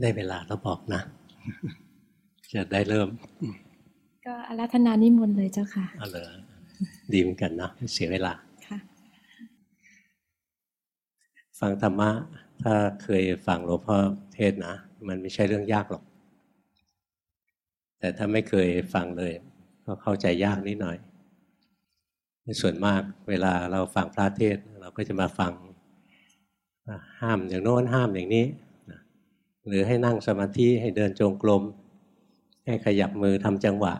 ได้เวลาแล้วบอกนะ จะได้เริ่ม ก็อารัธนานิมนต์เลยเจ้าค่ะเอาเลยดีเหมือนกันนะเสียเวลาค่ะฟังธรรมะ ถ้าเคยฟังหลวงพ่อเทศนะ มันไม่ใช่เรื่องยากหรอก แต่ถ้าไม่เคยฟังเลย ก็เข้าใจยากนิดหน่อยในส่วนมากเวลาเราฟังพระเทศ เราก็จะมาฟังห้ามอย่างโน้นห้ามอย่างนี้ หรือให้นั่งสมาธิให้เดินจงกรมให้ขยับมือทำจังหวะ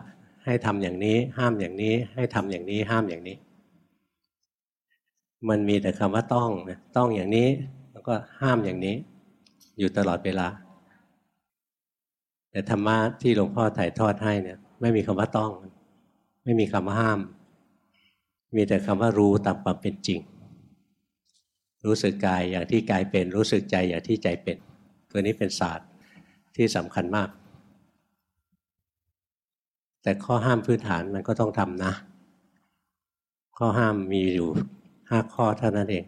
ให้ทำอย่างนี้ ห้ามอย่างนี้ ให้ทำอย่างนี้ ห้ามอย่างนี้ มันมีแต่คำว่าต้องนะต้องอย่างนี้ แล้วก็ห้ามอย่างนี้ อยู่ตลอดเวลา แต่ธรรมะที่หลวงพ่อถ่ายทอดให้เนี่ย ไม่มีคำว่าต้อง ไม่มีคำว่าห้าม มีแต่คำว่ารู้ตามความเป็นจริง รู้สึกกายอย่างที่กายเป็น รู้สึกใจอย่างที่ใจเป็น ตัวนี้เป็นศาสตร์ที่สำคัญมาก แต่ข้อห้ามพื้นฐานมันก็ต้องทำนะ ข้อห้ามมีอยู่ห้าข้อเท่านั้นเอง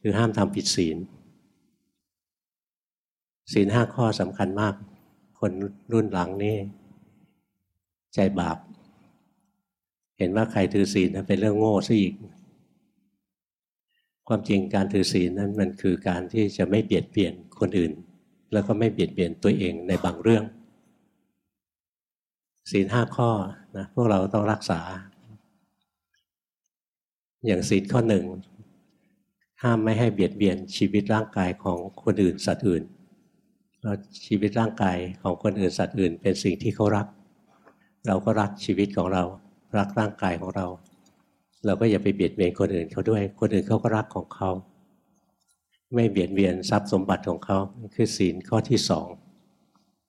คือห้ามทำผิดศีล ศีลห้าข้อสำคัญมาก คนรุ่นหลังนี่ใจบาป เห็นว่าใครถือศีลเป็นเรื่องโง่ซะอีกความจริงการถือศีลนั้นมันคือการที่จะไม่เบียดเบียนคนอื่น แล้วก็ไม่เบียดเบียนตัวเองในบางเรื่อง ศีลห้าข้อนะพวกเราต้องรักษา อย่างศีลข้อหนึ่งห้ามไม่ให้เบียดเบียนชีวิตร่างกายของคนอื่นสัตว์อื่นแล้วชีวิตร่างกายของคนอื่นสัตว์อื่น เป็นสิ่งที่เขารัก เราก็รักชีวิตของเรา รักร่างกายของเรา เราก็อย่าไปเบียดเบียนคนอื่นเขาด้วย คนอื่นเขาก็รักของเขา ไม่เบียดเบียนทรัพย์สมบัติของเขาคือศีลข้อที่สอง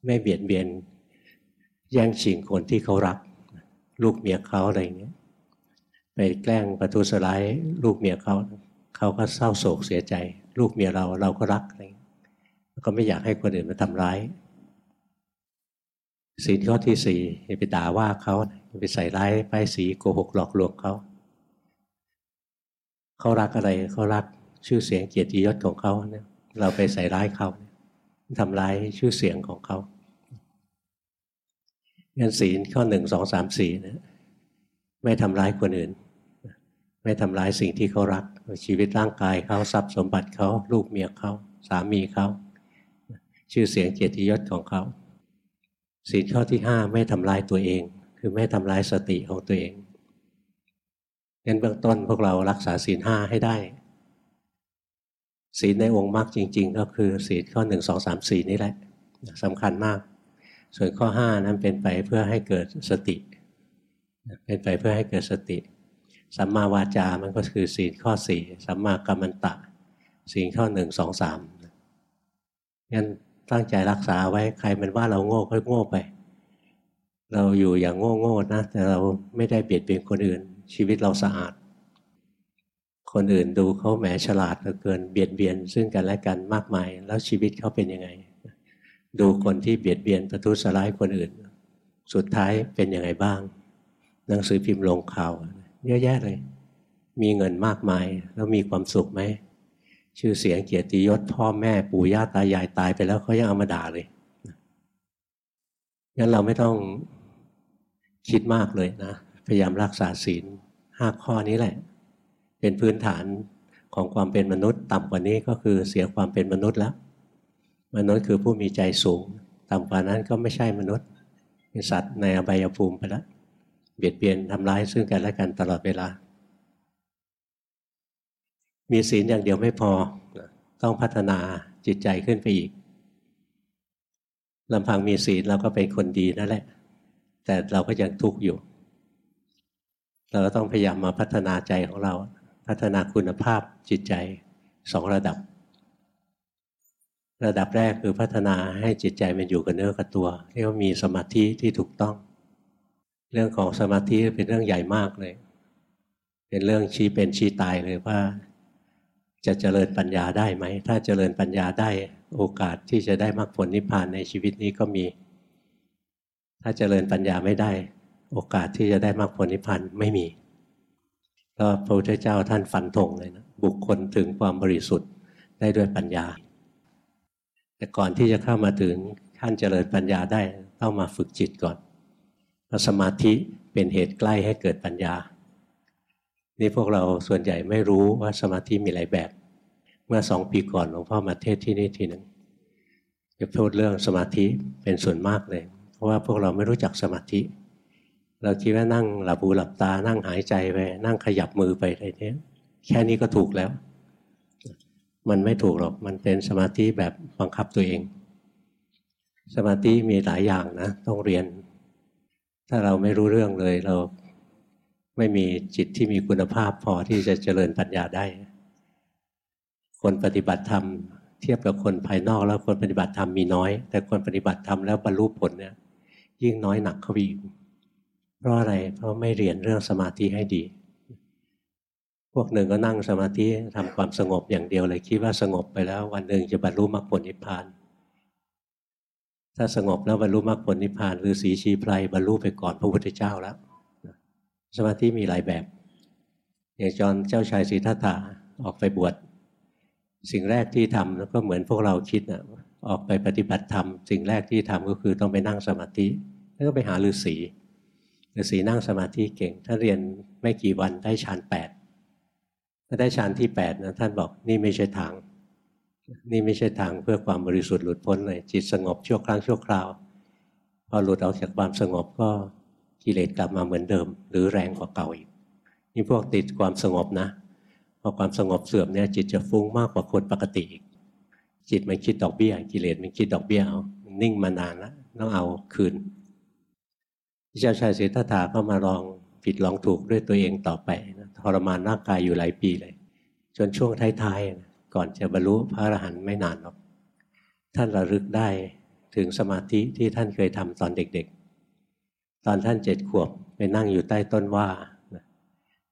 ไม่เบียดเบียน แย่งชิงคนที่เขารัก ลูกเมียเขาอะไรอย่างเงี้ยไปแกล้งประทุษร้ายลูกเมียเขาเขาก็เศร้าโศกเสียใจ ลูกเมียเราเราก็รักอะไรก็ไม่อยากให้คนอื่นมาทำร้ายศีลข้อที่สี่อย่าไปด่าว่าเขาอย่าไปใส่ร้ายป้ายสีโกหกหลอกลวงเขาเขารักอะไรเขารัก ชื่อเสียงเกียรติยศของเขาเนี่ยเราไปใส่ร้ายเขาทำลายชื่อเสียงของเขาเงินศีลข้อหนึ่งสองสามสี่นะไม่ทำร้ายคนอื่น ไม่ทำร้ายสิ่งที่เขารัก ชีวิตร่างกายเขาทรัพย์สมบัติเขาลูกเมียเขาสามีเขาชื่อเสียงเกียรติยศของเขาศีลข้อที่ห้าไม่ทำลายตัวเอง คือไม่ทำลายสติของตัวเองงั้นเบื้องต้นพวกเรารักษาศีลห้าให้ได้ ศีลในองค์มรรคจริง ๆ ก็คือศีลข้อหนึ่งสองสามสี่นี่แหละสำคัญมาก ส่วนข้อห้านั้นเป็นไปเพื่อให้เกิดสติ เป็นไปเพื่อให้เกิดสติ สัมมาวาจา มันก็คือศีลข้อสี่สัมมากัมมันตะ ศีลข้อหนึ่งสองสามงั้นตั้งใจรักษาไว้ใครมันว่าเราโง่ก็โง่ไป เราอยู่อย่างโง่โง่นะแต่เราไม่ได้เบียดเบียนคนอื่น ชีวิตเราสะอาด คนอื่นดูเขาแหมฉลาดเหลือเกินเบียดเบียน ซึ่งกันและกันมากมาย แล้วชีวิตเขาเป็นยังไง ดูคนที่เบียดเบียนประทุษร้ายคนอื่น สุดท้ายเป็นยังไงบ้าง หนังสือพิมพ์ลงข่าว เยอะแยะเลย มีเงินมากมาย แล้วมีความสุขไหมชื่อเสียงเกียรติยศพ่อแม่ปู่ย่าตายายตายไปแล้วเขายังเอามาด่าเลยงั้นเราไม่ต้องคิดมากเลยนะ พยายามรักษาศีลห้าข้อนี้แหละ เป็นพื้นฐานของความเป็นมนุษย์ ต่ำกว่านี้ก็คือเสียความเป็นมนุษย์แล้ว มนุษย์คือผู้มีใจสูง ต่ำกว่านั้นก็ไม่ใช่มนุษย์ เป็นสัตว์ในอบายภูมิไปแล้วเบียดเบียนทำร้ายซึ่งกันและกันตลอดเวลา มีศีลอย่างเดียวไม่พอ ต้องพัฒนาจิตใจขึ้นไปอีกลำพังมีศีลเราก็เป็นคนดีนั่นแหละ แต่เราก็ยังทุกข์อยู่ เราก็ต้องพยายามมาพัฒนาใจของเรา พัฒนาคุณภาพจิตใจสองระดับ ระดับแรกคือพัฒนาให้จิตใจมันอยู่กับเนื้อกับตัวเรียกว่ามีสมาธิที่ถูกต้อง เรื่องของสมาธิเป็นเรื่องใหญ่มากเลย เป็นเรื่องชี้เป็นชี้ตายเลยว่า จะเจริญปัญญาได้ไหม ถ้าเจริญปัญญาได้โอกาสที่จะได้มรรคผลนิพพานในชีวิตนี้ก็มี ถ้าเจริญปัญญาไม่ได้ โอกาสที่จะได้มรรคผลนิพพานไม่มี ก็พระพุทธเจ้าท่านฟันธงเลยนะบุคคลถึงความบริสุทธิ์ได้ด้วยปัญญา แต่ก่อนที่จะเข้ามาถึงขั้นเจริญปัญญาได้ต้องมาฝึกจิตก่อนสมาธิเป็นเหตุใกล้ให้เกิดปัญญา นี่พวกเราส่วนใหญ่ไม่รู้ว่าสมาธิมีหลายแบบ เมื่อสองปีก่อนหลวงพ่อมาเทศที่นี่ทีหนึ่งจะพูดเรื่องสมาธิเป็นส่วนมากเลย เพราะว่าพวกเราไม่รู้จักสมาธิ เราคิดว่านั่งหลับหูหลับตา นั่งหายใจไป นั่งขยับมือไปอะไรเนี้ยแค่นี้ก็ถูกแล้ว มันไม่ถูกหรอก มันเป็นสมาธิแบบบังคับตัวเอง สมาธิมีหลายอย่างนะ ต้องเรียน ถ้าเราไม่รู้เรื่องเลย เราไม่มีจิตที่มีคุณภาพพอที่จะเจริญปัญญาได้ คนปฏิบัติธรรมเทียบกับคนภายนอกแล้วคนปฏิบัติธรรมมีน้อย แต่คนปฏิบัติธรรมแล้วบรรลุผลเนี่ยยิ่งน้อยหนักเข้าไปอีก เพราะอะไร เพราะไม่เรียนเรื่องสมาธิให้ดี พวกหนึ่งก็นั่งสมาธิทำความสงบอย่างเดียวเลยคิดว่าสงบไปแล้ว วันหนึ่งจะบรรลุมรรคผลนิพพาน ถ้าสงบแล้วบรรลุมรรคผลนิพพานหรือสีชีไพรบรรลุไปก่อนพระพุทธเจ้าแล้ว สมาธิมีหลายแบบ อย่างจอนเจ้าชายสิทธัตถะออกไปบวชสิ่งแรกที่ทำแล้วก็เหมือนพวกเราคิดนะออกไปปฏิบัติธรรม สิ่งแรกที่ทำก็คือต้องไปนั่งสมาธิ แล้วก็ไปหาฤาษี ฤาษีนั่งสมาธิเก่ง ถ้าเรียนไม่กี่วันได้ฌานแปดถ้าได้ฌานที่แปดนะท่านบอกนี่ไม่ใช่ทาง นี่ไม่ใช่ทางเพื่อความบริสุทธิ์หลุดพ้นเลยจิตสงบชั่วครั้งชั่วคราว พอหลุดออกจากความสงบก็กิเลสกลับมาเหมือนเดิม หรือแรงกว่าเก่าอีกนี่พวกติดความสงบนะพอความสงบเสื่อมเนี่ยจิตจะฟุ้งมากกว่าคนปกติอีกจิตมันคิดดอกเบี้ย กิเลสมันคิดดอกเบี้ยเอานิ่งมานานแล้วต้องเอาคืน เจ้าชายสิทธัตถะก็มาลองผิดลองถูกด้วยตัวเองต่อไปนะทรมานร่างกายอยู่หลายปีเลย จนช่วงท้ายๆก่อนจะบรรลุพระอรหันต์ไม่นานหรอกท่านระลึกได้ถึงสมาธิที่ท่านเคยทำตอนเด็กๆ ตอนท่านเจ็ดขวบไปนั่งอยู่ใต้ต้นหว้า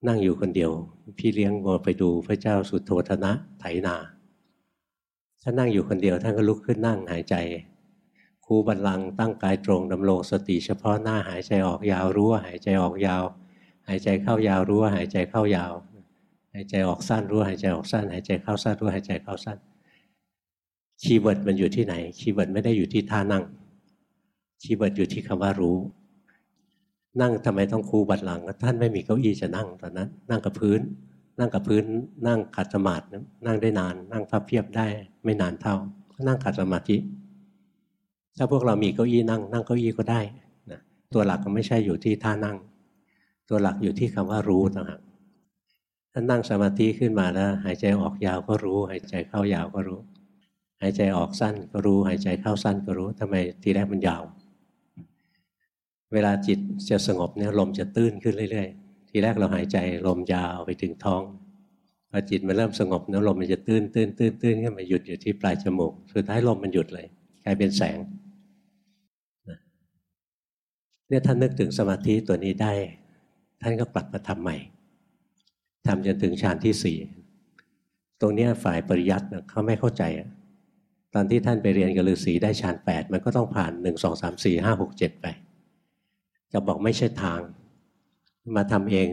นั่งอยู่คนเดียว พี่เลี้ยงมัวไปดูพระเจ้าสุทโธทนะไถนาท่านนั่งอยู่คนเดียวท่านก็ลุกขึ้นนั่งหายใจ คู้บัลลังก์ตั้งกายตรงดำรงสติเฉพาะหน้าหายใจออกยาวรู้ว่าหายใจออกยาว หายใจเข้ายาวรู้ว่าหายใจเข้ายาว หายใจออกสั้นรู้หายใจออกสั้น หายใจเข้าสั้นรู้หายใจเข้าสั้น keyword มันอยู่ที่ไหน keyword ไม่ได้อยู่ที่ท่านั่งkeyword อยู่ที่คำว่ารู้ นั่งทำไมต้องคู้บัลลังก์ท่านไม่มีเก้าอี้จะนั่งตอนนั้น นั่งกับพื้น นั่งกับพื้น นั่งขัดสมาธินั่งได้นาน นั่งพับเพียบได้ไม่นานเท่านั่งขัดสมาธิ ถ้าพวกเรามีเก้าอี้นั่ง นั่งเก้าอี้ก็ได้นะตัวหลักก็ไม่ใช่อยู่ที่ท่านั่ง ตัวหลักอยู่ที่คำว่ารู้ต่างหากถ้านั่งสมาธิขึ้นมาแล้ว หายใจออกยาวก็รู้ หายใจเข้ายาวก็รู้ หายใจออกสั้นก็รู้ หายใจเข้าสั้นก็รู้ทำไมทีแรกมันยาว เวลาจิตจะสงบเนี่ยลมจะตื้นขึ้นเรื่อยๆ ทีแรกเราหายใจลมยาวไปถึงท้องพอจิตมันเริ่มสงบเนี่ยลมมันจะตื้นตื้นตื้นตื้นขึ้นมาหยุดอยู่ที่ปลายจมูก สุดท้ายลมมันหยุดเลยกลายเป็นแสง เนี่ยท่านนึกถึงสมาธิตัวนี้ได้ ท่านก็กลับมาทำใหม่ทำจนถึงฌานที่สี่ตรงนี้ฝ่ายปริยัติเขาไม่เข้าใจ ตอนที่ท่านไปเรียนกับฤาษีได้ฌานแปดมันก็ต้องผ่านหนึ่งสองสามสี่ห้าหกเจ็ดไปจะบอกไม่ใช่ทาง มาทำเอง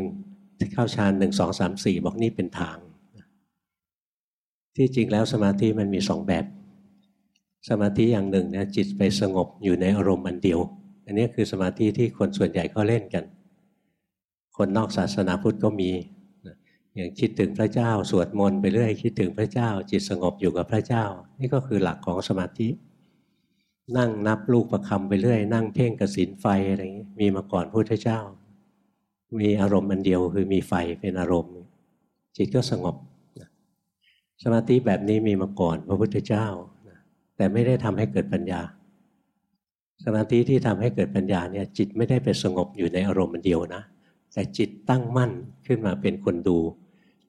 เข้าฌานหนึ่งสองสามสี่บอกนี่เป็นทาง ที่จริงแล้วสมาธิมันมีสองแบบ สมาธิอย่างหนึ่งเนี่ยจิตไปสงบอยู่ในอารมณ์อันเดียว อันนี้คือสมาธิที่คนส่วนใหญ่ก็เล่นกัน คนนอกศาสนาพุทธก็มีอย่างคิดถึงพระเจ้าสวดมนต์ไปเรื่อยคิดถึงพระเจ้า จิตสงบอยู่กับพระเจ้า นี่ก็คือหลักของสมาธิ นั่งนับลูกประคำไปเรื่อย นั่งเพ่งกสินไฟอะไรอย่างนี้มีมาก่อนพระเจ้า มีอารมณ์อันเดียวคือมีไฟเป็นอารมณ์ จิตก็สงบ สมาธิแบบนี้มีมาก่อนพระพุทธเจ้า แต่ไม่ได้ทำให้เกิดปัญญา สมาธิที่ทำให้เกิดปัญญาเนี่ยจิตไม่ได้ไปสงบอยู่ในอารมณ์เดียวนะ แต่จิตตั้งมั่นขึ้นมาเป็นคนดู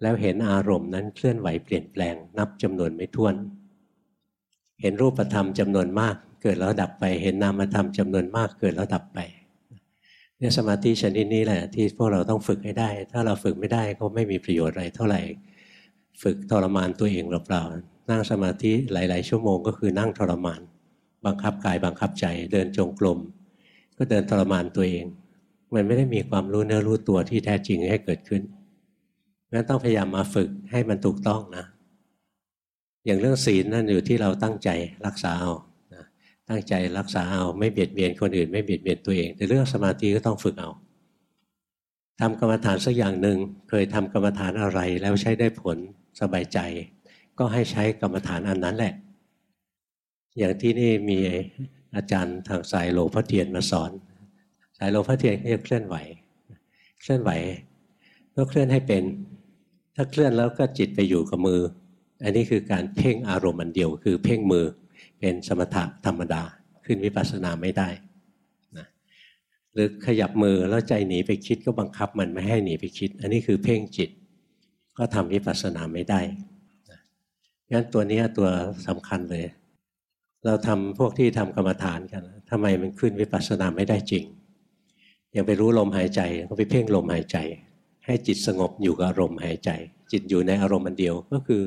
แล้วเห็นอารมณ์นั้นเคลื่อนไหวเปลี่ยนแปลง นับจำนวนไม่ถ้วน เห็นรูปธรรมจำนวนมาก เกิดแล้วดับไป เห็นนามธรรมจำนวนมากเกิดแล้วดับไปเนี่ยสมาธิชนิดนี้แหละที่พวกเราต้องฝึกให้ได้ ถ้าเราฝึกไม่ได้ก็ไม่มีประโยชน์อะไรเท่าไหร่ ฝึกทรมานตัวเองเปล่าๆนั่งสมาธิหลาย ๆ ชั่วโมงก็คือนั่งทรมาน บังคับกายบังคับใจ เดินจงกรมก็เดินทรมานตัวเอง มันไม่ได้มีความรู้เนื้อรู้ตัวที่แท้จริงให้เกิดขึ้นงั้นต้องพยายามมาฝึกให้มันถูกต้องนะ อย่างเรื่องศีลนั่นอยู่ที่เราตั้งใจรักษาเอาตั้งใจรักษาเอาไม่เบียดเบียนคนอื่นไม่เบียดเบียนตัวเอง แต่เรื่องสมาธิก็ต้องฝึกเอาทำกรรมฐานสักอย่างหนึ่งเคยทำกรรมฐานอะไรแล้วใช้ได้ผลสบายใจ ก็ให้ใช้กรรมฐานอันนั้นแหละ อย่างที่นี่มีอาจารย์ทางสายหลพ่อเทียนมาสอน สายหลพ่อเทียนเขาจะเคลื่อนไหว เคลื่อนไหวก็เคลื่อนให้เป็น ถ้าเคลื่อนแล้วก็จิตไปอยู่กับมือ อันนี้คือการเพ่งอารมณ์อันเดียวคือเพ่งมือเป็นสมถะธรรมดาขึ้นวิปัสสนาไม่ได้นะหรือขยับมือแล้วใจหนีไปคิดก็บังคับมันไม่ให้หนีไปคิด อันนี้คือเพ่งจิตก็ทำวิปัสสนาไม่ได้งั้นตัวนี้ตัวสำคัญเลย เราทำพวกที่ทำกรรมฐานกันทำไมมันขึ้นวิปัสสนาไม่ได้จริง ยังไปรู้ลมหายใจก็ไปเพ่งลมหายใจ ให้จิตสงบอยู่กับอารมณ์หายใจ จิตอยู่ในอารมณ์อันเดียว ก็คือ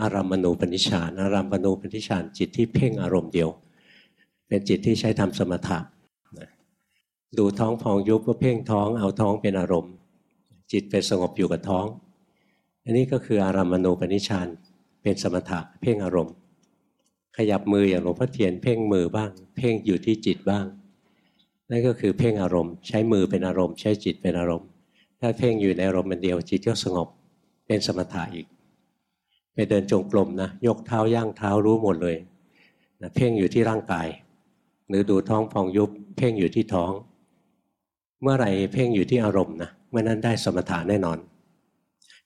อารามมณูปนิชานอารามมณูปนิชานจิตที่เพ่งอารมณ์เดียว เป็นจิตที่ใช้ทำสมถะดูท้องพองยุบก็เพ่งท้องเอาท้องเป็นอารมณ์ จิตเป็นสงบอยู่กับท้อง อันนี้ก็คืออารามมณูปนิชานเป็นสมถะเพ่งอารมณ์ ขยับมืออย่างหลวงพ่อเทียนเพ่งมือบ้าง เพ่งอยู่ที่จิตบ้าง นั่นก็คือเพ่งอารมณ์ ใช้มือเป็นอารมณ์ ใช้จิตเป็นอารมณ์ ถ้าเพ่งอยู่ในอารมณ์เดียวจิตก็สงบเป็นสมถะอีก ไปเดินจงกรมนะยกเท้าย่างเท้ารู้หมดเลยนะเพ่งอยู่ที่ร่างกาย หรือดูท้องพองยุบ เพ่งอยู่ที่ท้อง เมื่อไหร่เพ่งอยู่ที่อารมณ์นะเมื่อนั้นได้สมถะแน่นอน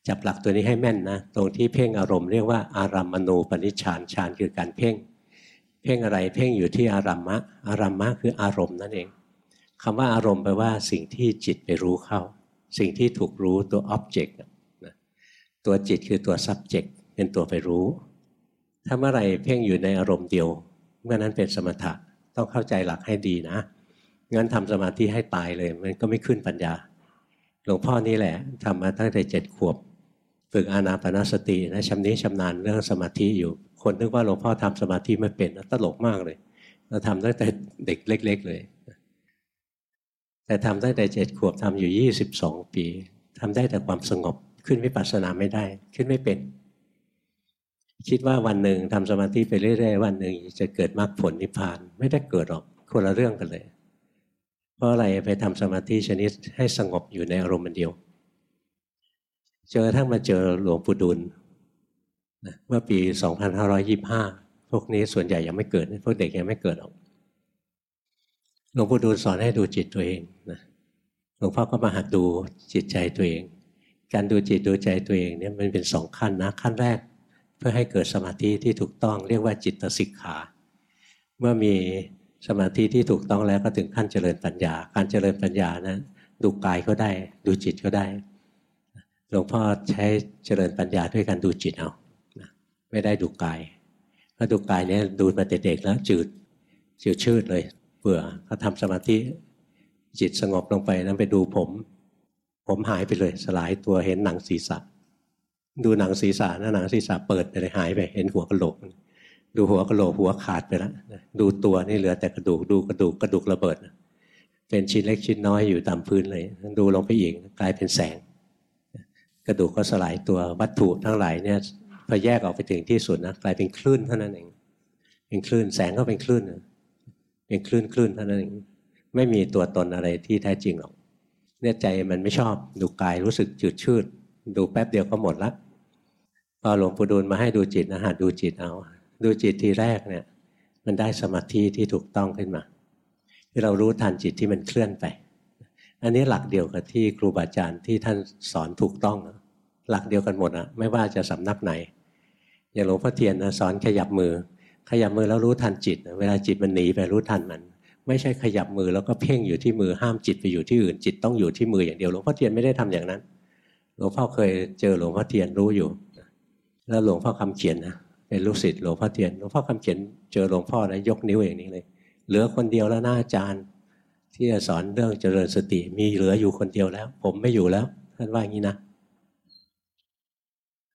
จับหลักตัวนี้ให้แม่นนะ ตรงที่เพ่งอารมณ์เรียกว่าอารามมณูปนิชฌานฌานคือการเพ่ง เพ่งอะไรเพ่งอยู่ที่อารามะ อารามะคืออารมณ์นั่นเองคำว่าอารมณ์แปลว่าสิ่งที่จิตไปรู้เข้า สิ่งที่ถูกรู้ตัว object ตัวจิตคือตัว subject เป็นตัวไปรู้ ถ้าเมื่อไรเพ่งอยู่ในอารมณ์เดียว เมื่อนั้นเป็นสมถะต้องเข้าใจหลักให้ดีนะงั้นทำสมาธิให้ตายเลย มันก็ไม่ขึ้นปัญญา หลวงพ่อนี่แหละทำมาตั้งแต่เจ็ดขวบ ฝึกอานาปนาสตินะชำนี้ชำนาญเรื่องสมาธิอยู่ คนนึกว่าหลวงพ่อทำสมาธิไม่เป็นตลกมากเลย เราทำตั้งแต่เด็กเล็ก ๆ เลย แต่ทำตั้งแต่เจ็ดขวบทำอยู่ยี่สิบสองปีทำได้แต่ความสงบขึ้นวิปัสสนาไม่ได้ขึ้นไม่เป็น คิดว่าวันหนึ่งทำสมาธิไปเรื่อยๆวันหนึ่งจะเกิดมรรคผลนิพพาน ไม่ได้เกิดหรอกคนละเรื่องกันเลย เพราะอะไรไปทำสมาธิชนิดให้สงบอยู่ในอารมณ์เดียว เจอทั้งมาเจอหลวงปู่ดุลเมื่อปี 2525 พวกนี้ส่วนใหญ่ยังไม่เกิด พวกเด็กยังไม่เกิดหรอก หลวงปู่ดูลสอนให้ดูจิตตัวเองนะหลวงพ่อก็มาหัดดูจิตใจตัวเอง การดูจิตดูใจตัวเองเนี่ยมันเป็นสองขั้นนะ ขั้นแรกเพื่อให้เกิดสมาธิที่ถูกต้อง เรียกว่าจิตสิกขา เมื่อมีสมาธิที่ถูกต้องแล้วก็ถึงขั้นเจริญปัญญา การเจริญปัญญานะดูกายก็ได้ ดูจิตก็ได้ หลวงพ่อใช้เจริญปัญญาด้วยการดูจิตเอาไม่ได้ดูกายเพราะดูกายเนี่ยดูมาแต่เด็กแล้วจืดจืดชืดเลยเบื่อเขาทำสมาธิจิตสงบลงไปนั้นไปดูผม ผมหายไปเลย สลายตัวเห็นหนังศีรษะ ดูหนังศีรษะนะหนังศีรษะเปิดไปเลยหายไป เห็นหัวกระโหลก ดูหัวกระโหลกหัวขาดไปแล้วดูตัวนี่เหลือแต่กระดูกดูกระดูกกระดูกระเบิด เป็นชิ้นเล็กชิ้นน้อยอยู่ตามพื้นเลย ดูลงไปอีกกลายเป็นแสง กระดูกก็สลายตัววัตถุทั้งหลายเนี่ยพอแยกออกไปถึงที่สุดนะกลายเป็นคลื่นเท่านั้นเองเป็นคลื่นแสงก็เป็นคลื่นเป็นคลื่นคลื่นเท่านั้นเองไม่มีตัวตนอะไรที่แท้จริงหรอกเนี่ยใจมันไม่ชอบดูกายรู้สึกจืดชืด ดูแป๊บเดียวก็หมดละพอหลวงปู่ดูลมาให้ดูจิตนะฮะดูจิตเอา ดูจิตทีแรกเนี่ย มันได้สมาธิที่ถูกต้องขึ้นมาที่เรารู้ทันจิตที่มันเคลื่อนไป อันนี้หลักเดียวกับที่ครูบาอาจารย์ที่ท่านสอนถูกต้อง หลักเดียวกันหมดอะไม่ว่าจะสำนักไหน อย่างหลวงพ่อเทียนนะสอนขยับมือ ขยับมือแล้วรู้ทันจิต เวลาจิตมันหนีไปรู้ทันมัน ไม่ใช่ขยับมือแล้วก็เพ่งอยู่ที่มือห้ามจิตไปอยู่ที่อื่น จิตต้องอยู่ที่มืออย่างเดียวหลวงพ่อเทียนไม่ได้ทำอย่างนั้นหลวงพ่อเคยเจอหลวงพ่อเทียนรู้อยู่ แล้วหลวงพ่อคำเขียนนะเป็นลูกศิษย์หลวงพ่อเทียนหลวงพ่อคำเขียนเจอหลวงพ่อนะยกนิ้วอย่างนี้เลย เหลือคนเดียวแล้วหน้าอาจารย์ ที่จะสอนเรื่องเจริญสติมีเหลืออยู่คนเดียวแล้ว ผมไม่อยู่แล้วท่านว่าอย่างนี้นะ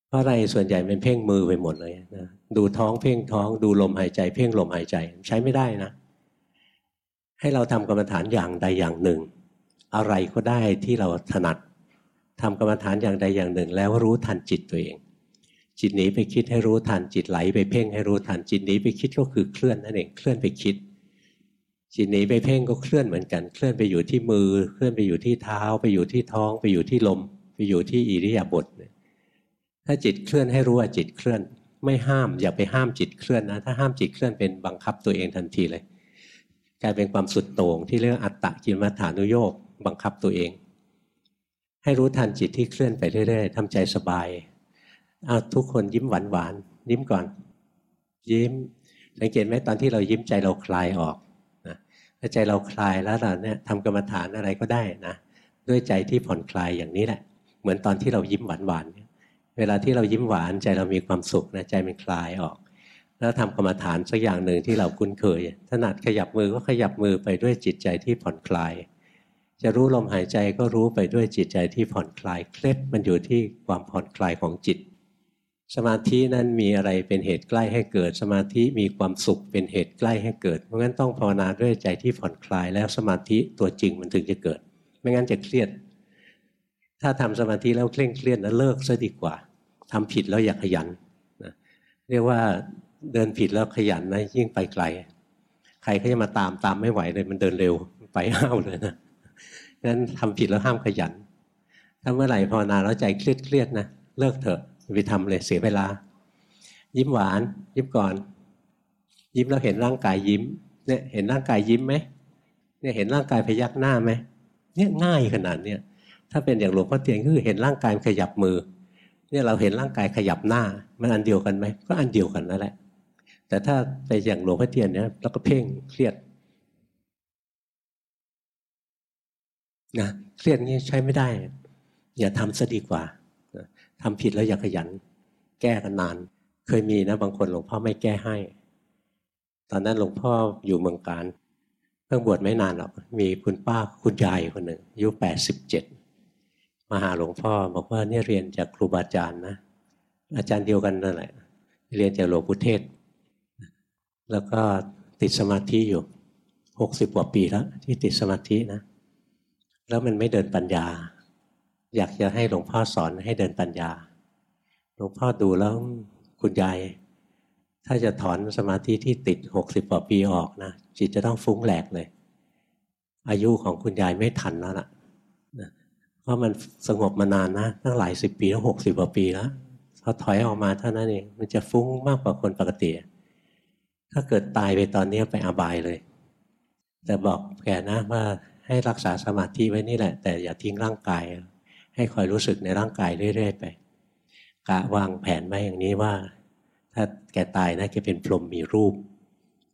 เพราะอะไรส่วนใหญ่เป็นเพ่งมือไปหมดเลยนะดูท้องเพ่งท้อง ดูลมหายใจ เพ่งลมหายใจใช้ไม่ได้นะ ให้เราทำกรรมฐานอย่างใดอย่างหนึ่ง อะไรก็ได้ที่เราถนัดทำกรรมฐานอย่างใดอย่างหนึ่ง แล้วรู้ทันจิตตัวเอง จิตหนีไปคิดให้รู้ทันจิตไหล ไปเพ่งให้รู้ทันจิตหนีไปคิดก็คือเคลื่อนนั่นเองเคลื่อนไปคิด จิตหนีไปเพ่งก็เคลื่อนเหมือนกัน เคลื่อนไปอยู่ที่มือ เคลื่อนไปอยู่ที่เท้า ไปอยู่ที่ท้อง ไปอยู่ที่ลม ไปอยู่ที่อิริยาบถถ้าจิตเคลื่อนให้รู้ว่าจิตเคลื่อน ไม่ห้ามอย่าไปห้ามจิตเคลื่อนนะ ถ้าห้ามจิตเคลื่อนเป็นบังคับตัวเองทันทีเลย กลายเป็นความสุดโต่งที่เรียกอัตตะกินมัฐานุโยกบังคับตัวเอง ให้รู้ทันจิตที่เคลื่อนไปเรื่อยๆทำใจสบายเอาทุกคนยิ้มหวานหวานยิ้มก่อน ยิ้มสังเกตไหมตอนที่เรายิ้มใจเราคลายออก ใจเราคลายแล้วเราเนี่ยทำกรรมฐานอะไรก็ได้นะด้วยใจที่ผ่อนคลายอย่างนี้แหละ เหมือนตอนที่เรายิ้มหวานหวานเวลาที่เรายิ้มหวานใจเรามีความสุขนะใจมันคลายออก แล้วทำกรรมฐานสักอย่างหนึ่งที่เราคุ้นเคยถนัดขยับมือก็ขยับมือไปด้วยจิตใจที่ผ่อนคลาย จะรู้ลมหายใจก็รู้ไปด้วยจิตใจที่ผ่อนคลายเคล็ดมันอยู่ที่ความผ่อนคลายของจิต สมาธินั้นมีอะไรเป็นเหตุใกล้ให้เกิด สมาธิมีความสุขเป็นเหตุใกล้ให้เกิด เพราะงั้นต้องภาวนาด้วยใจที่ผ่อนคลายแล้วสมาธิตัวจริงมันถึงจะเกิด ไม่งั้นจะเครียด ถ้าทำสมาธิแล้วเคร่งเครียดนะเลิกซะดีกว่าทำผิดแล้วอย่าขยันนะเรียกว่าเดินผิดแล้วขยันนะยิ่งไปไกล ใครเขาจะมาตามตามไม่ไหวเลยมันเดินเร็วไปห้าวเลยนะงั้นทำผิดแล้วห้ามขยันถ้าเมื่อไหร่ภาวนาแล้วใจเครียดเครียดนะเลิกเถอะ ไปทำเลยเสียเวลา ยิ้มหวาน ยิ้มก่อน ยิ้มแล้วเห็นร่างกายยิ้ม เนี่ยเห็นร่างกายยิ้มไหมเนี่ยเห็นร่างกายพยักหน้าไหมเนี่ยง่ายขนาดเนี้ยถ้าเป็นอย่างหลวงพ่อเทียนก็คือเห็นร่างกายขยับมือ เนี่ยเราเห็นร่างกายขยับหน้า มันอันเดียวกันไหมก็อันเดียวกันนั่นแหละ แต่ถ้าไปอย่างหลวงพ่อเทียนเนี่ยแล้วก็เพ่งเครียดนะเครียดงี้ใช้ไม่ได้ อย่าทำซะดีกว่า ทำผิดแล้วอย่าขยัน แก้กันนาน เคยมีนะบางคนหลวงพ่อไม่แก้ให้ ตอนนั้นหลวงพ่ออยู่เมืองการเพิ่งบวชไม่นานหรอกมีคุณป้าคุณยายคนหนึ่งอายุแปดสิบเจ็ดมาหาหลวงพ่อบอกว่าเนี่ยเรียนจากครูบาอาจารย์นะ อาจารย์เดียวกันนั่นแหละเรียนจากหลวงพุทเทศ แล้วก็ติดสมาธิอยู่หกสิบกว่าปีแล้วที่ติดสมาธินะ แล้วมันไม่เดินปัญญา อยากจะให้หลวงพ่อสอนให้เดินปัญญา หลวงพ่อดูแล้วคุณยาย ถ้าจะถอนสมาธิที่ติดหกสิบกว่าปีออกนะจิตจะต้องฟุ้งแหลกเลย อายุของคุณยายไม่ทันแล้วล่ะเพราะมันสงบมานานนะตั้งหลายสิบปีตั้งหกสิบกว่าปีแล้วพอถอยออกมาเท่านั้นเองมันจะฟุ้งมากกว่าคนปกติ ถ้าเกิดตายไปตอนนี้ไปอบายเลย แต่บอกแกนะว่าให้รักษาสมาธิไว้นี่แหละ แต่อย่าทิ้งร่างกาย ให้คอยรู้สึกในร่างกายเรื่อยๆไป กะวางแผนไว้อย่างนี้ว่า ถ้าแกตายนะแกเป็นพรหมมีรูป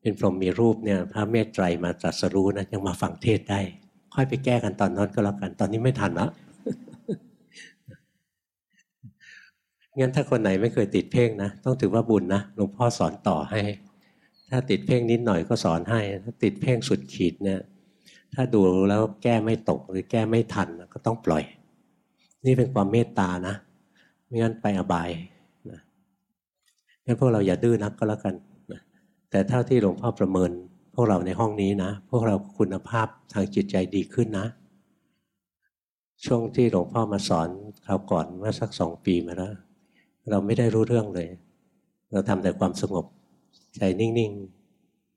เป็นพรหมมีรูปเนี่ยพระเมตไตรมาตรัสรู้นะยังมาฟังเทศได้ ค่อยไปแก้กันตอนนั้นก็แล้วกันตอนนี้ไม่ทันละงั้นถ้าคนไหนไม่เคยติดเพ่งนะต้องถือว่าบุญนะหลวงพ่อสอนต่อให้ ถ้าติดเพ่งนิดหน่อยก็สอนให้ ถ้าติดเพ่งสุดขีดเนี่ย ถ้าดูแล้วแก้ไม่ตกหรือแก้ไม่ทันก็ต้องปล่อย นี่เป็นความเมตตานะไม่งั้นไปอบายนะงั้นพวกเราอย่าดื้อนักก็แล้วกันนะแต่เท่าที่หลวงพ่อประเมิน พวกเราในห้องนี้นะ พวกเราคุณภาพทางจิตใจดีขึ้นนะ ช่วงที่หลวงพ่อมาสอนคราวก่อนเมื่อสักสองปีมาแล้วเราไม่ได้รู้เรื่องเลย เราทำแต่ความสงบใจนิ่ง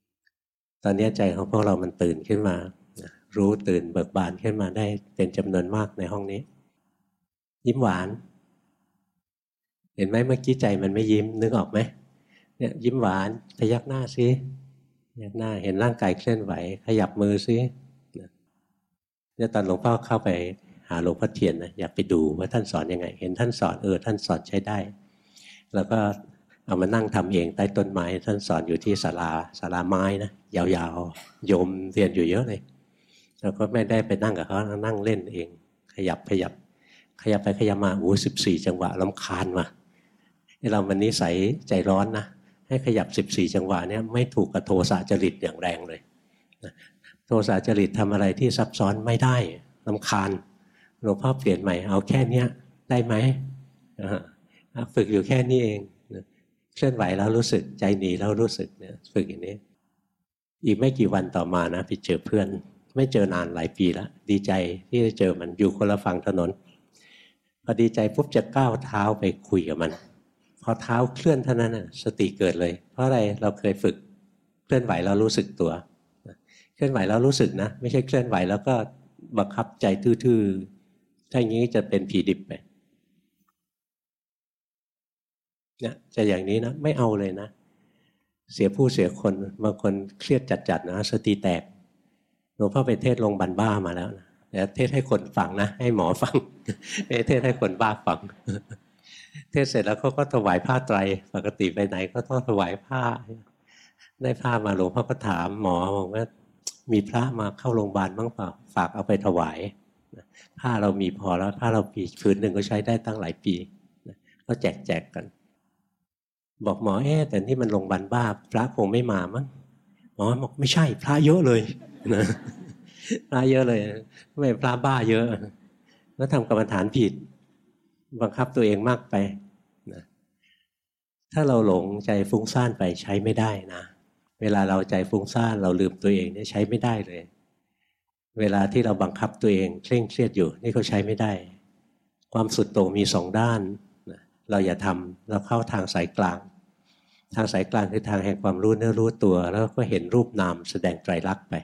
ๆ ตอนนี้ใจของพวกเรามันตื่นขึ้นมา รู้ตื่นเบิกบานขึ้นมาได้เป็นจำนวนมากในห้องนี้ ยิ้มหวาน เห็นไหมเมื่อกี้ใจมันไม่ยิ้มนึกออกไหมเนี่ยยิ้มหวานพยักหน้าซิพยักหน้าเห็นร่างกายเคลื่อนไหว ขยับมือซิเนี่ยตอนหลวงพ่อเข้าไปหาหลวงพ่อเทียนนะอยากไปดูว่าท่านสอนยังไง เห็นท่านสอนเออท่านสอนใช้ได้ แล้วก็เอามานั่งทำเองใต้ต้นไม้ ท่านสอนอยู่ที่ศาลาศาลาไม้นะยาวๆโยมเรียนอยู่เยอะเลยเราก็ไม่ได้ไปนั่งกับเขานั่งเล่นเอง ขยับขยับ ขยับไปขยับมาโอ้สิบสี่จังหวะลำคาญมาเราวันนี้ใส่ใจร้อนนะให้ขยับสิบสี่จังหวะเนี่ยไม่ถูกกับโทสะจริตอย่างแรงเลยโทสะจริตทำอะไรที่ซับซ้อนไม่ได้ลำคาญหลวงพ่อเปลี่ยนใหม่เอาแค่เนี้ยได้ไหมฝึกอยู่แค่นี้เองเคลื่อนไหวแล้วรู้สึกใจหนีแล้วรู้สึกเนี่ยฝึกอย่างนี้ อีกไม่กี่วันต่อมานะไปเจอเพื่อน ไม่เจอนานหลายปีแล้วดีใจที่ได้เจอมันอยู่คนละฝั่งถนน อดีใจปุ๊บจะก้าวเท้าไปคุยกับมัน พอเท้าเคลื่อนเท่านั้นสติเกิดเลย เพราะอะไรเราเคยฝึกเคลื่อนไหวเรารู้สึกตัว เคลื่อนไหวแล้วรู้สึกนะ ไม่ใช่เคลื่อนไหวแล้วก็บังคับใจทื่อๆถ้าอย่างนี้จะเป็นผีดิบไปเนี่ยจะอย่างนี้นะไม่เอาเลยนะ เสียผู้เสียคนบางคนเครียดจัดๆนะสติแตกหลวงพ่อไปเทศลงบันบ้ามาแล้วนะ แต่เทศให้คนฟังนะ ให้หมอฟังไม่เทศให้คนบ้าฟัง เทศเสร็จแล้วเขาก็ถวายผ้าไตร ปกติไปไหน ก็ต้องถวายผ้า ได้ผ้ามาหลวงพ่อก็ถามหมอบอกว่า มีพระมาเข้าโรงพยาบาลบ้างเปล่าฝากเอาไปถวายผ้าเรามีพอแล้วผ้าเราปีผืนหนึ่งก็ใช้ได้ตั้งหลายปีก็แจกแจกกัน บอกหมอเอ๊แต่นี่มันโรงพยาบาลบ้า พระคงไม่มามั้งหมอบอกไม่ใช่ พระเยอะเลยนะ พระเยอะเลยไม่พระบ้าเยอะ แล้วทำกรรมฐานผิด บังคับตัวเองมากไปนะถ้าเราหลงใจฟุ้งซ่านไปใช้ไม่ได้นะ เวลาเราใจฟุ้งซ่านเราลืมตัวเองเนี่ยใช้ไม่ได้เลย เวลาที่เราบังคับตัวเองเคร่งเครียดอยู่ นี่ก็ใช้ไม่ได้ ความสุดโต่งมีสองด้านเราอย่าทำเราเข้าทางสายกลาง ทางสายกลางคือทางแห่งความรู้เนื้อรู้ตัว แล้วก็เห็นรูปนามแสดงไตรลักษณ์ไป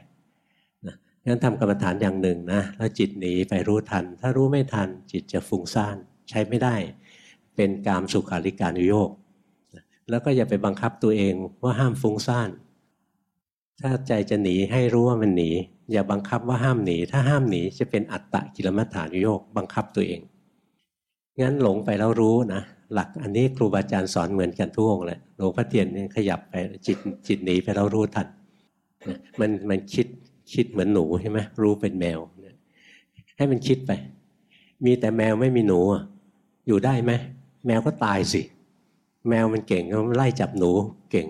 งั้นทำกรรมฐานอย่างหนึ่งนะแล้วจิตหนีไปรู้ทัน ถ้ารู้ไม่ทันจิตจะฟุ้งซ่านใช้ไม่ได้ เป็นกามสุขาริการุโยกแล้วก็อย่าไปบังคับตัวเองว่าห้ามฟุ้งซ่านถ้าใจจะหนีให้รู้ว่ามันหนี อย่าบังคับว่าห้ามหนี ถ้าห้ามหนีจะเป็นอัตตะกิลมัฏฐานุโยกบังคับตัวเอง งั้นหลงไปแล้วรู้นะหลักอันนี้ครูบาอาจารย์สอนเหมือนกันทุกองเลยหลวงพ่อเทียนเนี่ยขยับไปจิตจิตหนีไปแล้วรู้ทันมันมันคิด คิดเหมือนหนูใช่ไหมรู้เป็นแมวให้มันคิดไป มีแต่แมวไม่มีหนูอยู่ได้ไหมแมวก็ตายสิ แมวมันเก่งก็ไล่จับหนูเก่ง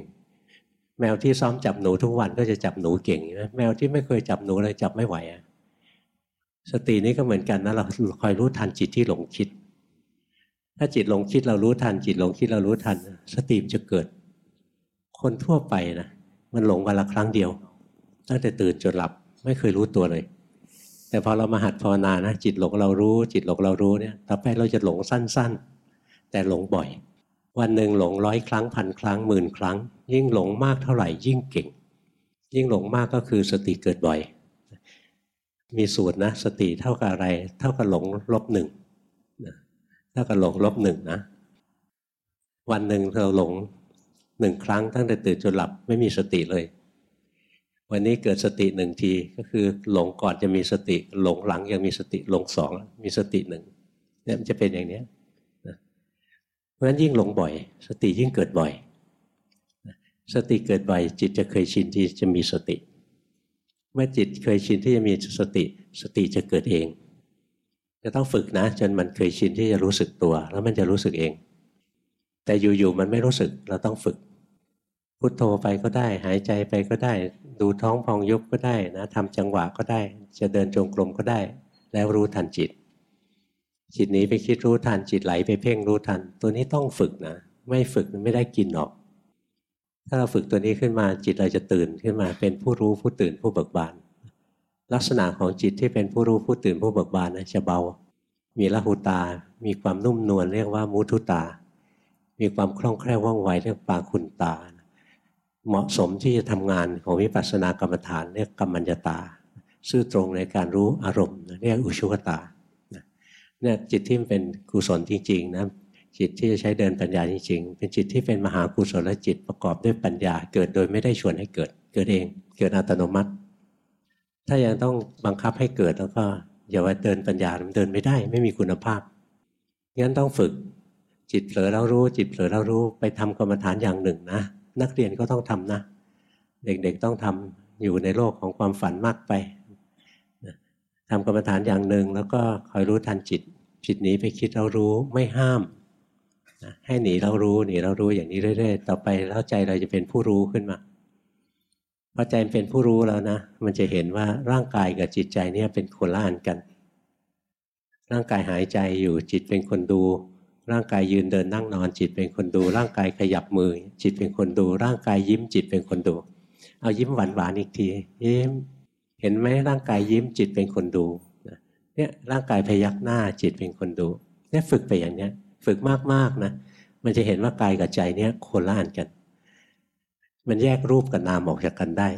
แมวที่ซ้อมจับหนูทุกวันก็จะจับหนูเก่งนะแมวที่ไม่เคยจับหนูเลยจับไม่ไหวอะสตินี้ก็เหมือนกันนะเราคอยรู้ทันจิตที่หลงคิด ถ้าจิตหลงคิดเรารู้ทัน จิตหลงคิดเรารู้ทัน สติมจะเกิด คนทั่วไปนะมันหลงวันละครั้งเดียว ตั้งแต่ตื่นจนหลับไม่เคยรู้ตัวเลย แต่พอเรามาหัดภาวนานะจิตหลงเรารู้ จิตหลงเรารู้เนี่ยต่อไปเราจะหลงสั้นๆ แต่หลงบ่อย วันหนึ่งหลงร้อยครั้งพันครั้งหมื่นครั้ง ยิ่งหลงมากเท่าไหร่ยิ่งเก่ง ยิ่งหลงมากก็คือสติเกิดบ่อย มีสูตรนะ สติเท่ากับอะไร เท่ากับหลงลบหนึ่งเท่ากับหลงลบหนึ่งนะวันหนึ่งเราหลงหนึ่งครั้งตั้งแต่ตื่นจนหลับไม่มีสติเลย วันนี้เกิดสติหนึ่งทีก็คือหลงก่อนจะมีสติ หลงหลังยังมีสติหลงสองมีสติหนึ่งเนี่ยมันจะเป็นอย่างนี้เพราะฉะนั้นยิ่งหลงบ่อย สติยิ่งเกิดบ่อย สติเกิดบ่อยจิตจะเคยชินที่จะมีสติ เมื่อจิตเคยชินที่จะมีสติ สติจะเกิดเอง จะต้องฝึกนะ จนมันเคยชินที่จะรู้สึกตัว แล้วมันจะรู้สึกเอง แต่อยู่ๆมันไม่รู้สึกเราต้องฝึก พุโทโธไปก็ได้ หายใจไปก็ได้ ดูท้องพองยุบก็ได้นะทำจังหวะก็ได้ จะเดินจงกรมก็ได้ แล้วรู้ทันจิต จิตนี้ไปคิดรู้ทันจิตไหลไปเพ่งรู้ทัน ตัวนี้ต้องฝึกนะไม่ฝึกไม่ได้กินหรอก ถ้าเราฝึกตัวนี้ขึ้นมาจิตเราจะตื่นขึ้นมาเป็นผู้รู้ผู้ตื่นผู้เบิกบานลักษณะของจิตที่เป็นผู้รู้ผู้ตื่นผู้เบิกบานนะจะเบา มีละหุตา มีความนุ่มนวลเรียกว่ามุทุตา มีความคล่องแคล่วว่องไวเรียกปาคุณตา เหมาะสมที่จะทำงานของวิปัสสนากรรมฐานเรียกกรรมัญญาตา ซื่อตรงในการรู้อารมณ์เรียกอุชุกตาเนี่ยจิตที่เป็นกุศลจริงๆนะจิตที่จะใช้เดินปัญญาจริงๆ เป็นจิตที่เป็นมหากุศลจิตประกอบด้วยปัญญา เกิดโดยไม่ได้ชวนให้เกิด เกิดเองเกิดอัตโนมัติ ถ้ายังต้องบังคับให้เกิดแล้วก็อย่าว่าเดินปัญญามันเดินไม่ได้ ไม่มีคุณภาพงั้นต้องฝึกจิตเผลอแล้วรู้จิตเผลอแล้วรู้ไปทำกรรมฐานอย่างหนึ่งนะ นักเรียนก็ต้องทำนะ เด็กๆต้องทำอยู่ในโลกของความฝันมากไปทำกรรมฐานอย่างหนึ่งแล้วก็คอยรู้ทันจิต จิตหนีไปคิดเรารู้ไม่ห้ามให้หนีเรารู้หนีเรารู้อย่างนี้เรื่อยๆ ต่อไปแล้วใจเราจะเป็นผู้รู้ขึ้นมาพอใจเป็นผู้รู้แล้วนะ มันจะเห็นว่าร่างกายกับจิตใจเนี่ยเป็นคนละอันกัน ร่างกายหายใจอยู่จิตเป็นคนดู ร่างกายยืนเดินนั่งนอนจิตเป็นคนดู ร่างกายขยับมือ จิตเป็นคนดู ร่างกายยิ้มจิตเป็นคนดู เอายิ้มหวานๆอีกที ยิ้ม เห็นไหมร่างกายยิ้มจิตเป็นคนดูเนี่ยร่างกายพยักหน้าจิตเป็นคนดูเนี่ยฝึกไปอย่างเนี้ย ฝึกมากๆนะมันจะเห็นว่ากายกับใจเนี่ยคนละอันกัน มันแยกรูปกับนามออกจากกันได้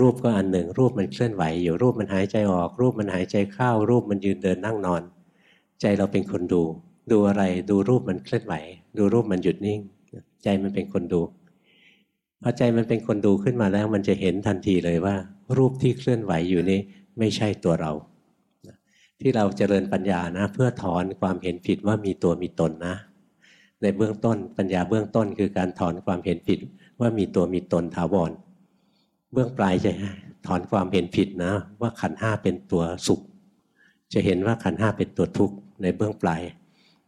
รูปก็อันหนึ่ง รูปมันเคลื่อนไหว อยู่รูปมันหายใจออก รูปมันหายใจเข้า รูปมันยืนเดินนั่งนอน ใจเราเป็นคนดู ดูอะไรดูรูปมันเคลื่อนไหว ดูรูปมันหยุดนิ่ง ใจมันเป็นคนดูพอใจมันเป็นคนดูขึ้นมาแล้ว มันจะเห็นทันทีเลยว่า รูปที่เคลื่อนไหวอยู่นี้ไม่ใช่ตัวเรา ที่เราเจริญปัญญานะ เพื่อถอนความเห็นผิดว่ามีตัวมีตนนะ ในเบื้องต้นปัญญาเบื้องต้นคือการถอนความเห็นผิดว่ามีตัวมีตนถาวรเบื้องปลายจะถอนความเห็นผิดนะ ว่าขันห้าเป็นตัวสุข จะเห็นว่าขันห้าเป็นตัวทุกข์ในเบื้องปลาย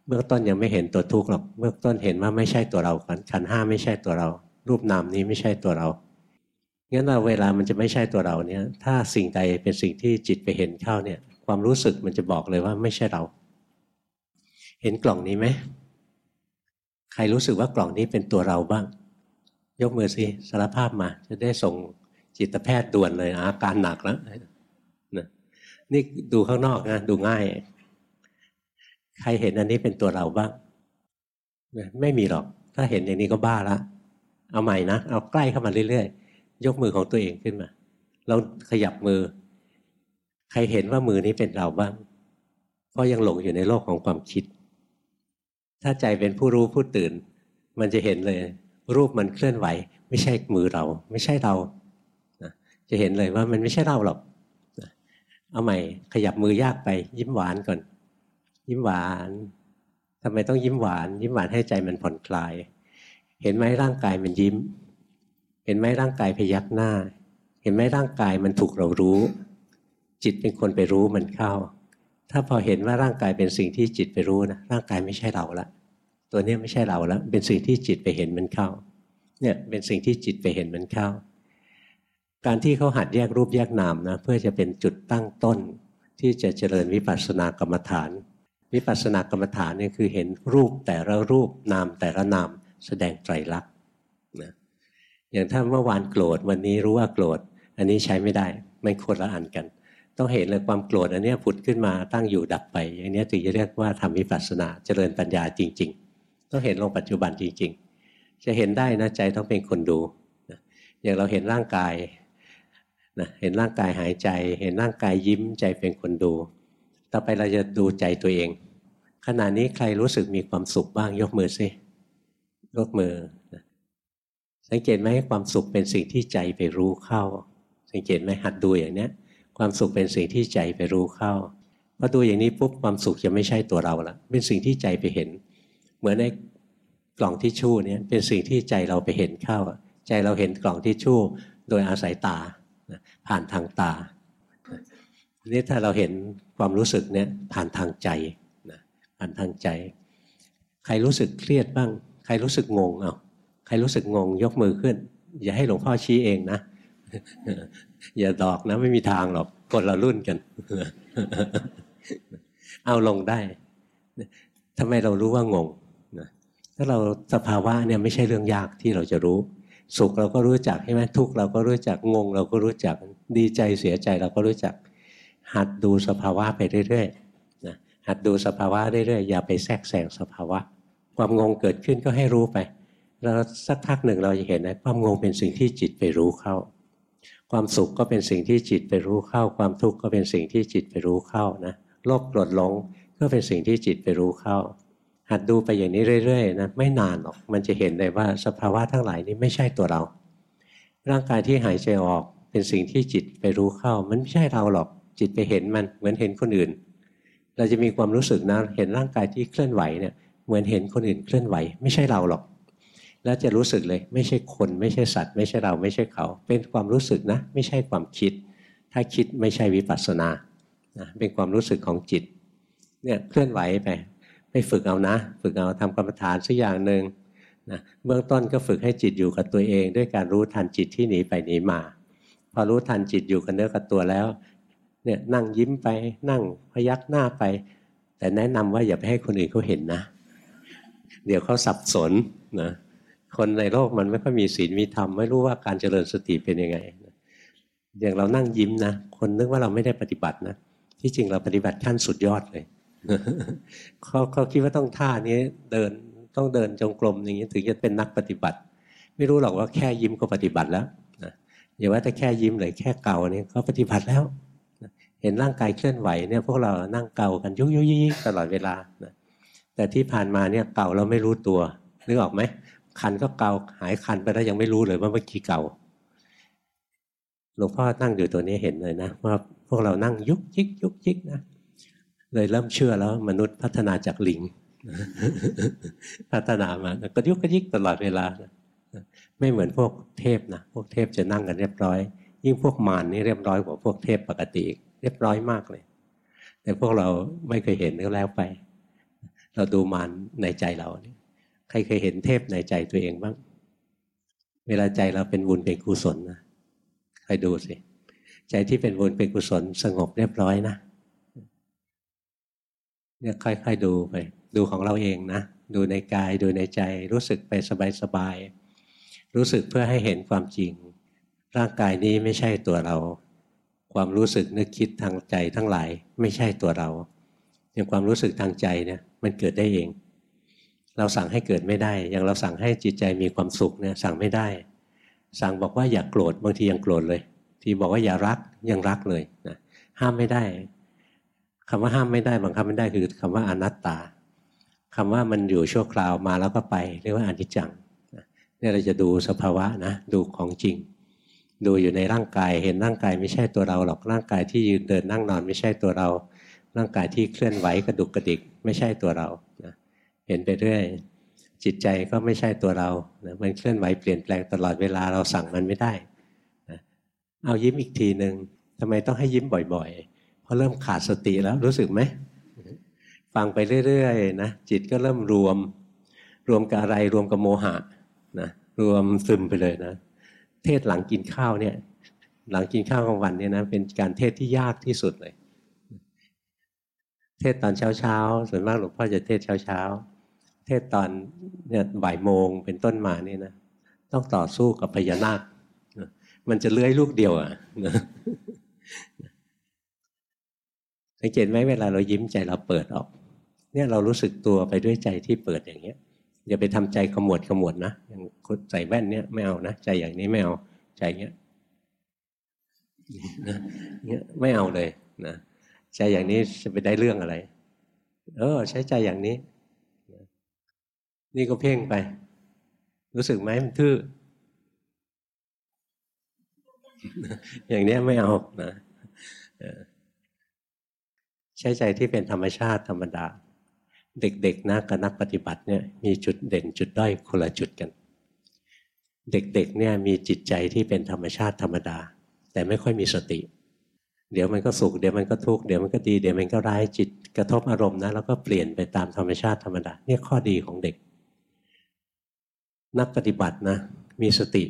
เบื้องต้นยังไม่เห็นตัวทุกข์หรอก เบื้องต้นเห็นว่าไม่ใช่ตัวเราขันห้าไม่ใช่ตัวเรา รูปนามนี้ไม่ใช่ตัวเรางั้นเราเวลามันจะไม่ใช่ตัวเราเนี่ย ถ้าสิ่งใดเป็นสิ่งที่จิตไปเห็นเข้าเนี่ย ความรู้สึกมันจะบอกเลยว่าไม่ใช่เรา เห็นกล่องนี้ไหมใครรู้สึกว่ากล่องนี้เป็นตัวเราบ้าง ยกมือสิสารภาพมา จะได้ส่งจิตแพทย์ด่วนเลยอาการหนักแล้วนะนี่ดูข้างนอกนะดูง่าย ใครเห็นอันนี้เป็นตัวเราบ้างไม่มีหรอก ถ้าเห็นอย่างนี้ก็บ้าละ เอาใหม่นะ เอาใกล้เข้ามาเรื่อยๆ ยกมือของตัวเองขึ้นมาเราขยับมือ ใครเห็นว่ามือนี้เป็นเราบ้างก็ยังหลงอยู่ในโลกของความคิด ถ้าใจเป็นผู้รู้ผู้ตื่น มันจะเห็นเลย รูปมันเคลื่อนไหว ไม่ใช่มือเรา ไม่ใช่เรา จะเห็นเลยว่ามันไม่ใช่เราหรอก เอาใหม่ ขยับมือยากไปยิ้มหวานก่อน ยิ้มหวานทำไมต้องยิ้มหวาน ยิ้มหวานให้ใจมันผ่อนคลาย เห็นไหมร่างกายมันยิ้ม เห็นไหมร่างกายพยักหน้า เห็นไหมร่างกายมันถูกเรารู้ จิตเป็นคนไปรู้มันเข้า ถ้าพอเห็นว่าร่างกายเป็นสิ่งที่จิตไปรู้นะร่างกายไม่ใช่เราละตัวนี้ไม่ใช่เราแล้ว เป็นสิ่งที่จิตไปเห็นมันเข้า เนี่ยเป็นสิ่งที่จิตไปเห็นมันเข้า การที่เขาหัดแยกรูปแยกนามนะเพื่อจะเป็นจุดตั้งต้นที่จะเจริญวิปัสสนากรรมฐาน วิปัสสนากรรมฐานเนี่ยคือเห็นรูปแต่ละรูปนามแต่ละนามแสดงไตรลักษณ์นะอย่างถ้าเมื่อวานโกรธวันนี้รู้ว่าโกรธ อันนี้ใช้ไม่ได้ไม่คนละอันกัน ต้องเห็นเลยความโกรธอันนี้ผุดขึ้นมาตั้งอยู่ดับไปอย่างนี้ถึงจะเรียกว่าทำวิปัสสนาเจริญปัญญาจริง ๆ ต้องเห็นลงปัจจุบันจริง ๆ จะเห็นได้นะใจต้องเป็นคนดูอย่างเราเห็นร่างกายนะเห็นร่างกายหายใจ เห็นร่างกายยิ้มใจเป็นคนดู ต่อไปเราจะดูใจตัวเอง ขณะนี้ใครรู้สึกมีความสุขบ้างยกมือสิยกมือ สังเกตไหมความสุขเป็นสิ่งที่ใจไปรู้เข้า สังเกตไหมหัดดูอย่างเนี้ย ความสุขเป็นสิ่งที่ใจไปรู้เข้าพอดูอย่างนี้ปุ๊บความสุขจะไม่ใช่ตัวเราละเป็นสิ่งที่ใจไปเห็น เหมือนในกล่องทิชชู่เนี่ยเป็นสิ่งที่ใจเราไปเห็นเข้า ใจเราเห็นกล่องทิชชู่โดยอาศัยตาผ่านทางตา นี่ถ้าเราเห็นความรู้สึกเนี่ยผ่านทางใจนะผ่านทางใจ ใครรู้สึกเครียดบ้าง ใครรู้สึกงงเอาใครรู้สึกงงยกมือขึ้น อย่าให้หลวงพ่อชี้เองนะอย่าดอกนะไม่มีทางหรอกคนเรารุ่นกัน เอาลงได้ทำไมเรารู้ว่างงถ้าเราสภาวะเนี่ยไม่ใช่เรื่องยากที่เราจะรู้ สุขเราก็รู้จักใช่ไหมทุกข์เราก็รู้จักงง เราก็รู้จักดีใจเสียใจเราก็รู้จัก หัดดูสภาวะไปเรื่อยๆนะหัดดูสภาวะเรื่อยๆอย่าไปแทรกแซงสภาวะ ความงงเกิดขึ้นก็ให้รู้ไปแล้วสักพักหนึ่งเราจะเห็นนะความงงเป็นสิ่งที่จิตไปรู้เข้า ความสุขก็เป็นสิ่งที่จิตไปรู้เข้า ความทุกข์ก็เป็นสิ่งที่จิตไปรู้เข้านะโลภโกรธหลงก็เป็นสิ่งที่จิตไปรู้เข้า หัดดูไปอย่างนี้เรื่อยๆนะไม่นานหรอกมันจะเห็นเลยว่าสภาวะทั้งหลายนี้ไม่ใช่ตัวเรา ร่างกายที่หายใจออกเป็นสิ่งที่จิตไปรู้เข้า มันไม่ใช่เราหรอก จิตไปเห็นมันเหมือนเห็นคนอื่น เราจะมีความรู้สึกนะเห็นร่างกายที่เคลื่อนไหวเนี่ยเหมือนเห็นคนอื่นเคลื่อนไหว ไม่ใช่เราหรอก แล้วจะรู้สึกเลย ไม่ใช่คน ไม่ใช่สัตว์ ไม่ใช่เราไม่ใช่เขา เป็นความรู้สึกนะ ไม่ใช่ความคิด ถ้าคิดไม่ใช่วิปัสสนาเป็นความรู้สึกของจิตเนี่ยเคลื่อนไหวไปไปฝึกเอานะ ฝึกเอาทำกรรมฐานสักอย่างหนึ่งนะเบื้องต้นก็ฝึกให้จิตอยู่กับตัวเอง ด้วยการรู้ทันจิตที่หนีไปหนีมา พอรู้ทันจิตอยู่กับเนื้อกับตัวแล้ว เนี่ยนั่งยิ้มไปนั่งพยักหน้าไป แต่แนะนำว่าอย่าไปให้คนอื่นเขาเห็นนะ เดี๋ยวเขาสับสนนะคนในโลกมันไม่ค่อยมีศีลมีธรรมไม่รู้ว่าการเจริญสติเป็นยังไงอย่างเรานั่งยิ้มนะคนนึกว่าเราไม่ได้ปฏิบัตินะที่จริงเราปฏิบัติขั้นสุดยอดเลยเขาเขาคิดว่าต้องท่านี้เดินต้องเดินจงกรมอย่างนี้ถึงจะเป็นนักปฏิบัติ ไม่รู้หรอกว่าแค่ยิ้มก็ปฏิบัติแล้วนะอย่าว่าแต่แค่ยิ้มเลยแค่เกานี่ก็ปฏิบัติแล้ว เห็นร่างกายเคลื่อนไหวเนี่ยพวกเรานั่งเกากันยุกยุกยิกตลอดเวลานะแต่ที่ผ่านมาเนี่ยเกาเราไม่รู้ตัวนึกออกไหมคันก็เกาหายคันไปแล้วยังไม่รู้เลยว่าเมื่อกี้เกาหลวงพ่อนั่งอยู่ตัวนี้เห็นเลยนะว่าพวกเรานั่งยุกยิกยุกยิกนะเลยเริ่มเชื่อแล้วมนุษย์พัฒนาจากลิง พัฒนามาก็ยุกยิกตลอดเวลาไม่เหมือนพวกเทพนะพวกเทพจะนั่งกันเรียบร้อย ยิ่งพวกมารนี่เรียบร้อยกว่าพวกเทพปกติ เรียบร้อยมากเลย แต่พวกเราไม่เคยเห็นก็แล้วไป เราดูมารในใจเราใครเคยเห็นเทพในใจตัวเองบ้าง เวลาใจเราเป็นบุญเป็นกุศลนะใครดูสิ ใจที่เป็นบุญเป็นกุศลสงบเรียบร้อยนะเนี่ยค่อยๆดูไป ดูของเราเองนะ ดูในกายดูในใจรู้สึกไปสบายๆรู้สึกเพื่อให้เห็นความจริง ร่างกายนี้ไม่ใช่ตัวเรา ความรู้สึกนึกคิดทางใจทั้งหลายไม่ใช่ตัวเรา อย่างความรู้สึกทางใจเนี่ยมันเกิดได้เอง เราสั่งให้เกิดไม่ได้ อย่างเราสั่งให้จิตใจมีความสุขเนี่ยสั่งไม่ได้ สั่งบอกว่าอย่ากโกรธบางทียังโกรธเลย ที่บอกว่าอย่ารักยังรักเลยนะห้ามไม่ได้คำว่าห้ามไม่ได้บังคับไม่ได้คือคำว่าอนัตตาคำว่ามันอยู่ชั่วคราวมาแล้วก็ไป เรียกว่าอนิจจังเนี่ยเราจะดูสภาวะนะดูของจริง ดูอยู่ในร่างกาย เห็นร่างกายไม่ใช่ตัวเราหรอกร่างกายที่ยืนเดินนั่งนอนไม่ใช่ตัวเรา ร่างกายที่เคลื่อนไหวกระดุกกระดิกไม่ใช่ตัวเรานะเห็นไปเรื่อยจิตใจก็ไม่ใช่ตัวเรานะมันเคลื่อนไหวเปลี่ยนแปลงตลอดเวลาเราสั่งมันไม่ได้นะเอายิ้มอีกทีหนึ่งทำไมต้องให้ยิ้มบ่อยๆ เพอเริ่มขาดสติแล้วรู้สึกไหม ฟังไปเรื่อยๆนะจิตก็เริ่มรวม รวมกับอะไรรวมกับโมหะนะรวมซึมไปเลยนะ เทศหลังกินข้าวเนี่ย หลังกินข้าวกลางวันเนี่ยนะเป็นการเทศที่ยากที่สุดเลย เทศตอนเช้าเช้าส่วนมากหลวงพ่อจะเทศเช้าเช้าเทศตอนเนี่ยบ่ายโมงเป็นต้นมานี่นะต้องต่อสู้กับพญานาค มันจะเลื้อยลูกเดียวอะสังเกตไหมเวลาเรายิ้มใจเราเปิดออก เนี่ยเรารู้สึกตัวไปด้วยใจที่เปิดอย่างเงี้ย อย่าไปทำใจขมวดขมวดนะอย่างใส่แว่นเนี่ยไม่เอานะใจอย่างนี้ไม่เอาใจเงี้ยเนี่ยไม่เอาเลยนะใจอย่างนี้จะไปได้เรื่องอะไร เออ ใช้ใจอย่างนี้ นี่ก็เพ่งไป รู้สึกไหมมันทื่ออย่างนี้ไม่เอานะใช้ใจที่เป็นธรรมชาติธรรมดา เด็กๆนะกับนักปฏิบัติเนี่ยมีจุดเด่นจุดด้อยคนละจุดกัน เด็กๆเนี่ยมีจิตใจที่เป็นธรรมชาติธรรมดา แต่ไม่ค่อยมีสติ เดี๋ยวมันก็สุขเดี๋ยวมันก็ทุกข์เดี๋ยวมันก็ดีเดี๋ยวมันก็ร้ายจิตกระทบอารมณ์นะแล้วก็เปลี่ยนไปตามธรรมชาติธรรมดาเนี่ยข้อดีของเด็ก นักปฏิบัตินะมีสติ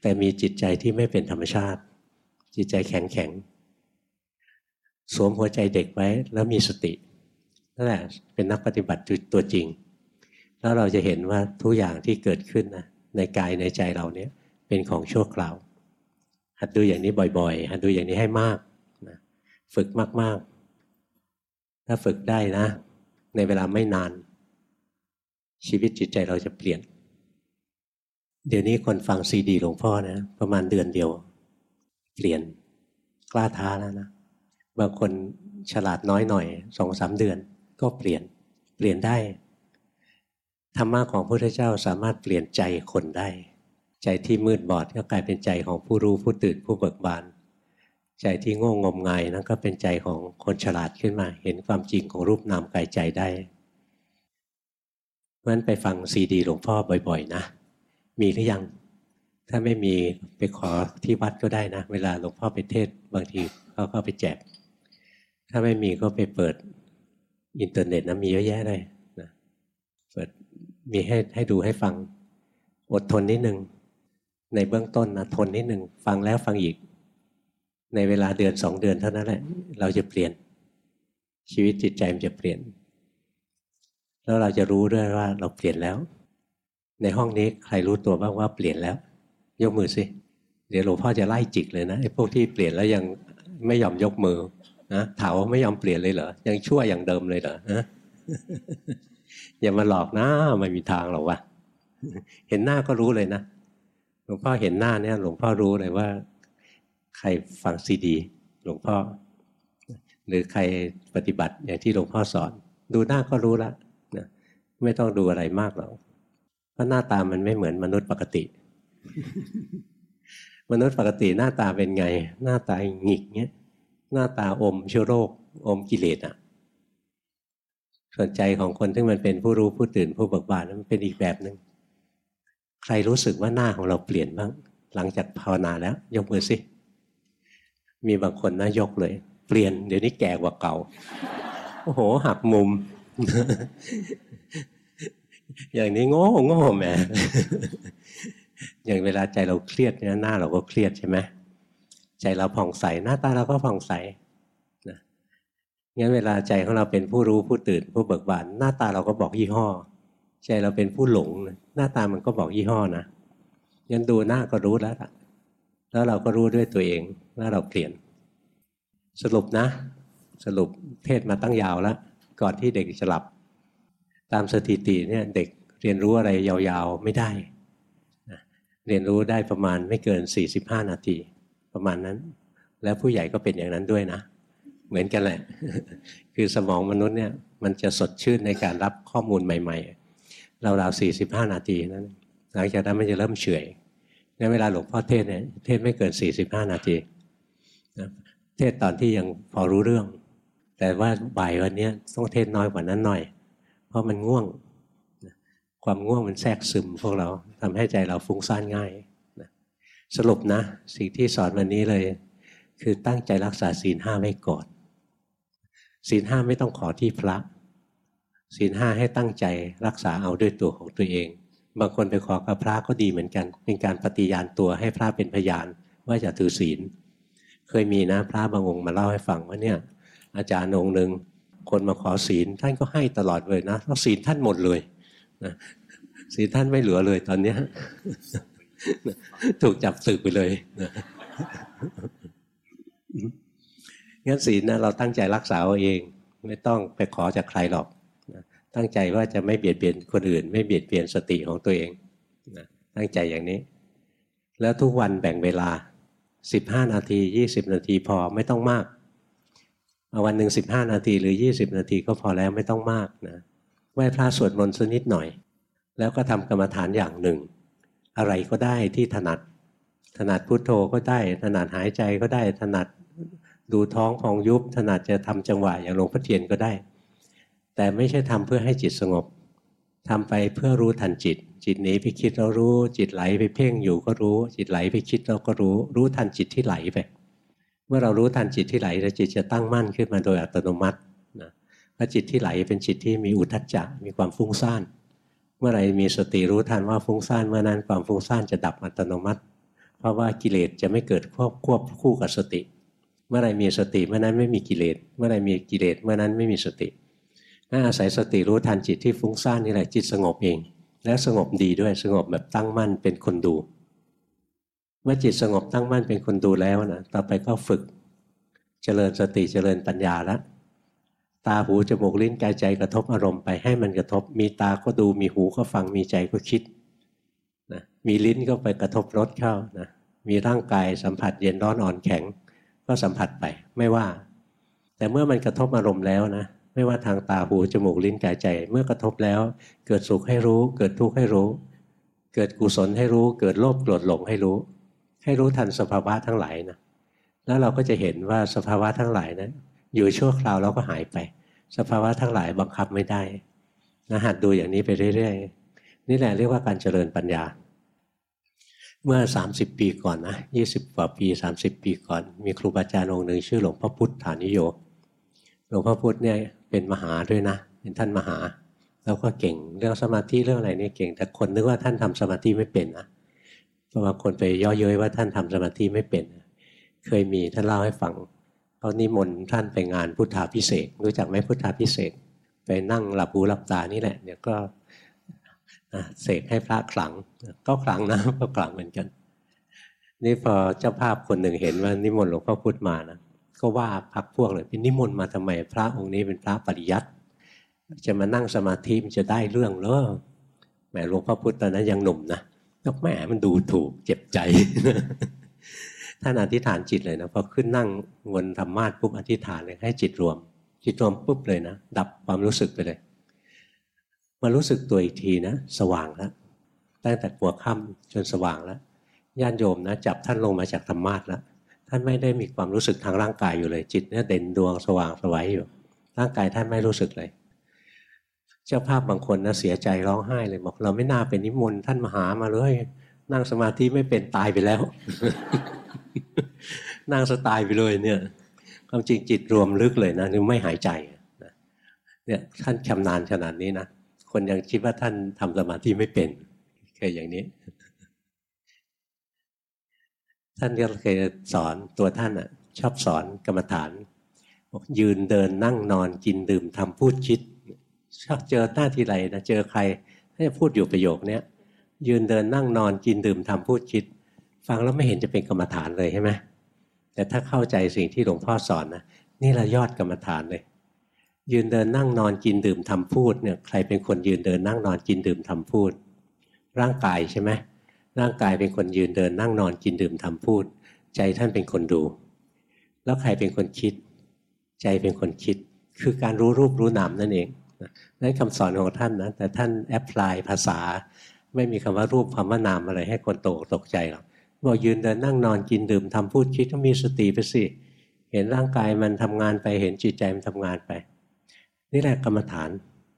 แต่มีจิตใจที่ไม่เป็นธรรมชาติ จิตใจแข็งแข็งสวมหัวใจเด็กไว้แล้วมีสติ นั่นแหละเป็นนักปฏิบัติตัวจริง แล้วเราจะเห็นว่าทุกอย่างที่เกิดขึ้นนะในกายในใจเราเนี้ยเป็นของชั่วคราว หัดดูอย่างนี้บ่อยๆ หัดดูอย่างนี้ให้มากนะฝึกมากๆ ถ้าฝึกได้นะ ในเวลาไม่นาน ชีวิตจิตใจเราจะเปลี่ยน เดี๋ยวนี้คนฟังซีดีหลวงพ่อนะประมาณเดือนเดียว เปลี่ยนกล้าท้าแล้วนะ บางคนฉลาดน้อยหน่อยสองสามเดือน ก็เปลี่ยนเปลี่ยนได้ธรรมะของพระพุทธเจ้าสามารถเปลี่ยนใจคนได้ ใจที่มืดบอดก็กลายเป็นใจของผู้รู้ผู้ตื่นผู้เบิกบาน ใจที่โง่งมงายนั่นก็เป็นใจของคนฉลาดขึ้นมา เห็นความจริงของรูปนามกายใจได้เพราะฉะนั้นไปฟังซีดีหลวงพ่อบ่อย ๆ นะ มีหรือยัง ถ้าไม่มีไปขอที่วัดก็ได้นะ เวลาหลวงพ่อไปเทศบางทีเขาก็ไปแจกถ้าไม่มีก็ไปเปิด อินเทอร์เน็ตนะมีเยอะแยะเลยนะเปิดมีให้ให้ดูให้ฟัง อดทนนิดนึง ในเบื้องต้นนะทนนิดนึง ฟังแล้วฟังอีก ในเวลาเดือนสองเดือนเท่านั้นแหละ เราจะเปลี่ยน ชีวิตจิตใจมันจะเปลี่ยน แล้วเราจะรู้ด้วยว่าเราเปลี่ยนแล้ว ในห้องนี้ใครรู้ตัวบ้างว่าเปลี่ยนแล้ว ยกมือสิเดี๋ยวหลวงพ่อจะไล่จิกเลยนะไอ้พวกที่เปลี่ยนแล้วยังไม่ยอมยกมือ นะถาไม่ยอมเปลี่ยนเลยเหรอยังชั่วอย่างเดิมเลยเหรอฮะอย่ามาหลอกนะไม่มีทางหรอกวะเห็นหน้าก็รู้เลยนะหลวงพ่อเห็นหน้าเนี่ยหลวงพ่อรู้เลยว่า ใครฟังซีดี หลวงพ่อ หรือใครปฏิบัติอย่างที่หลวงพ่อสอน ดูหน้าก็รู้ละนะไม่ต้องดูอะไรมากหรอกเพราะหน้าตามันไม่เหมือนมนุษย์ปกติ มนุษย์ปกติหน้าตาเป็นไง หน้าตาหงิกเงี้ย หน้าตาอมเชื้อโรคอมกิเลสอะส่วนใจของคนที่มันเป็นผู้รู้ผู้ตื่นผู้เบิกบานมันเป็นอีกแบบหนึง่งใครรู้สึกว่าหน้าของเราเปลี่ยนบ้าง หลังจากภาวนาแล้ว ยกมือสิ มีบางคนนะยกเลย เปลี่ยนเดี๋ยวนี้แก่กว่าเก่า โอ้โห หักมุม อย่างนี้โง่โง่แหมอย่างเวลาใจเราเครียดเนี่ยหน้าเราก็เครียดใช่ไหม ใจเราผ่องใสหน้าตาเราก็ผ่องใสนะงั้นเวลาใจของเราเป็นผู้รู้ผู้ตื่น ผู้เบิกบานหน้าตาเราก็บอกยี่ห้อ ใจเราเป็นผู้หลง หน้าตามันก็บอกยี่ห้อนะงั้นดูหน้าก็รู้แล้วแล้วเราก็รู้ด้วยตัวเองว่าเราเปลี่ยน สรุปนะ สรุปเทศมาตั้งยาวแล้วก่อนที่เด็กจะหลับ ตามสถิติเนี่ยเด็กเรียนรู้อะไรยาวๆไม่ได้ เรียนรู้ได้ประมาณไม่เกิน 45 นาที ประมาณนั้น แล้วผู้ใหญ่ก็เป็นอย่างนั้นด้วยนะ เหมือนกันแหละ คือสมองมนุษย์เนี่ยมันจะสดชื่นในการรับข้อมูลใหม่ๆราวๆ45นาทีนั้นหลังจากนั้นมันจะเริ่มเฉยงั้นเวลาหลวงพ่อเทศเนี่ยเทศไม่เกิน45นาทีเทศตอนที่ยังพอรู้เรื่อง แต่ว่าบ่ายวันนี้ต้องเทศน้อยกว่านั้นหน่อย เพราะมันง่วง ความง่วงมันแทรกซึมพวกเราทำให้ใจเราฟุ้งซ่านง่าย สรุปนะ สิ่งที่สอนวันนี้เลย คือตั้งใจรักษาศีลห้าไว้ก่อนศีลห้าไม่ต้องขอที่พระศีลห้าให้ตั้งใจรักษาเอาด้วยตัวของตัวเอง บางคนไปขอกับพระก็ดีเหมือนกัน เป็นการปฏิญาณตัวให้พระเป็นพยาน ว่าจะถือศีล เคยมีนะพระบางองค์มาเล่าให้ฟังว่าเนี่ยอาจารย์องค์หนึ่งคนมาขอศีลท่านก็ให้ตลอดเลยนะเพราะศีลท่านหมดเลยนะศีลท่านไม่เหลือเลยตอนนี้ ถูกจับสึกไปเลยงั้นศีลนะเราตั้งใจรักษาเอาเอง ไม่ต้องไปขอจากใครหรอกตั้งใจว่าจะไม่เบียดเบียนคนอื่น ไม่เบียดเบียนสติของตัวเองตั้งใจอย่างนี้ แล้วทุกวันแบ่งเวลาสิบห้านาทียี่สิบนาทีพอไม่ต้องมากเอาวันหนึ่งสิบห้านาทีหรือยี่สิบนาทีก็พอแล้วไม่ต้องมากนะไหว้พระสวดมนต์สักนิดหน่อย แล้วก็ทำกรรมฐานอย่างหนึ่ง อะไรก็ได้ที่ถนัด ถนัดพุโทโธก็ได้ ถนัดหายใจก็ได้ ถนัดดูท้องพองยุบ ถนัดจะทำจังหวะอย่างหลวงพ่อเทียนก็ได้ แต่ไม่ใช่ทำเพื่อให้จิตสงบทำไปเพื่อรู้ทันจิต จิตหนีไปคิดเรารู้ จิตไหลไปเพ่งอยู่ก็รู้ จิตไหลไปคิดเราก็รู้ รู้ทันจิตที่ไหลไป เมื่อเรารู้ทันจิตที่ไหลแล้วจิตจะตั้งมั่นขึ้นมาโดยอัตโนมัตินะพราะจิตที่ไหลเป็นจิตที่มีอุทัจจะมีความฟุ้งซ่าน เมื่อไรมีสติรู้ทันว่าฟุ้งซ่านเมื่อนั้นความฟุ้งซ่านจะดับอัตโนมัติ เพราะว่ากิเลสจะไม่เกิดควบควบคู่กับสติ เมื่อไรมีสติเมื่อนั้นไม่มีกิเลส เมื่อไรมีกิเลสเมื่อนั้นไม่มีสติถ้าอาศัยสติรู้ทันจิตที่ฟุ้งซ่านนี่แหละจิตสงบเอง แล้วสงบดีด้วยสงบแบบตั้งมั่นเป็นคนดู เมื่อจิตสงบตั้งมั่นเป็นคนดูแล้วนะต่อไปก็ฝึก เจริญสติเจริญปัญญาแล้ว ตาหูจมูกลิ้นกายใจกระทบอารมณ์ไปให้มันกระทบ มีตาก็ดูมีหูก็ฟังมีใจก็คิดนะมีลิ้นก็ไปกระทบรสเข้านะมีร่างกายสัมผัสเย็นร้อนอ่อนแข็ง ก็สัมผัสไปไม่ว่า แต่เมื่อมันกระทบอารมณ์แล้วนะไม่ว่าทางตาหูจมูกลิ้นกายใจ เมื่อกระทบแล้ว เกิดสุขให้รู้ เกิดทุกข์ให้รู้ เกิดกุศลให้รู้ เกิดโลภโกรธหลงให้รู้ ให้รู้ทันสภาวะทั้งหลายนะแล้วเราก็จะเห็นว่าสภาวะทั้งหลายนะั้น อยู่ชั่วคราวแล้วก็หายไป สภาวะทั้งหลายบังคับไม่ได้นะหัดดูอย่างนี้ไปเรื่อยๆ นี่แหละเรียกว่าการเจริญปัญญา เมื่อ 30 ปีก่อนนะ20กว่าปี 30 ปีก่อน มีครูบาอาจารย์องค์หนึ่งชื่อหลวงพ่อพุทธานิโยหลวงพ่อพุธเนี่ยเป็นมหาด้วยนะ เป็นท่านมหา แล้วก็เก่งเรื่องสมาธิเรื่องอะไรนี่เก่ง แต่คนนึกว่าท่านทำสมาธิไม่เป็นนะเพราะว่าคนไปย่อเย้ยว่าท่านทำสมาธิไม่เป็น เคยมีท่านเล่าให้ฟัง เขานิมนต์ท่านไปงานพุทธาพิเศษรู้จักไหมพุทธาพิเศษไปนั่งหลับหูหลับตานี่แหละเดี๋ยวก็เสกให้พระขลัง ก็ขลังนะก็ขลังเหมือนกัน นี่พอเจ้าภาพคนหนึ่งเห็นว่านิมนต์หลวงพ่อพุธมานะก็ว่าพักพวกเลยเป็นนิมนต์มาทำไมพระองค์นี้เป็นพระปริยัติจะมานั่งสมาธิมันจะได้เรื่องเหรอแหมหลวงพ่อพุธตอนนั้นยังหนุ่มนะก็แหมมันดูถูกเจ็บใจ ท่านอธิษฐานจิตเลยนะพอขึ้นนั่งวนธรรมาทปุ๊บอธิษฐานเลยให้จิตรวม จิตรวมปุ๊บเลยนะดับความรู้สึกไปเลยมารู้สึกตัวอีกทีนะสว่างแล้วตั้งแต่หัวค่ำจนสว่างแล้วญาติโยมนะจับท่านลงมาจากธรรมาทแล้วท่านไม่ได้มีความรู้สึกทางร่างกายอยู่เลย จิตเนี่ยเด่นดวงสว่างสวัยอยู่ ร่างกายท่านไม่รู้สึกเลย เจ้าภาพบางคนนะเสียใจร้องไห้เลยบอกเราไม่น่าเป็นนิมนต์ท่านมาหามาเลย นั่งสมาธิไม่เป็นตายไปแล้ว นั่งสไตล์ไปเลยเนี่ย ความจริงจิตรวมลึกเลยนะนไม่หายใจเนี่ยท่านชำนาญขนาดนี้นะ คนยังคิดว่าท่านทำสมาธิไม่เป็นเคยอย่างนี้ ท่านก็เคยสอนตัวท่านอะ ชอบสอนกรรมฐานบอกยืนเดินนั่งนอนกินดื่มทำพูดคิดชอบเจอหน้าที่ไรนะเจอใครถ้าจะพูดอยู่ประโยคเนี้ย ยืนเดินนั่งนอนกินดื่มทำพูดคิด ฟังแล้วไม่เห็นจะเป็นกรรมฐานเลยใช่ไหมแต่ถ้าเข้าใจสิ่งที่หลวงพ่อสอนนะนี่ละยอดกรรมฐานเลย ยืนเดินนั่งนอนกินดื่มทำพูดเนี่ยใครเป็นคนยืนเดินนั่งนอนกินดื่มทำพูด ร่างกายใช่ไหมร่างกายเป็นคนยืนเดินนั่งนอนกินดื่มทำพูด ใจท่านเป็นคนดู แล้วใครเป็นคนคิด ใจเป็นคนคิด คือการรู้รูปรู้นามนั่นเองนั่นคำสอนของท่านนะแต่ท่านแอพพลายภาษา ไม่มีคำว่ารูปคำว่านามอะไรให้คนตกตกใจหรอกบอกยืนเดินนั่งนอนกินดื่มทำพูดคิดต้องมีสติไปสิ เห็นร่างกายมันทำงานไปเห็นจิตใจมันทำงานไป นี่แหละกรรมฐาน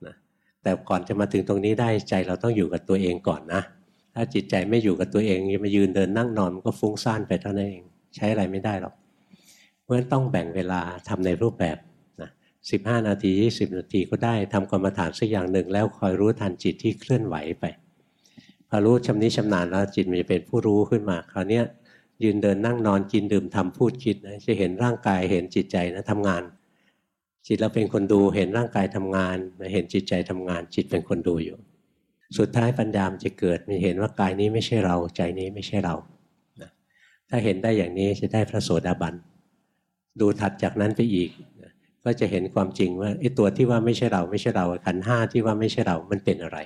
นะแต่ก่อนจะมาถึงตรงนี้ได้ใจเราต้องอยู่กับตัวเองก่อนนะ ถ้าจิตใจไม่อยู่กับตัวเองจะมายืนเดินนั่งนอนมันก็ฟุ้งซ่านไปเท่านั้นเอง ใช้อะไรไม่ได้หรอกเพราะฉะนั้นต้องแบ่งเวลาทำในรูปแบบนะสิบห้านาทียี่สิบนาทีก็ได้ทำกรรมฐานสักอย่างหนึ่งแล้วคอยรู้ทันจิตที่เคลื่อนไหวไป พอรู้ชำนิชำนาญแล้วจิตมันจะเป็นผู้รู้ขึ้นมาคราวนี้ยืนเดินนั่งนอนกินดื่มทำพูดคิดนะจะเห็นร่างกายเห็นจิตใจนะทำงาน จิตเราเป็นคนดูเห็นร่างกายทำงานเห็นจิตใจทำงาน จิตเป็นคนดูอยู่ สุดท้ายปัญญามจะเกิดมันเห็นว่ากายนี้ไม่ใช่เราใจนี้ไม่ใช่เรานะถ้าเห็นได้อย่างนี้จะได้พระโสดาบันดูถัดจากนั้นไปอีกก็จะเห็นความจริงว่าไอ้ตัวที่ว่าไม่ใช่เราไม่ใช่เราขันห้าที่ว่าไม่ใช่เรามันเป็นอะไร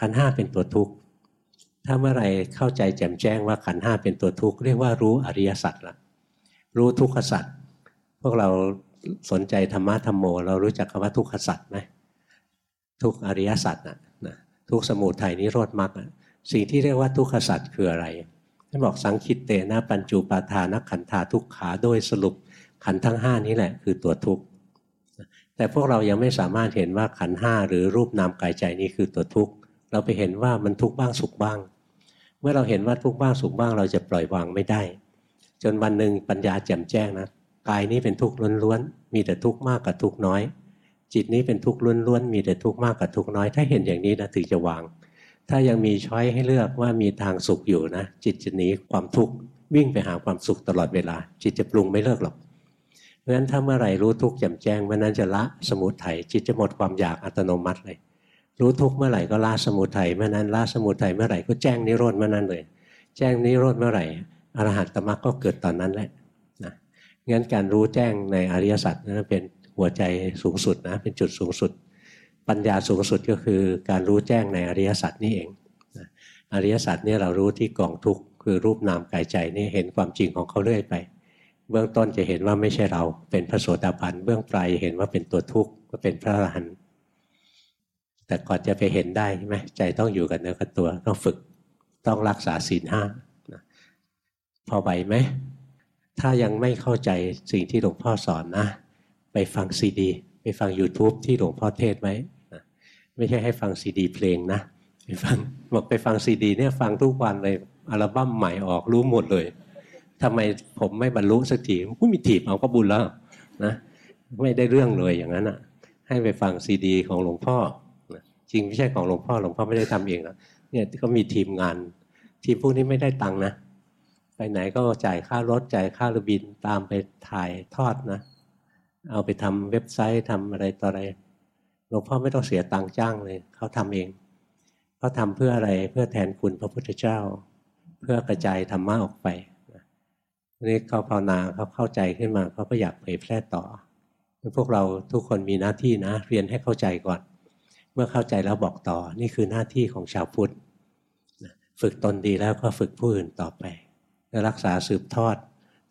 ขันห้าเป็นตัวทุกข์ ถ้าเมื่อไรเข้าใจแจ่มแจ้งว่าขันห้าเป็นตัวทุกข์เรียกว่ารู้อริยสัจละรู้ทุกขสัจพวกเราสนใจธรรมะธรรมโม เรารู้จักคำว่าทุกขสัจไหมทุกอริยสัจนะนะทุกสมุทัยนิโรธมรรคสิ่งที่เรียกว่าทุกขสัจคืออะไรท่านบอกสังคิตเตนะปัญจูปาทานขันธาทุกขาโดยสรุปขันทั้งห้านี้แหละคือตัวทุกข์แต่พวกเรายังไม่สามารถเห็นว่าขันห้าหรือรูปนามกายใจนี้คือตัวทุกข์ เราไปเห็นว่ามันทุกข์บ้างสุขบ้าง เมื่อเราเห็นว่าทุกข์บ้างสุขบ้างเราจะปล่อยวางไม่ได้ จนวันหนึ่งปัญญาแจ่มแจ้งนะกายนี้เป็นทุกข์ล้วนๆมีแต่ทุกข์มากกับทุกข์น้อย จิตนี้เป็นทุกข์ล้วนๆมีแต่ทุกข์มากกับทุกข์น้อย ถ้าเห็นอย่างนี้นะถึงจะวาง ถ้ายังมีช้อยให้เลือกว่ามีทางสุขอยู่นะจิตจะหนีความทุกข์วิ่งไปหาความสุขตลอดเวลา จิตจะปรุงไม่เลิกหรอกเพราะฉะนั้นถ้าเมื่อไหร่รู้ทุกข์แจ่มแจ้งเมื่อนั้นจะละสมุทัยจิตจะหมดความอยากอัตโนมัติเลย รู้ทุกเมื่อไหร่ก็ละสมุทัยเมื่อนั้นละสมุทัยเมื่อไหร่ก็แจ้งนิโรธเมื่อนั้นเลย แจ้งนิโรธเมื่อไหร่อรหัตตมรรคก็เกิดตอนนั้นแหละนะงั้นการรู้แจ้งในอริยสัจนั้นเป็นหัวใจสูงสุดนะเป็นจุดสูงสุด ปัญญาสูงสุดก็คือการรู้แจ้งในอริยสัจนี่เองอริยสัจนี่เรารู้ที่กองทุกข์คือรูปนามกายใจนี่เห็นความจริงของเขาเรื่อยไป เบื้องต้นจะเห็นว่าไม่ใช่เราเป็นพระโสดาบันเบื้องปลายเห็นว่าเป็นตัวทุกข์ก็เป็นพระอรหันต์ แต่ก่อนจะไปเห็นได้ใช่ไหมใจต้องอยู่กับเนื้อกับตัวต้องฝึกต้องรักษาศีลห้าพอไหวไหม ถ้ายังไม่เข้าใจสิ่งที่หลวงพ่อสอนนะ ไปฟังซีดี ไปฟัง YouTube ที่หลวงพ่อเทศไหมไม่ใช่ให้ฟังซีดี เพลงนะไปฟังบอกไปฟังซีดีเนี่ยฟังทุกวันเลยอัลบั้มใหม่ออกรู้หมดเลยทำไมผมไม่บรรลุสักทีกูมีถีบเอาก็บุญแล้วนะไม่ได้เรื่องเลยอย่างนั้นอะ ให้ไปฟังซีดี ของหลวงพ่อ จริงไม่ใช่ของหลวงพ่อหลวงพ่อไม่ได้ทำเองนะเนี่ยก็มีทีมงาน ทีมพวกนี้ไม่ได้ตังค์นะ ไปไหนก็จ่ายค่ารถจ่ายค่าระบินตามไปถ่ายทอดนะ เอาไปทำเว็บไซต์ทำอะไรต่ออะไรหลวงพ่อไม่ต้องเสียตังค์จ้างเลยเขาทำเองเขาทำเพื่ออะไรเพื่อแทนคุณพระพุทธเจ้า เพื่อกระจายธรรมะออกไปนี่เขาภาวนาเขาเข้าใจขึ้นมาเขาก็อยากเผยแพร่ต่อ พวกเราทุกคนมีหน้าที่นะ เรียนให้เข้าใจก่อน เมื่อเข้าใจแล้วบอกต่อ นี่คือหน้าที่ของชาวพุทธฝึกตนดีแล้วก็ฝึกผู้อื่นต่อไปรักษาสืบทอด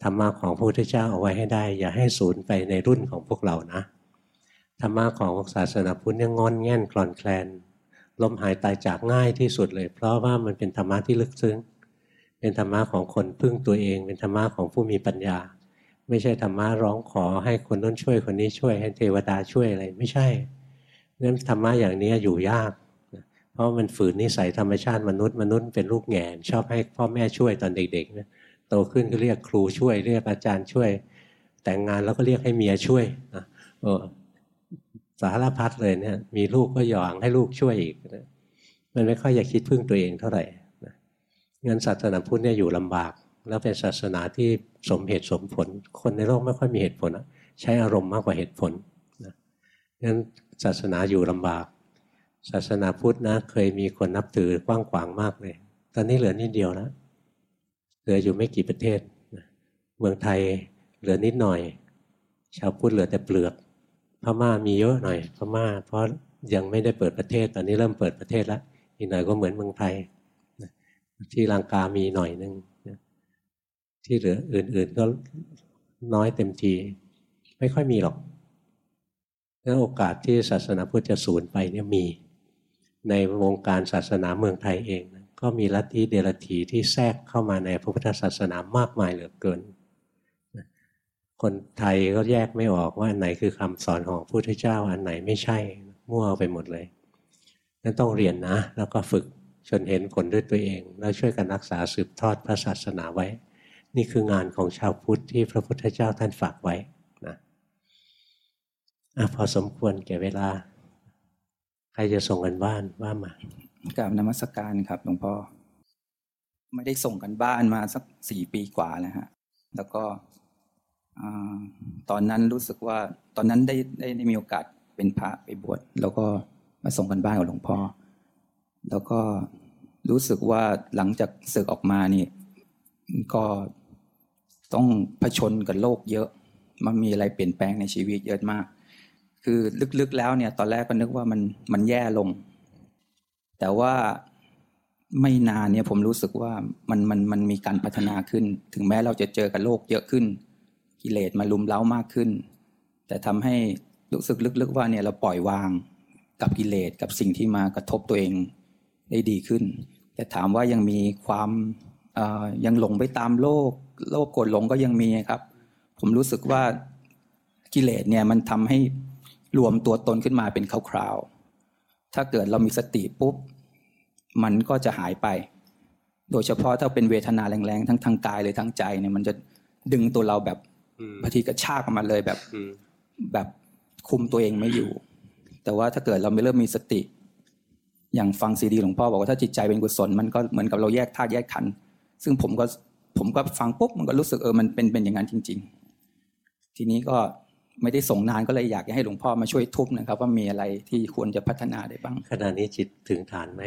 ธรรมะของพระพุทธเจ้าเอาไว้ให้ได้ อย่าให้สูญไปในรุ่นของพวกเรานะธรรมะของศาสนาพุทธเนี่ยงอนแง่นกลอนแคลนล้มหายตายจากง่ายที่สุดเลย เพราะว่ามันเป็นธรรมะที่ลึกซึ้ง เป็นธรรมะของคนพึ่งตัวเอง เป็นธรรมะของผู้มีปัญญา ไม่ใช่ธรรมะร้องขอให้คนนู้นช่วยคนนี้ช่วยให้เทวดาช่วยอะไรไม่ใช่ นั้นธรรมะอย่างนี้อยู่ยาก เพราะมันฝืนนิสัยธรรมชาติมนุษย์มนุษย์เป็นลูกแง่ชอบให้พ่อแม่ช่วยตอนเด็กๆนะโตขึ้นก็เรียกครูช่วย เรียกอาจารย์ช่วย แต่งงานแล้วก็เรียกให้เมียช่วยนะโอ้สารพัดเลยเนี่ยมีลูกก็หยองให้ลูกช่วยอีกนะมันไม่ค่อยอยากคิดพึ่งตัวเองเท่าไหร่นะงั้นศาสนาพุทธเนี่ยอยู่ลำบาก แล้วเป็นศาสนาที่สมเหตุสมผล คนในโลกไม่ค่อยมีเหตุผลใช้อารมณ์มากกว่าเหตุผลนะงั้น ศาสนาอยู่ลำบาก ศาสนาพุทธนะ เคยมีคนนับถือกว้างขวางมากเลย ตอนนี้เหลือนิดเดียวแล้วเหลืออยู่ไม่กี่ประเทศ เมืองไทยเหลือนิดหน่อย ชาวพุทธเหลือแต่เปลือก พม่ามีเยอะหน่อย พม่า เพราะยังไม่ได้เปิดประเทศ ตอนนี้เริ่มเปิดประเทศแล้วอีกหน่อยก็เหมือนเมืองไทยที่ลังกามีหน่อยหนึ่งที่เหลืออื่น ๆ ก็น้อยเต็มที ไม่ค่อยมีหรอก แล้วโอกาสที่ศาสนาพุทธจะสูญไปเนี่ยมี ในวงการศาสนาเมืองไทยเอง ก็มีลัทธิเดรัจฉีที่แทรกเข้ามาในพระพุทธศาสนามากมายเหลือเกิน คนไทยก็แยกไม่ออกว่าอันไหนคือคำสอนของพระพุทธเจ้าอันไหนไม่ใช่มั่วไปหมดเลยนั่นต้องเรียนนะ แล้วก็ฝึกจนเห็นผลด้วยตัวเอง แล้วช่วยกันรักษาสืบทอดพระศาสนาไว้ นี่คืองานของชาวพุทธที่พระพุทธเจ้าท่านฝากไว้ อพอสมควรแก่เวลา ใครจะส่งกันบ้านว่ามากราบนมัสกการครับหลวงพ่อ ไม่ได้ส่งกันบ้านมาสักสี่ปีกว่าแล้วฮะ แล้วก็ตอนนั้นรู้สึกว่าตอนนั้นได้ได้ได้มีโอกาสเป็นพระไปบวชแล้วก็มาส่งกันบ้านกับหลวงพ่อ แล้วก็รู้สึกว่าหลังจากศึกออกมานี่ก็ต้องผชนกับโลกเยอะ มันมีอะไรเปลี่ยนแปลงในชีวิตเยอะมาก คือลึกๆแล้วเนี่ยตอนแรกก็นึกว่ามันมันแย่ลง แต่ว่าไม่นานเนี่ยผมรู้สึกว่ามันมันมันมีการพัฒนาขึ้น ถึงแม้เราจะเจอกับโลกเยอะขึ้น กิเลสมาลุมเล้ามากขึ้น แต่ทำให้รู้สึกลึกๆว่าเนี่ยเราปล่อยวางกับกิเลสกับสิ่งที่มากระทบตัวเองได้ดีขึ้น แต่ถามว่ายังมีความยังหลงไปตามโลก โลกกดหลงก็ยังมีครับ ผมรู้สึกว่ากิเลสเนี่ยมันทำให้ รวมตัวตนขึ้นมาเป็นคราวๆ ถ้าเกิดเรามีสติปุ๊บ มันก็จะหายไป โดยเฉพาะถ้าเป็นเวทนาแรงๆ ทั้งทางกายเลยทั้งใจเนี่ยมันจะดึงตัวเราแบบบางทีกระชากออกมาเลยแบบแบบคุมตัวเองไม่อยู่ แต่ว่าถ้าเกิดเราไม่เริ่มมีสติ อย่างฟังซีดีหลวงพ่อบอกว่าถ้าจิตใจเป็นกุศลมันก็เหมือนกับเราแยกธาตุแยกขันธ์ซึ่งผมก็ผมก็ฟังปุ๊บมันก็รู้สึกเออมันเป็นเป็นอย่างนั้นจริง ๆ ทีนี้ก็ ไม่ได้ส่งนานก็เลยอยากให้หลวงพ่อมาช่วยทุบนะครับ ว่ามีอะไรที่ควรจะพัฒนาได้บ้างขณะนี้จิตถึงฐานไหม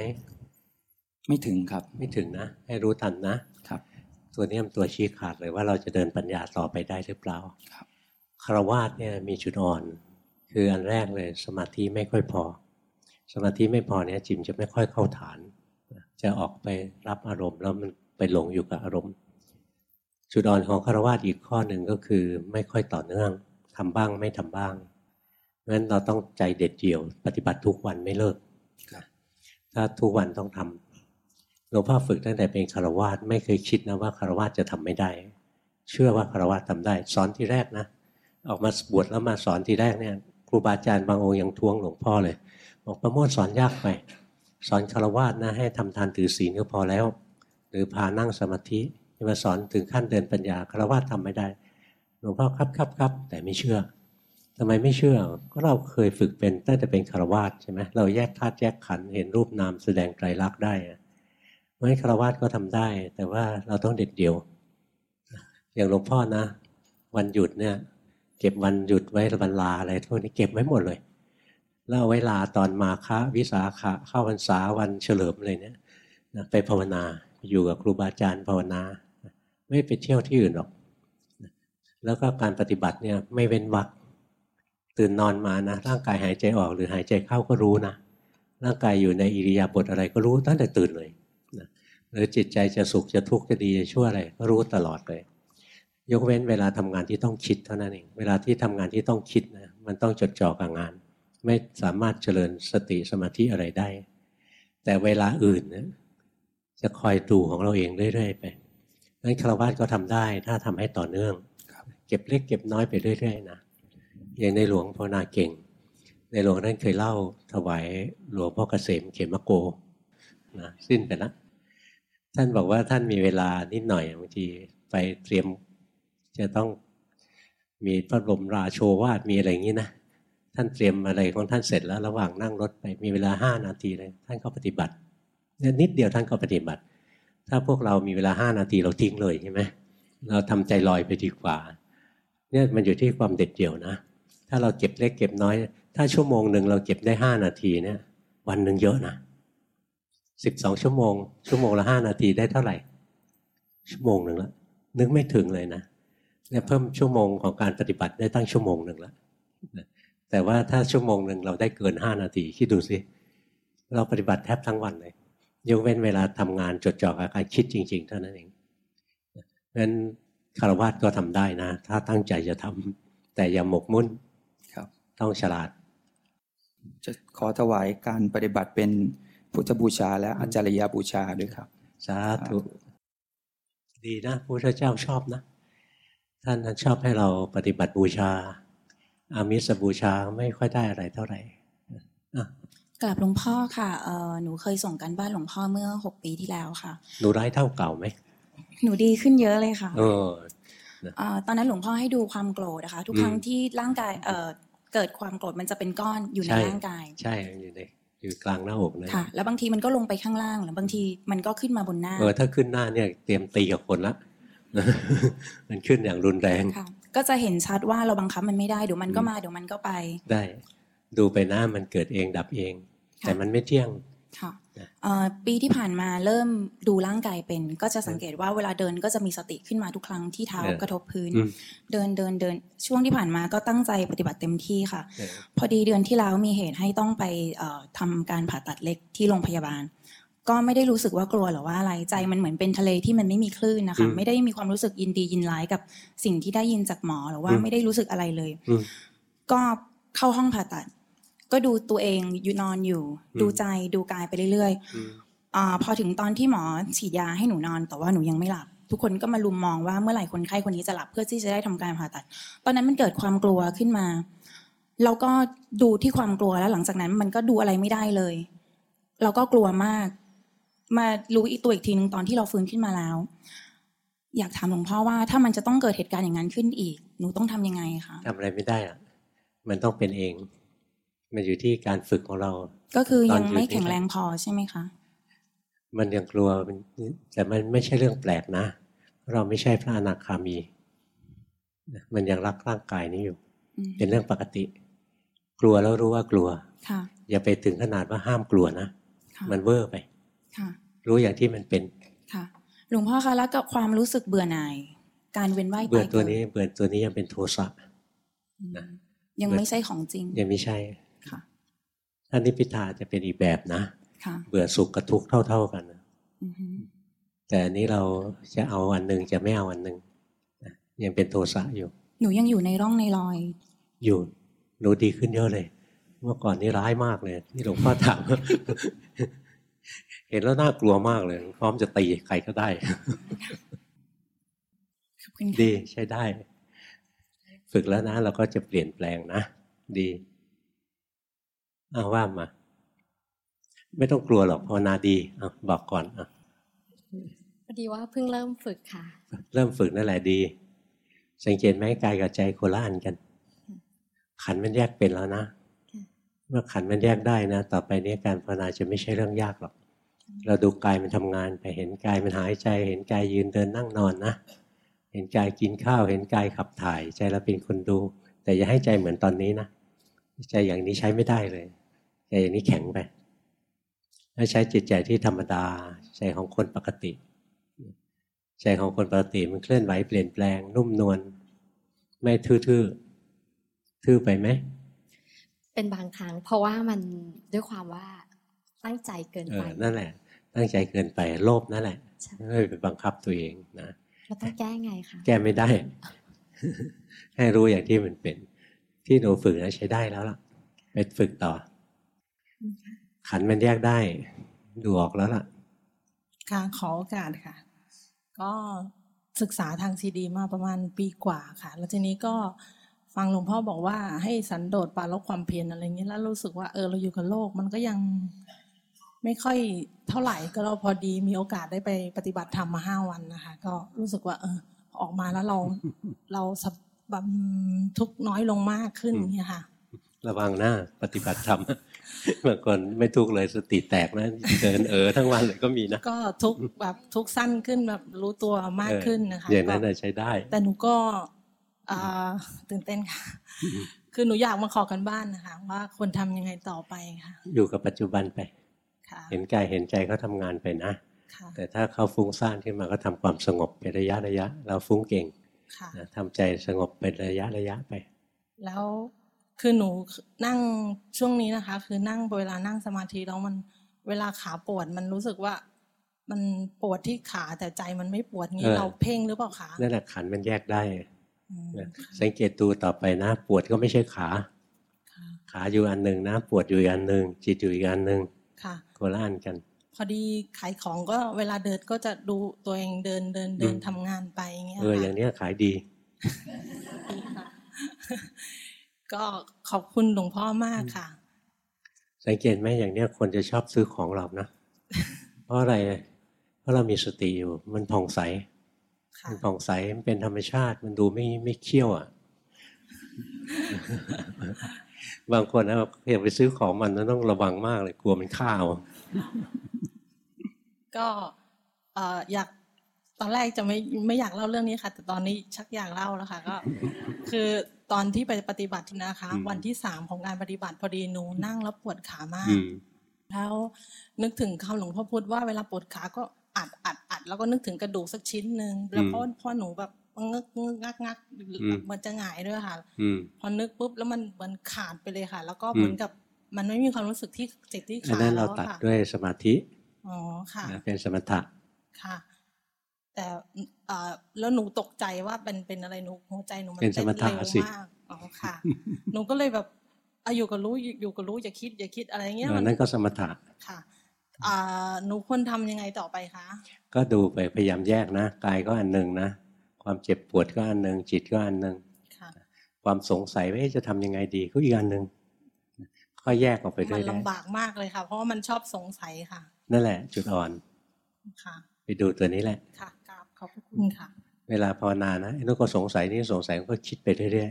ไม่ถึงครับ ไม่ถึงนะ ให้รู้ทันนะครับ ตัวนี้มันตัวชี้ขาดเลยว่าเราจะเดินปัญญาต่อไปได้หรือเปล่าครับคารวาสเนี่ยมีจุดอ่อน คืออันแรกเลย สมาธิไม่ค่อยพอ สมาธิไม่พอเนี่ยจิมจะไม่ค่อยเข้าฐาน จะออกไปรับอารมณ์ แล้วมันไปหลงอยู่กับอารมณ์ จุดอ่อนของคารวาสอีกข้อหนึ่งก็คือไม่ค่อยต่อเนื่อง ทำบ้างไม่ทำบ้างเพราะฉะนั้นเราต้องใจเด็ดเดี่ยว ปฏิบัติทุกวันไม่เลิกถ้าทุกวันต้องทำหลวงพ่อฝึกตั้งแต่เป็นคารวาสไม่เคยคิดนะว่าคารวาสจะทำไม่ได้ เชื่อว่าคารวาสทาได้ สอนทีแรกนะออกมาบวชแล้วมาสอนทีแรกเนี่ยครูบาอาจารย์บางองค์ยังทวงหลวงพ่อเลยบอกประโมทสอนยากไปสอนคารวาสนะให้ทำทานถือศีลก็พอแล้ว หรือพานั่งสมาธิมาสอนถึงขั้นเดินปัญญาคารวาสทำไม่ได้ หลวงพ่อครับครับครับแต่ไม่เชื่อทำไมไม่เชื่อ ก็เราเคยฝึกเป็นตั้งแต่เป็นคารวาสใช่ไหมเราแยกธาตุแยกขันเห็นรูปนามแสดงไตรลักษณ์ได้เพราะฉะนั้นคารวาสก็ทำได้ แต่ว่าเราต้องเด็ดเดี่ยว อย่างหลวงพ่อนะ วันหยุดเนี่ยเก็บวันหยุดไว้วันลาอะไรพวกนี้เก็บไว้หมดเลยแล้วเอาไว้ลาตอนมาฆะวิสาขะเข้าพรรษาวันเฉลิมอะไรเนี่ยไปภาวนาอยู่กับครูบาอาจารย์ภาวนา ไม่ไปเที่ยวที่อื่นหรอก แล้วก็การปฏิบัติเนี่ยไม่เว้นวักตื่นนอนมานะร่างกายหายใจออกหรือหายใจเข้าก็รู้นะร่างกายอยู่ในอิริยาบถอะไรก็รู้ตั้งแต่ตื่นเลยนะหรือจิตใจจะสุขจะทุกข์จะดีจะชั่วอะไรก็รู้ตลอดเลย ยกเว้นเวลาทำงานที่ต้องคิดเท่านั้นเองเวลาที่ทำงานที่ต้องคิดนะมันต้องจดจ่อกับงาน ไม่สามารถเจริญสติสมาธิอะไรได้ แต่เวลาอื่นนะจะคอยดูของเราเองเรื่อยๆไปนั้นคารวะก็ทำได้ถ้าทำให้ต่อเนื่อง ก็บเล็กเก็บน้อยไปเรื่อยๆนะอย่างในหลวงพ่อนาเก่ง ในหลวงท่านเคยเล่าถวายหลวงพ่อเกษมเขมโกนะสิ้นไปล้วท่านบอกว่าท่านมีเวลานิดหน่อยบางทีไปเตรียมจะต้องมีพระบรมราโชวาทมีอะไรอย่างนี้นะท่านเตรียมอะไรของท่านเสร็จแล้วระหว่างนั่งรถไปมีเวลาห้านาทีเลยท่านก็ปฏิบัติเนี่ยนิดเดียวท่านก็ปฏิบัติ ถ้าพวกเรามีเวลาห้านาทีเราทิ้งเลยใช่ไหมเราทำใจลอยไปดีกว่า เนี่ยมันอยู่ที่ความเด็ดเดี่ยวนะ ถ้าเราเก็บเล็กเก็บน้อย ถ้าชั่วโมงหนึ่งเราเก็บได้ห้านาทีเนี่ย วันหนึ่งเยอะนะสิบสองชั่วโมง ชั่วโมงละห้านาทีได้เท่าไหร่ ชั่วโมงหนึ่งละนึกไม่ถึงเลยนะเนี่ยเพิ่มชั่วโมงของการปฏิบัติได้ตั้งชั่วโมงหนึ่งแล้วแต่ว่าถ้าชั่วโมงหนึ่งเราได้เกินห้านาทีคิดดูสิเราปฏิบัติแทบทั้งวันเลยยกเว้นเวลาทำงานจดจ่อกับการคิดจริง ๆ เท่านั้นเองเพราะฉะนั้น คารวะก็ทำได้นะ ถ้าตั้งใจจะทำแต่อย่าหมกมุ่นครับ ต้องฉลาด จะขอถวายการปฏิบัติเป็นพุทธบูชา และอาจารยบูชาด้วยครับสาธุดีนะพระพุทธเจ้าชอบนะ ท่านชอบให้เราปฏิบัติบูชา อามิสบูชาไม่ค่อยได้อะไรเท่าไหร่อะกราบหลวงพ่อค่ะเอ่อหนูเคยส่งกันบ้านหลวงพ่อเมื่อหกปีที่แล้วค่ะ หนูร้ายเท่าเก่าไหม หนูดีขึ้นเยอะเลยค่ะเออเอ่อตอนนั้นหลวงพ่อให้ดูความโกรธนะคะ ทุกอืมครั้งที่ร่างกายเอ่อเกิดความโกรธมันจะเป็นก้อนอยู่ในใช่ร่างกาย ใช่อยู่ในอยู่กลางหน้าอกนะค่ะแล้วบางทีมันก็ลงไปข้างล่างหรือบางทีมันก็ขึ้นมาบนหน้าเออถ้าขึ้นหน้าเนี่ยเตรียมตีกับคนละมันขึ้นอย่างรุนแรงค่ะ ก็จะเห็นชัดว่าเราบังคับมันไม่ได้เดี๋ยวมันก็มาเดี๋ยวมันก็ไป ได้ ดูไปหน้ามันเกิดเองดับเองค่ะแต่มันไม่เที่ยงค่ะนะเอ่อ ปีที่ผ่านมาเริ่มดูร่างกายเป็น ก็จะสังเกตว่าเวลาเดินก็จะมีสติขึ้นมาทุกครั้งที่เท้าเออกระทบพื้นอืมเดินเดินเดินช่วงที่ผ่านมาก็ตั้งใจปฏิบัติเต็มที่ค่ะเออพอดีเดือนที่แล้วมีเหตุให้ต้องไปเอ่อทำการผ่าตัดเล็กที่โรงพยาบาล ก็ไม่ได้รู้สึกว่ากลัวหรือว่าอะไรใจมันเหมือนเป็นทะเลที่มันไม่มีคลื่นนะคะไม่ได้มีความรู้สึกยินดียินร้ายกับสิ่งที่ได้ยินจากหมอหรือว่าไม่ได้รู้สึกอะไรเลยอืมก็เข้าห้องผ่าตัด ก็ดูตัวเองอยู่นอนอยู่อืมดูใจดูกายไปเรื่อยอืมๆอาพอถึงตอนที่หมอฉีดยาให้หนูนอน แต่ว่าหนูยังไม่หลับ ทุกคนก็มาลุมมองว่าเมื่อไหร่คนไข้คนนี้จะหลับเพื่อที่จะได้ทำการผ่าตัด ตอนนั้นมันเกิดความกลัวขึ้นมาแล้วก็ดูที่ความกลัวแล้วหลังจากนั้นมันก็ดูอะไรไม่ได้เลย เราก็กลัวมาก มารู้อีกตัวอีกทีนึงตอนที่เราฟื้นขึ้นมาแล้ว อยากถามหลวงพ่อว่าถ้ามันจะต้องเกิดเหตุการณ์อย่างนั้นขึ้นอีก หนูต้องทำยังไงคะทำอะไรไม่ได้อะมันต้องเป็นเอง มันอยู่ที่การฝึกของเรา ก็คือตอนยังไม่อยู่ที่แข็งแรงพอใช่ไหมคะ มันยังกลัวมันแต่มันไม่ใช่เรื่องแปลกนะ เราไม่ใช่พระอนาคามีนะมันยังรักร่างกายนี้อยู่อืมเป็นเรื่องปกติ กลัวแล้วรู้ว่ากลัวค่ะอย่าไปถึงขนาดว่าห้ามกลัวนะค่ะมันเวอร์ไปค่ะรู้อย่างที่มันเป็นค่ะหลวงพ่อคะแล้วกับความรู้สึกเบื่อหน่าย การเวียนว่ายเบื่อตายตัวเกิดนี้เบื่อตัวนี้ยังเป็นโทสะอืมนะยังไม่ใช่ของจริง ยังไม่ใช่ค่ะ ถ้านิพพิทาจะเป็นอีกแบบนะค่ะเบื่อสุขกับทุกข์เท่า ๆกันนะอือฮึแต่อันนี้เราจะเอาอันหนึ่งจะไม่เอาอันหนึ่งนะยังเป็นโทสะอยู่ หนูยังอยู่ในร่องในรอย อยู่หนูดีขึ้นเยอะเลย เมื่อก่อนนี่ร้ายมากเลยที่หลวงพ่อถามเห็นแล้วน่ากลัวมากเลย พร้อมจะตีใครก็ได้ขอบคุณค่ะดีใช้ได้ ฝึกแล้วนะ เราก็จะเปลี่ยนแปลงนะ ดี เอาว่ามา ไม่ต้องกลัวหรอกภาวนาดีอะบอกก่อนอะพอดีว่าเพิ่งเริ่มฝึกค่ะ เริ่มฝึกนั่นแหละดี สังเกตไหมกายกับใจโคนละอันกัน ขันธ์มันแยกเป็นแล้วนะค่ะเมื่อขันธ์มันแยกได้นะ ต่อไปนี้การภาวนาจะไม่ใช่เรื่องยากหรอก เราดูกายมันทำงานไปเห็นกายมันหายใจ เห็นกายยืนเดินนั่งนอนนะเห็นกายกินข้าว เห็นกายขับถ่าย ใจเราเป็นคนดู แต่อย่าให้ใจเหมือนตอนนี้นะใจอย่างนี้ใช้ไม่ได้เลย ใจอย่างนี้แข็งไปถ้าใช้จิตใจที่ธรรมดา ใจของคนปกติ ใจของคนปกติมันเคลื่อนไหวเปลี่ยนแปลง นุ่มนวลไม่ทื่อๆทื่อไปไหมเป็นบางครั้งเพราะว่ามันด้วยความว่าตั้งใจเกินเอไปอนั่นแหละ ตั้งใจเกินไปโลภนั่นแหละใช่ไม่ไปบังคับตัวเองนะเราต้องแก้ไงคะแก้ไม่ได้ ให้รู้อย่างที่มันเป็น ที่หนูฝึกนะใช้ได้แล้วล่ะไปฝึกต่อ ขันมันแยกได้ ดูออกแล้วล่ะ ค่ะขอโอกาสค่ะ ก็ศึกษาทางซีดีมาประมาณปีกว่าค่ะ แล้วทีนี้ก็ฟังหลวงพ่อบอกว่าให้สันโดษปราลบความเพียรอะไรเงี้ยแล้วรู้สึกว่าเออเราอยู่กับโลก มันก็ยังไม่ค่อยเท่าไหร่ก็เราพอดีมีโอกาสได้ไปปฏิบัติธรรมมาห้าวันนะคะ ก็รู้สึกว่า เออ ออกมาแล้วเราเราสับแบบทุกข์น้อยลงมากขึ้นอย่างเงี้ยค่ะ ระวังหน้าปฏิบัติธรรม บางคนไม่ทุกข์เลยสติแตกนะเดินเออทั้งวันเลยก็มีนะ ก็ทุกข์แบบทุกข์สั้นขึ้นแบบรู้ตัวมากขึ้นนะคะเอออย่างนั้นก็น่ะใช้ได้ แต่หนูก็อ่าตื่นเต้นค่ะ คือหนูอยากมาขอกันบ้านนะคะ ว่าควรทำยังไงต่อไปค่ะ อยู่กับปัจจุบันไปค่ะเห็นกายเห็นใจเขาทำงานไปนะค่ะแต่ถ้าเขาฟุ้งซ่านขึ้นมาก็ทำความสงบเป็นระยะระยะ เราฟุ้งเก่งค่ะนะทำใจสงบเป็นระยะระยะไป แล้ว คือหนูนั่งช่วงนี้นะคะ คือนั่งเวลานั่งสมาธิแล้วมันเวลาขาปวดมันรู้สึกว่า มันปวดที่ขาแต่ใจมันไม่ปวดงี้เออเราเพ่งหรือเปล่าคะนั่นแหละขันมันแยกได้อืมนะสังเกตดูต่อไปนะ ปวดก็ไม่ใช่ขาค่ะขาอยู่อันหนึ่งนะปวดอยู่อีกอันหนึ่งจิตอยู่อีกอันหนึ่งค่ะโคละอันกัน พอดีขายของก็เวลาเดินก็จะดูตัวเองเดินเดินเดินอืมทำงานไปอย่างเงี้ยเออค่ะอย่างเนี้ยขายดีดีค่ะ ก็ขอบคุณหลวงพ่อมากค่ะ สังเกตไหมอย่างเนี้ยคนจะชอบซื้อของเรานะ เพราะอะไร เพราะเรามีสติอยู่ มันผ่องใสค่ะมันผ่องใส มันเป็นธรรมชาติ มันดูไม่ไม่เคี่ยวอะ บางคนนะเพียงไปซื้อของมันมันต้องระวังมากเลย กลัวมันฆ่าเอาก็เอ่ออยาก ตอนแรกจะไม่ไม่อยากเล่าเรื่องนี้ค่ะ แต่ตอนนี้ชักอยากเล่าแล้วค่ะ ก็ คือตอนที่ไปปฏิบัตินะคะอืมวันที่สามของการปฏิบัติพอดีหนูนั่งแล้วปวดขามากอืมแล้วนึกถึงคำหลวงพ่อพูดว่าเวลาปวดขาก็อัดอัดอัดแล้วก็นึกถึงกระดูกสักชิ้นหนึ่งแล้วพอพอหนูแบบงึกงึกงักงักอืมเหมือนจะหงายด้วยค่ะอืมพอนึกปุ๊บแล้วมันเหมือนขาดไปเลยค่ะ แล้วก็อืมเหมือนกับมันไม่มีความรู้สึกที่เจ็บที่อันขานั้นแล้เราวตัดค่ะด้วยสมาธิอ๋อค่ะนะเป็นสมถะค่ะ แต่เอ่อแล้วหนูตกใจว่าเป็นเป็นอะไรหนูหัวใจหนูมันเป็นสมถะเร็วสิมากอ๋อค่ะ หนูก็เลยแบบอะอยู่กับรู้อยู่อยู่กับรู้อย่าคิดอย่าคิดอะไรเงี้ยเออมันนั่นก็สมถะค่ะอ่าหนูควรทำยังไงต่อไปคะ ก็ดูไปพยายามแยกนะกายก็อันหนึ่งนะ ความเจ็บปวดก็อันหนึ่งจิตก็อันหนึ่งค่ะความสงสัยว่าเอ๊ะจะทำยังไงดีก็อีกอันหนึ่งก็แยกออกไปมัเรื่นอยลำบากมากเลยค่ะ เพราะว่ามันชอบสงสัยค่ะๆนั่นแหละ จุดอ่อนค่ะ ไปดูตัวนี้แหละค่ะกราบข อบพระคุณค่ะ เวลาภาวนานะไอ้นู่นก็สงสัยนี่สงสัยก็คิดไปเรื่อย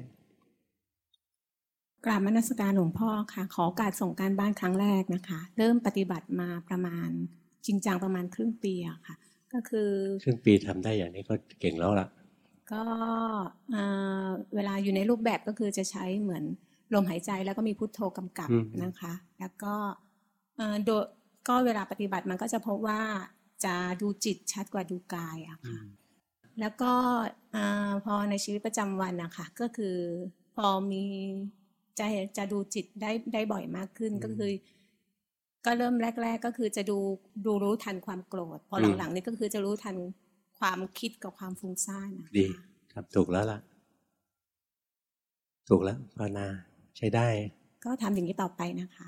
กราบมนสการหลวงพ่อค่ะ ขอโอกาสส่งการบ้านครั้งแรกนะคะ เริ่มปฏิบัติมาประมาณจริงจังประมาณครึ่งปีอะค่ะ ก็คือๆครึ่งปีทำได้อย่างนี้ก็เก่งแล้วล่ะ ก็เอ่อเวลาอยู่ในรูปแบบก็คือจะใช้เหมือนลมหายใจแล้วก็มีพุทโธกำกับอืมนะคะ แล้วก็เอ่อโดยก็เวลาปฏิบัติมันก็จะพบว่า จะดูจิตชัดกว่าดูกายอะค่ะแล้วก็อาพอในชีวิตประจำวันนะคะก็คือพอมีจะจะดูจิตได้ได้บ่อยมากขึ้นอืมก็คือ ก็เริ่มแรก ๆ ก็คือจะดูดูรู้ทันความโกรธ พออืมหลังๆนี่ก็คือจะรู้ทันความคิดกับความฟุ้งซ่านนะคะดีทำถูกแล้วล่ะ ถูกแล้วภาวนาใช้ได้ ก็ทำอย่างนี้ต่อไปนะคะ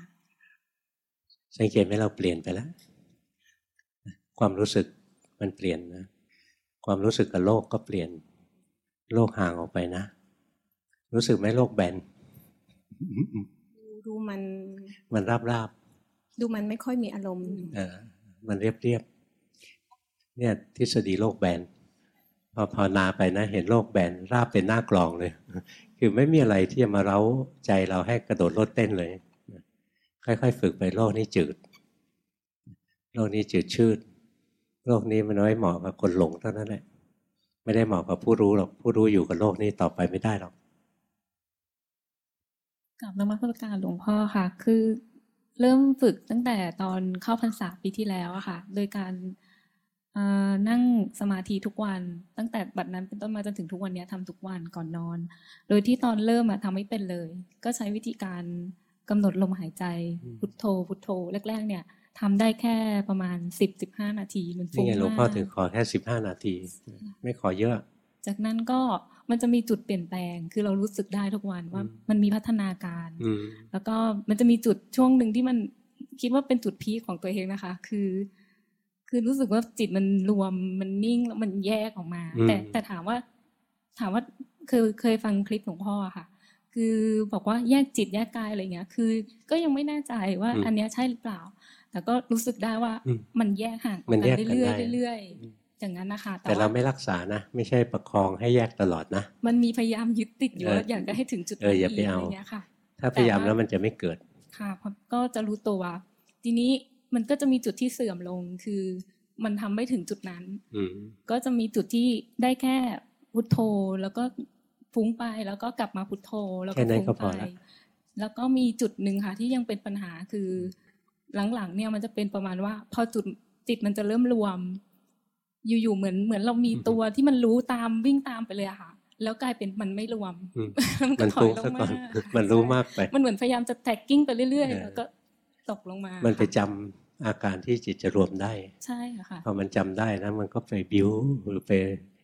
สังเกตไหมเราเปลี่ยนไปแล้ว ความรู้สึกมันเปลี่ยนนะ ความรู้สึกกับโลกก็เปลี่ยน โลกห่างออกไปนะ รู้สึกไหมโลกแบนดูดูมัน มันราบราบดูมันไม่ค่อยมีอารมณ์ๆเออมันเรียบเรียบๆเนี่ยทฤษฎีโลกแบนพอภาวนาไปนะเห็นโลกแบนราบเป็นหน้ากลองเลย คือไม่มีอะไรที่จะมาเร้าใจเราให้กระโดดโลดเต้นเลย ค่อยๆ ฝึกไปโลกนี้จืด โลกนี้จืดชืด โลกนี้มันไว้เหมาะกับคนหลงเท่านั้นแหละไม่ได้เหมาะกับผู้รู้หรอกผู้รู้อยู่กับโลกนี้ต่อไปไม่ได้หรอกกับนมัสการหลวงพ่อค่ะ คือเริ่มฝึกตั้งแต่ตอนเข้าพรรษาปีที่แล้วอะค่ะ โดยการเอ่อนั่งสมาธิทุกวัน ตั้งแต่บัดนั้นเป็นต้นมาจนถึงทุกวันเนี้ยทำทุกวันก่อนนอน โดยที่ตอนเริ่มอะทำไม่เป็นเลย ก็ใช้วิธีการกำหนดลมหายใจอืมพุทโธ พุทโธแรก ๆ เนี่ย ทำได้แค่ประมาณสิบสิบห้านาทีมันนี่ฟุ้งไงหลวงพ่อมากถึงขอแค่สิบห้านาที ไม่ขอเยอะ จากนั้นก็มันจะมีจุดเปลี่ยนแปลง คือเรารู้สึกได้ทุกวันว่าอืมมันมีพัฒนาการอืมแล้วก็มันจะมีจุดช่วงหนึ่งที่มันคิดว่าเป็นจุดพีคของตัวเองนะคะ คือ คือรู้สึกว่าจิตมันรวมมันนิ่งแล้วมันแยกออกมาอืมแต่แต่ถามว่า ถามว่าเคยเคยฟังคลิปหลวงพ่ออะค่ะ คือบอกว่าแยกจิตแยกกายอะไรเงี้ย คือ ก็ยังไม่แน่ใจว่าอันเนี้ยใช่หรือเปล่า แต่ก็รู้สึกได้ว่าอืมมันแยกห่างออกมันกัแยนกกันเรื่ได้อยๆเรื่อยๆอย่างนั้นนะคะ แต่เราว่าไม่รักษานะ ไม่ใช่ประคองให้แยกตลอดนะ มันมีพยายามยึดติดอยู่เออว่าอยากจะให้ถึงจุดเอออย่าไปนั้นเอาอะไรเงี้ยค่ะ ถ้าพยายามแต่ว่าแล้วมันจะไม่เกิด ค่ะเพราะก็จะรู้ตัว ทีนี้มันก็จะมีจุดที่เสื่อมลงคือมันทำไม่ถึงจุดนั้นอืมก็จะมีจุดที่ได้แค่พุทโธแล้วก็ฟุ้งไปแล้วก็กลับมาพุทโธแล้วแค่ก็นั้นฟุ้งก็พไปอละแล้วก็มีจุดหนึ่งค่ะที่ยังเป็นปัญหาคือ หลังๆ เนี่ยมันจะเป็นประมาณว่า พอจุดจิตมันจะเริ่มรวม อยู่ๆเหมือนเหมือนเรามีตัวที่มันรู้ตามวิ่งตามไปเลยอะค่ะ แล้วกลายเป็นมันไม่รวมอืมมันก็มันถอยฟุ้งลงซะก่มาอนมันรู้มากไปมันเหมือนพยายามจะแท็กกิ้งไปเรื่อยเออๆแล้วก็ตกลงมา มัมันไปจำอาการที่จิตจะรวมได้ ใช่ค่ะพอมันจำได้นะมันก็ไปบิ้วหรือไป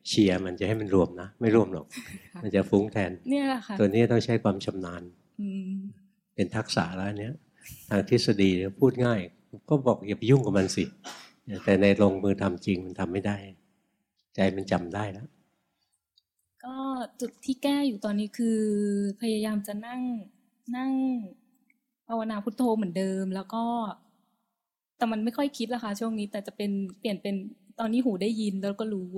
เชียร์มันจะให้มันรวมนะ ไม่รวมหรอกค่ะมันจะฟุ้งแทน เนี่ยแหละค่ะ ตัวนี้ต้องใช้ความชำนาญอืมเป็นทักษะแล้วอันเนี้ย ทางทฤษฎีเนี่ยพูดง่าย ก็บอกอย่าไปยุ่งกับมันสิ แต่ในลงมือทำจริงมันทำไม่ได้ ใจมันจำได้แล้ว ก็จุดที่แก้อยู่ตอนนี้คือ พยายามจะนั่งนั่งภาวนาพุทโธเหมือนเดิม แล้วก็ แต่มันไม่ค่อยคิดละค่ะช่วงนี้ แต่จะเป็นเปลี่ยนเป็นตอนนี้หูได้ยินแล้วก็รู้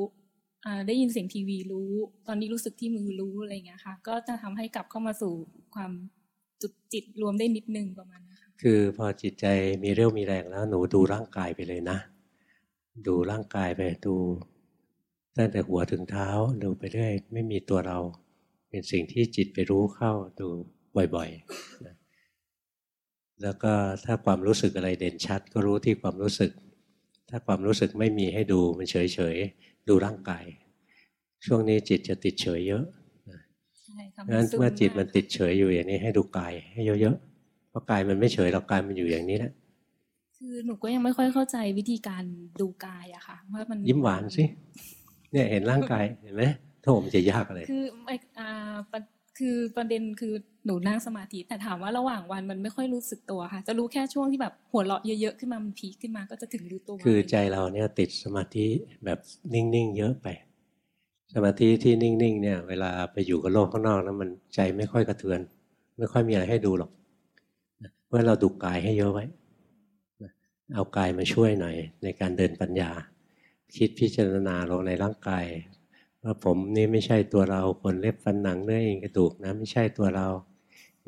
อ่า ได้ยินเสียงทีวีรู้ ตอนนี้รู้สึกที่มือรู้อะไรอย่างเงี้ยค่ะ ก็จะทำให้กลับเข้ามาสู่ความจุดจิตรวมได้นิดนึงประมาณนี้ค่ะ คือพอจิตใจมีเรี่ยวมีแรงแล้ว หนูดูร่างกายไปเลยนะ ดูร่างกายไปดูตั้งแต่หัวถึงเท้าดูไปเรื่อยไม่มีตัวเรา เป็นสิ่งที่จิตไปรู้เข้าดูบ่อยๆนะแล้วก็ถ้าความรู้สึกอะไรเด่นชัด ก็รู้ที่ความรู้สึก ถ้าความรู้สึกไม่มีให้ดูมันเฉยๆดูร่างกาย ช่วงนี้จิตจะติดเฉยเยอะใช่ค่ะงั้นซึเมื่อจิตมันติดากเฉยอยู่อย่างนี้ให้ดูกายให้เยอะๆ เพราะกายมันไม่เฉยหรอกกายมันอยู่อย่างนี้แหละคือหนูก็ยังไม่ค่อยเข้าใจวิธีการดูกายอะค่ะว่ามันยิ้มหวานสิเนี่ยเห็นร่างกายเห็นไหมโถมนจะยากอะไรคือไม่อ่าประคือประเด็นคือหนูนั่งสมาธิแต่ถามว่าระหว่างวันมันไม่ค่อยรู้สึกตัวค่ะ จะรู้แค่ช่วงที่แบบหัวเราะเยอะๆขึ้นมามันพีคขึ้นมาก็จะถึงรู้ตัว คือใจเราเนี่ยติดสมาธิแบบนิ่งๆเยอะไป สมาธิที่นิ่งๆเนี่ย เวลาไปอยู่กับโลกข้างนอกแล้วมันใจไม่ค่อยกระเทือน ไม่ค่อยมีอะไรให้ดูหรอกเมื่อเราดูกายให้เยอะไว้ เอากายมาช่วยหน่อย ในการเดินปัญญา คิดพิจารณาลงในร่างกายว่าผมนี่ไม่ใช่ตัวเราขนเล็บฟันหนังเนื้อเอ็นกระดูกนะไม่ใช่ตัวเรา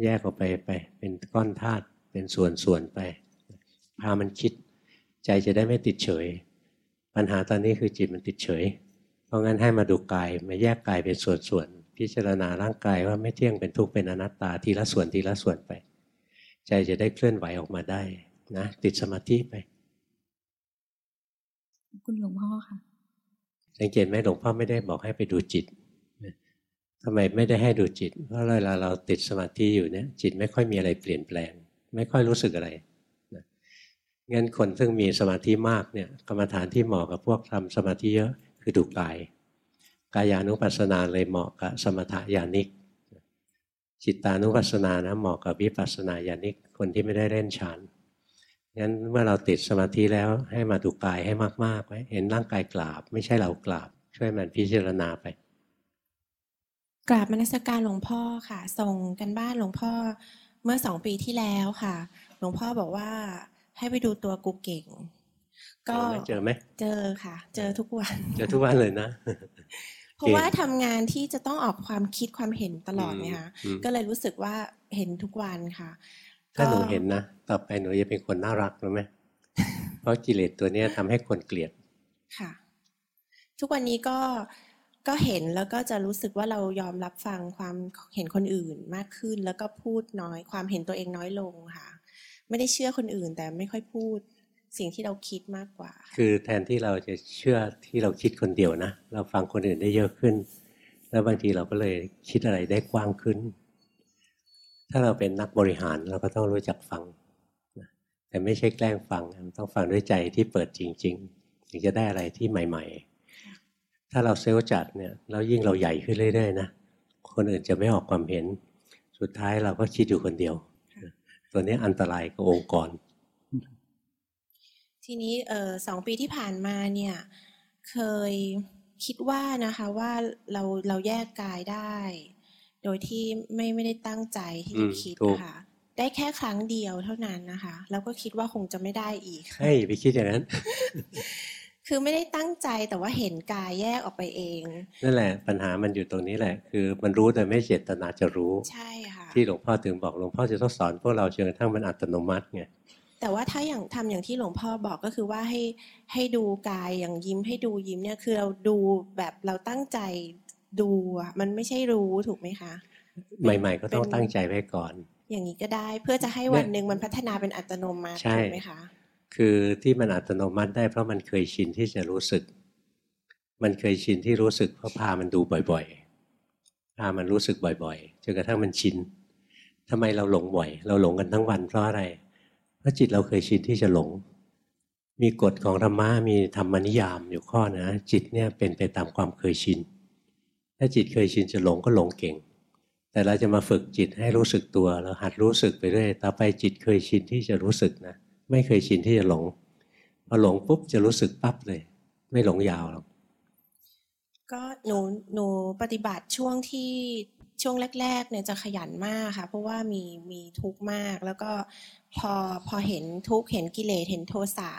แยกออกไปไป เป็นก้อนธาตุเป็นส่วนๆไป พามันคิด ใจจะได้ไม่ติดเฉย ปัญหาตอนนี้คือจิตมันติดเฉย เพราะงั้นให้มาดูกายมาแยกกายเป็นส่วนๆพิจารณาร่างกายว่าไม่เที่ยงเป็นทุกข์เป็นอนัตตาทีละส่วนทีละส่วนไป ใจจะได้เคลื่อนไหวออกมาได้นะติดสมาธิไปคุณหลวงพ่อค่ะ สังเกตไหมหลวงพ่อไม่ได้บอกให้ไปดูจิตทำไมไม่ได้ให้ดูจิต เพราะเวลาเราติดสมาธิอยู่เนี่ยจิตไม่ค่อยมีอะไรเปลี่ยนแปลง ไม่ค่อยรู้สึกอะไรนะงั้นคนซึ่งมีสมาธิมากเนี่ยกรรมฐานที่เหมาะกับพวกทำสมาธิเยอะคือดูกาย กายานุปัสสนาเลยเหมาะกับสมถญาณิก จิตตานุปัสสนานะเหมาะกับวิปัสสนาญาณิกคนที่ไม่ได้เล่นฌานงั้นเมื่อเราติดสมาธิแล้วให้มาดูกายให้มากๆไว้เห็นร่างกายกราบ ไม่ใช่เรากราบ ช่วยมันพิจารณาไป กราบมนสการหลวงพ่อค่ะ ส่งกันบ้านหลวงพ่อเมื่อสองปีที่แล้วค่ะ หลวงพ่อบอกว่าให้ไปดูตัวกูเก่ง ก็เจอไหมเจอค่ะ เจอทุกวัน เจอทุกวันเลยนะ เพราะว่าทำงานที่จะต้องออกความคิดความเห็นตลอดไงคะอืมก็เลยรู้สึกว่าเห็นทุกวันค่ะ ถ้าหนูก็เห็นนะต่อไปหนูจะเป็นคนน่ารักรู้ไหมเพราะกิเลสตัวเนี้ยทำให้คนเกลียดค่ะ ทุกวันนี้ก็ก็เห็นแล้วก็จะรู้สึกว่าเรายอมรับฟังความเห็นคนอื่นมากขึ้น แล้วก็พูดน้อยความเห็นตัวเองน้อยลงค่ะ ไม่ได้เชื่อคนอื่นแต่ไม่ค่อยพูด สิ่งที่เราคิดมากกว่า คือแทนที่เราจะเชื่อที่เราคิดคนเดียวนะ เราฟังคนอื่นได้เยอะขึ้น แล้วบางทีเราก็เลยคิดอะไรได้กว้างขึ้น ถ้าเราเป็นนักบริหารเราก็ต้องรู้จักฟังแต่ไม่ใช่แกล้งฟังต้องฟังด้วยใจที่เปิดจริง ๆ ถึงจะได้อะไรที่ใหม่ ๆ ถ้าเราเซลล์จัดเนี่ยแล้วยิ่งเราใหญ่ขึ้นเรื่อยๆนะคนอื่นจะไม่ออกความเห็น สุดท้ายเราก็คิดอยู่คนเดียว ตัวนี้อันตรายกับองค์กร ทีนี้เออสองปีที่ผ่านมาเนี่ยเคยคิดว่านะคะว่าเราเราแยกกายได้ โดยที่ไม่ไม่ได้ตั้งใจที่จะคิดค่ะได้แค่ครั้งเดียวเท่านั้นนะคะแล้วก็คิดว่าคงจะไม่ได้อีกใช่ไปคิดอย่างนั้น คือไม่ได้ตั้งใจแต่ว่าเห็นกายแยกออกไปเอง นั่นแหละ ปัญหามันอยู่ตรงนี้แหละ คือมันรู้แต่ไม่เจตนาจะรู้ ใช่ค่ะที่หลวงพ่อถึงบอกหลวงพ่อจะต้องสอนพวกเราจนกระทั่งมันอัตโนมัติไง แต่ว่าถ้าอย่างทำอย่างที่หลวงพ่อบอกก็คือว่าให้ให้ดูกายอย่างยิ้มให้ดูยิ้มเนี่ยคือเราดูแบบเราตั้งใจดูอะมันไม่ใช่รู้ถูกไหมคะ ใหม่ ๆ ก็ต้องตั้งใจไว้ก่อน อย่างนี้ก็ได้เพื่อจะให้วันหนึ่งมันพัฒนาเป็นอัตโนมัติถูกไหมคะคือที่มันอัตโนมัติได้เพราะมันเคยชินที่จะรู้สึก มันเคยชินที่รู้สึกเพราะพามันดูบ่อยๆพามันรู้สึกบ่อย ๆจนกระทั่งมันชินทำไมเราหลงบ่อย เราหลงกันทั้งวันเพราะอะไร ราะจิตเราเคยชินที่จะหลง มีกฎของธรรมะมีธรรมนิยามอยู่ข้อนะจิตเนี่ยเป็นไปตามความเคยชิน ถ้าจิตเคยชินจะหลงก็หลงเก่ง แต่เราจะมาฝึกจิตให้รู้สึกตัวเราหัดรู้สึกไปเรื่อยต่อไปจิตเคยชินที่จะรู้สึกนะไม่เคยชินที่จะหลงพอหลงปุ๊บจะรู้สึกปั๊บเลย ไม่หลงยาวหรอกก็หนูหนูปฏิบัติช่วงที่ ช่วงแรก ๆ เนี่ยจะขยันมากค่ะ เพราะว่ามีมีทุกข์มาก แล้วก็พอพอเห็นทุกข์เห็นกิเลสเห็นโทสะ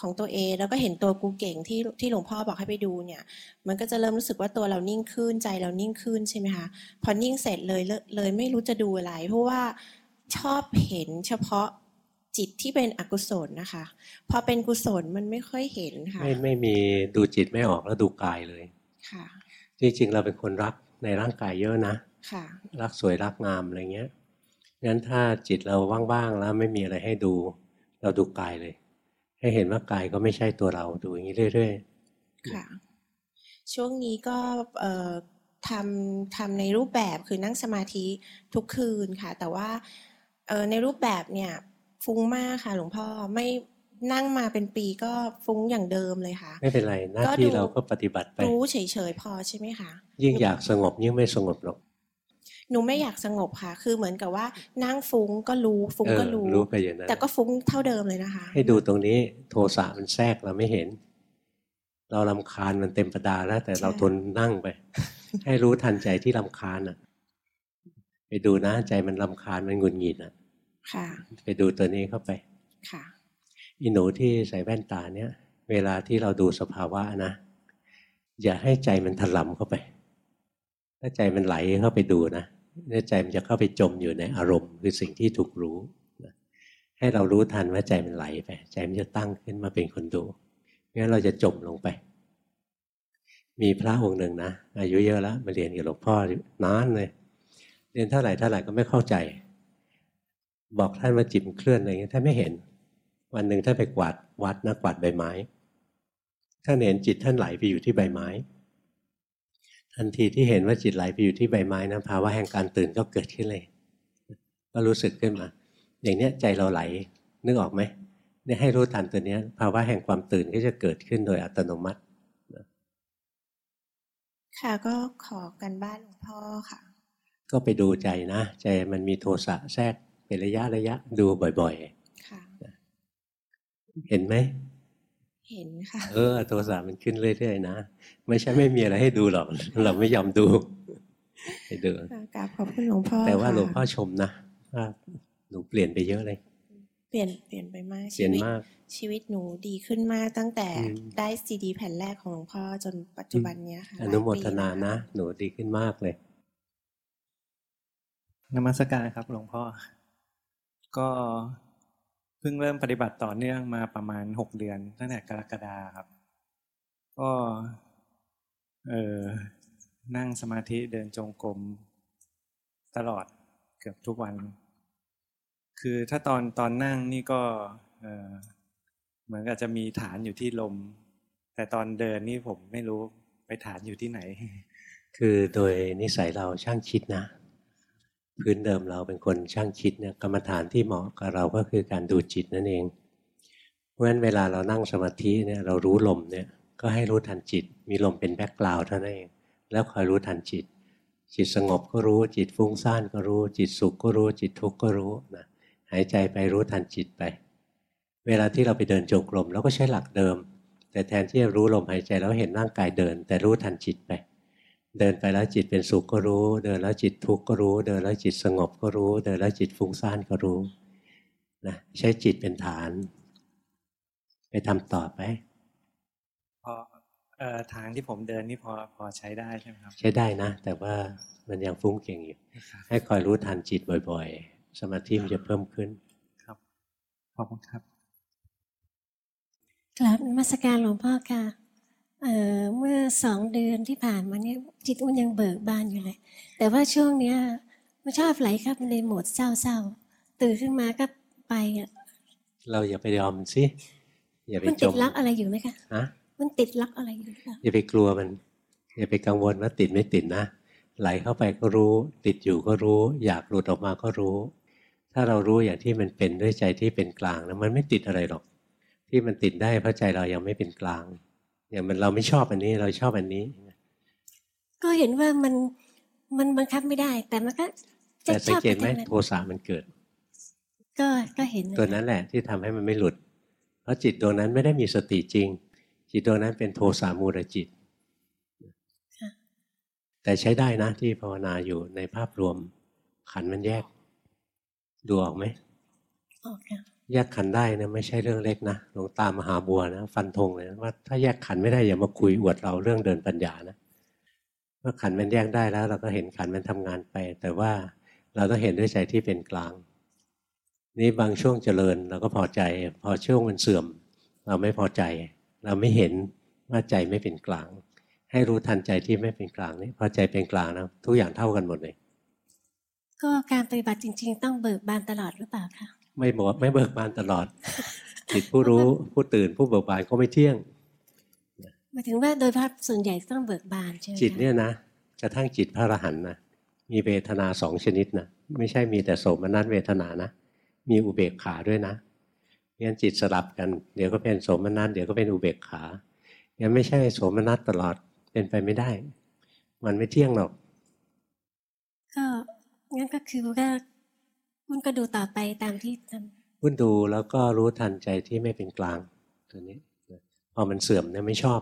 ของตัวเองแล้วก็เห็นตัวกูเก่งที่ที่หลวงพ่อบอกให้ไปดูเนี่ย มันก็จะเริ่มรู้สึกว่าตัวเรานิ่งขึ้นใจเรานิ่งขึ้นใช่ไหมคะพอนิ่งเสร็จเลยเลยไม่รู้จะดูอะไร เพราะว่าชอบเห็นเฉพาะจิตที่เป็นอกุศลนะคะ พอเป็นกุศลมันไม่ค่อยเห็นค่ะ ไม่ไม่มีดูจิตไม่ออกแล้วดูกายเลยค่ะ จริงๆเราเป็นคนรักในร่างกายเยอะนะ รักสวยรักงามอะไรเงี้ยงั้นถ้าจิตเราว่างๆแล้วไม่มีอะไรให้ดู เราดูกายเลย ให้เห็นว่ากายก็ไม่ใช่ตัวเราดูอย่างนี้เรื่อยๆค่ะ ช่วงนี้ก็ทำทำในรูปแบบคือนั่งสมาธิทุกคืนค่ะ แต่ว่าในรูปแบบเนี่ยฟุ้งมากค่ะ หลวงพ่อไม่นั่งมาเป็นปีก็ฟุ้งอย่างเดิมเลยค่ะ ไม่เป็นไรหน้าที่เราก็ปฏิบัติไปรู้เฉยๆพอใช่ไหมคะ ยิ่งอยากสงบยิ่งไม่สงบหรอก หนูไม่อยากสงบค่ะ คือเหมือนกับว่านั่งฟุ้งก็รู้ฟุ้งก็รู้รู้ไปอย่างนั้นแต่ก็ฟุ้งเท่าเดิมเลยนะคะ ให้ดูตรงนี้โทสะมันแทรกเราไม่เห็น เราลำคาญมันเต็มประดาแล้ว แต่เราทนนั่งไป ให้รู้ทันใจที่ลำคาญอะ ไปดูนะใจมันลำคาญมันหงุดหงิดอะ ค่ะ ไปดูตัวนี้เข้าไป ค่ะอีหนูที่ใส่แว่นตาเนี่ย เวลาที่เราดูสภาวะนะอย่าให้ใจมันถลำเข้าไป ถ้าใจมันไหลเข้าไปดูนะเนี่ย ใจมันจะเข้าไปจมอยู่ในอารมณ์ คือสิ่งที่ถูกรู้ ให้เรารู้ทันว่าใจมันไหลไป ใจมันจะตั้งขึ้นมาเป็นคนดูงั้นเราจะจมลงไป มีพระองค์หนึ่งนะ อายุเยอะแล้วมาเรียนกับหลวงพ่อนานเลย เรียนเท่าไหร่เท่าไหร่ก็ไม่เข้าใจ บอกท่านว่าจิตเคลื่อนอะไรเงี้ยท่านไม่เห็น วันหนึ่งท่านไปกวาดวัดนะกวาดใบไม้ท่านเห็นจิตท่านไหลไปอยู่ที่ใบไม้ ทันทีที่เห็นว่าจิตไหลไปอยู่ที่ใบไม้นะภาวะแห่งการตื่นก็เกิดขึ้นเลย ก็รู้สึกขึ้นมา อย่างเนี้ยใจเราไหลนึกออกไหมเนี่ยให้รู้ทันตัวเนี้ย ภาวะแห่งความตื่นก็จะเกิดขึ้นโดยอัตโนมัติค่ะก็ขอกันบ้านหลวงพ่อค่ะ ก็ไปดูใจนะ ใจมันมีโทสะแทรกเป็นระยะระยะดูบ่อยๆ ค่ะ เห็นไหม เห็นค่ะ เออโทสะมันขึ้นเรื่อยๆนะ ไม่ใช่ไม่มีอะไรให้ดูหรอก เราไม่ยอมดูให้ดูกราบขอบคุณหลวงพ่อ แต่ว่าหลวงพ่อชมนะว่าหนูเปลี่ยนไปเยอะเลย เปลี่ยนเปลี่ยนไปมากเปลี่ยนมาก ชีวิตหนูดีขึ้นมากตั้งแต่ได้ซีดีแผ่นแรกของหลวงพ่อจนปัจจุบันเนี้ยค่ะ อนุโมทนานะ หนูดีขึ้นมากเลยนมัสการครับหลวงพ่อ ก็ พิ่งเริ่มปฏิบัติต่อเนื่องมาประมาณหกเดือนตั้งแต่กรกฎาครับ ก็เออนั่งสมาธิเดินจงกรมตลอดเกือบทุกวัน คือถ้าตอนตอนนั่งนี่ก็เออเหมือนกับจะมีฐานอยู่ที่ลม แต่ตอนเดินนี่ผมไม่รู้ไปฐานอยู่ที่ไหน คือโดยนิสัยเราช่างคิดนะ พื้นเดิมเราเป็นคนช่างคิดเนี่ยกรรมฐานที่เหมาะกับเราก็คือการดูจิตนั่นเองเพราะฉะนั้นเวลาเรานั่งสมาธิเนี่ยเรารู้ลมเนี่ยก็ให้รู้ทันจิต มีลมเป็นแบ็กกราวด์เท่านั้นเองแล้วคอยรู้ทันจิต จิตสงบก็รู้จิตฟุ้งซ่านก็รู้ จิตสุขก็รู้ จิตทุกข์ก็รู้นะหายใจไปรู้ทันจิตไป เวลาที่เราไปเดินจงกรมเราก็ใช้หลักเดิม แต่แทนที่จะรู้ลมหายใจแล้วเห็นร่างกายเดิน แต่รู้ทันจิตไป เดินไปแล้วจิตเป็นสุขก็รู้ เดินแล้วจิตทุกข์ก็รู้ เดินแล้วจิตสงบก็รู้ เดินแล้วจิตฟุ้งซ่านก็รู้นะใช้จิตเป็นฐาน ไปทำต่อไปพอเอ่อทางที่ผมเดินนี่พอพอใช้ได้ใช่ไหมครับ ใช้ได้นะ แต่ว่ามันยังฟุ้งเก่งอยู่ ให้คอยรู้ทันจิตบ่อยๆ สมาธิมันจะเพิ่มขึ้นครับขอบคุณครับกราบนมัสการหลวงพ่อค่ะ เอ่อเมื่อสองเดือนที่ผ่านมาเนี่ยจิตมันยังเบิกบานอยู่เลย แต่ว่าช่วงเนี้ยมันชอบไหลครับในโหมดเศร้าๆตื่นขึ้นมาก็ไปอะเราอย่าไปยอมมันสิอย่าไปมันจติมดลักอะไรอยู่ไหมคะฮะมันติดลักอะไรอยู่หรือเปล่าอย่าไปกลัวมัน อย่าไปกังวลว่าติดไม่ติดนะไหลเข้าไปก็รู้ ติดอยู่ก็รู้ อยากหลุดออกมาก็รู้ ถ้าเรารู้อย่างที่มันเป็นด้วยใจที่เป็นกลางแล้วมันไม่ติดอะไรหรอก ที่มันติดได้เพราะใจเรายังไม่เป็นกลาง อย่างมันเราไม่ชอบอันนี้เราชอบอันนี้ ก็เห็นว่ามันมันบังคับไม่ได้ แต่มันก็จะแต่ชสังอบเกตไหมปทางนั้นโทสะมันเกิด ก็ก็เห็นนะตัวนั้นแหละ ที่ทำให้มันไม่หลุด เพราะจิตดวงนั้นไม่ได้มีสติจริง จิตดวงนั้นเป็นโทสามูรจิตค่ะแต่ใช้ได้นะที่ภาวนาอยู่ในภาพรวมขันธ์มันแยก ดูออกไหมออกค่ะ แยกขันได้นะไม่ใช่เรื่องเล็กนะหลวงตามหาบัวนะฟันธงเลยว่าถ้าแยกขันไม่ได้อย่ามาคุยอวดเราเรื่องเดินปัญญานะเมื่อขันมันแยกได้แล้ว เราก็เห็นขันมันทำงานไป แต่ว่าเราต้องเห็นด้วยใจที่เป็นกลาง นี่บางช่วงเจริญเราก็พอใจ พอช่วงมันเสื่อม เราไม่พอใจ เราไม่เห็นว่าใจไม่เป็นกลาง ให้รู้ทันใจที่ไม่เป็นกลางนี่พอใจเป็นกลางนะทุกอย่างเท่ากันหมดเลยก็การปฏิบัติจริง ๆ ต้องเบิกบานตลอดหรือเปล่าคะ ไม่บอกไม่เบิกบานตลอด จิตผู้รู้ผู้ตื่นผู้เบิกบานก็ไม่เที่ยงหมายถึงว่าโดยภาพส่วนใหญ่ต้องเบิกบานใช่ไหมคะจิตเนี่ยนะกระทั่งจิตพระอรหันต์นะมีเวทนาสองชนิดนะไม่ใช่มีแต่โสมนัสเวทนานะ มีอุเบกขาด้วยนะงั้นจิตสลับกันเดี๋ยวก็เป็นโสมนัสเดี๋ยวก็เป็นอุเบกขางั้นไม่ใช่โสมนัสตลอดเป็นไปไม่ได้ มันไม่เที่ยงหรอกก็งั้นก็คือว่า คุณก็ดูต่อไปตามที่ทำพุ่นดูแล้วก็รู้ทันใจที่ไม่เป็นกลางตัวนี้พอมันเสื่อมเนี่ยไม่ชอบ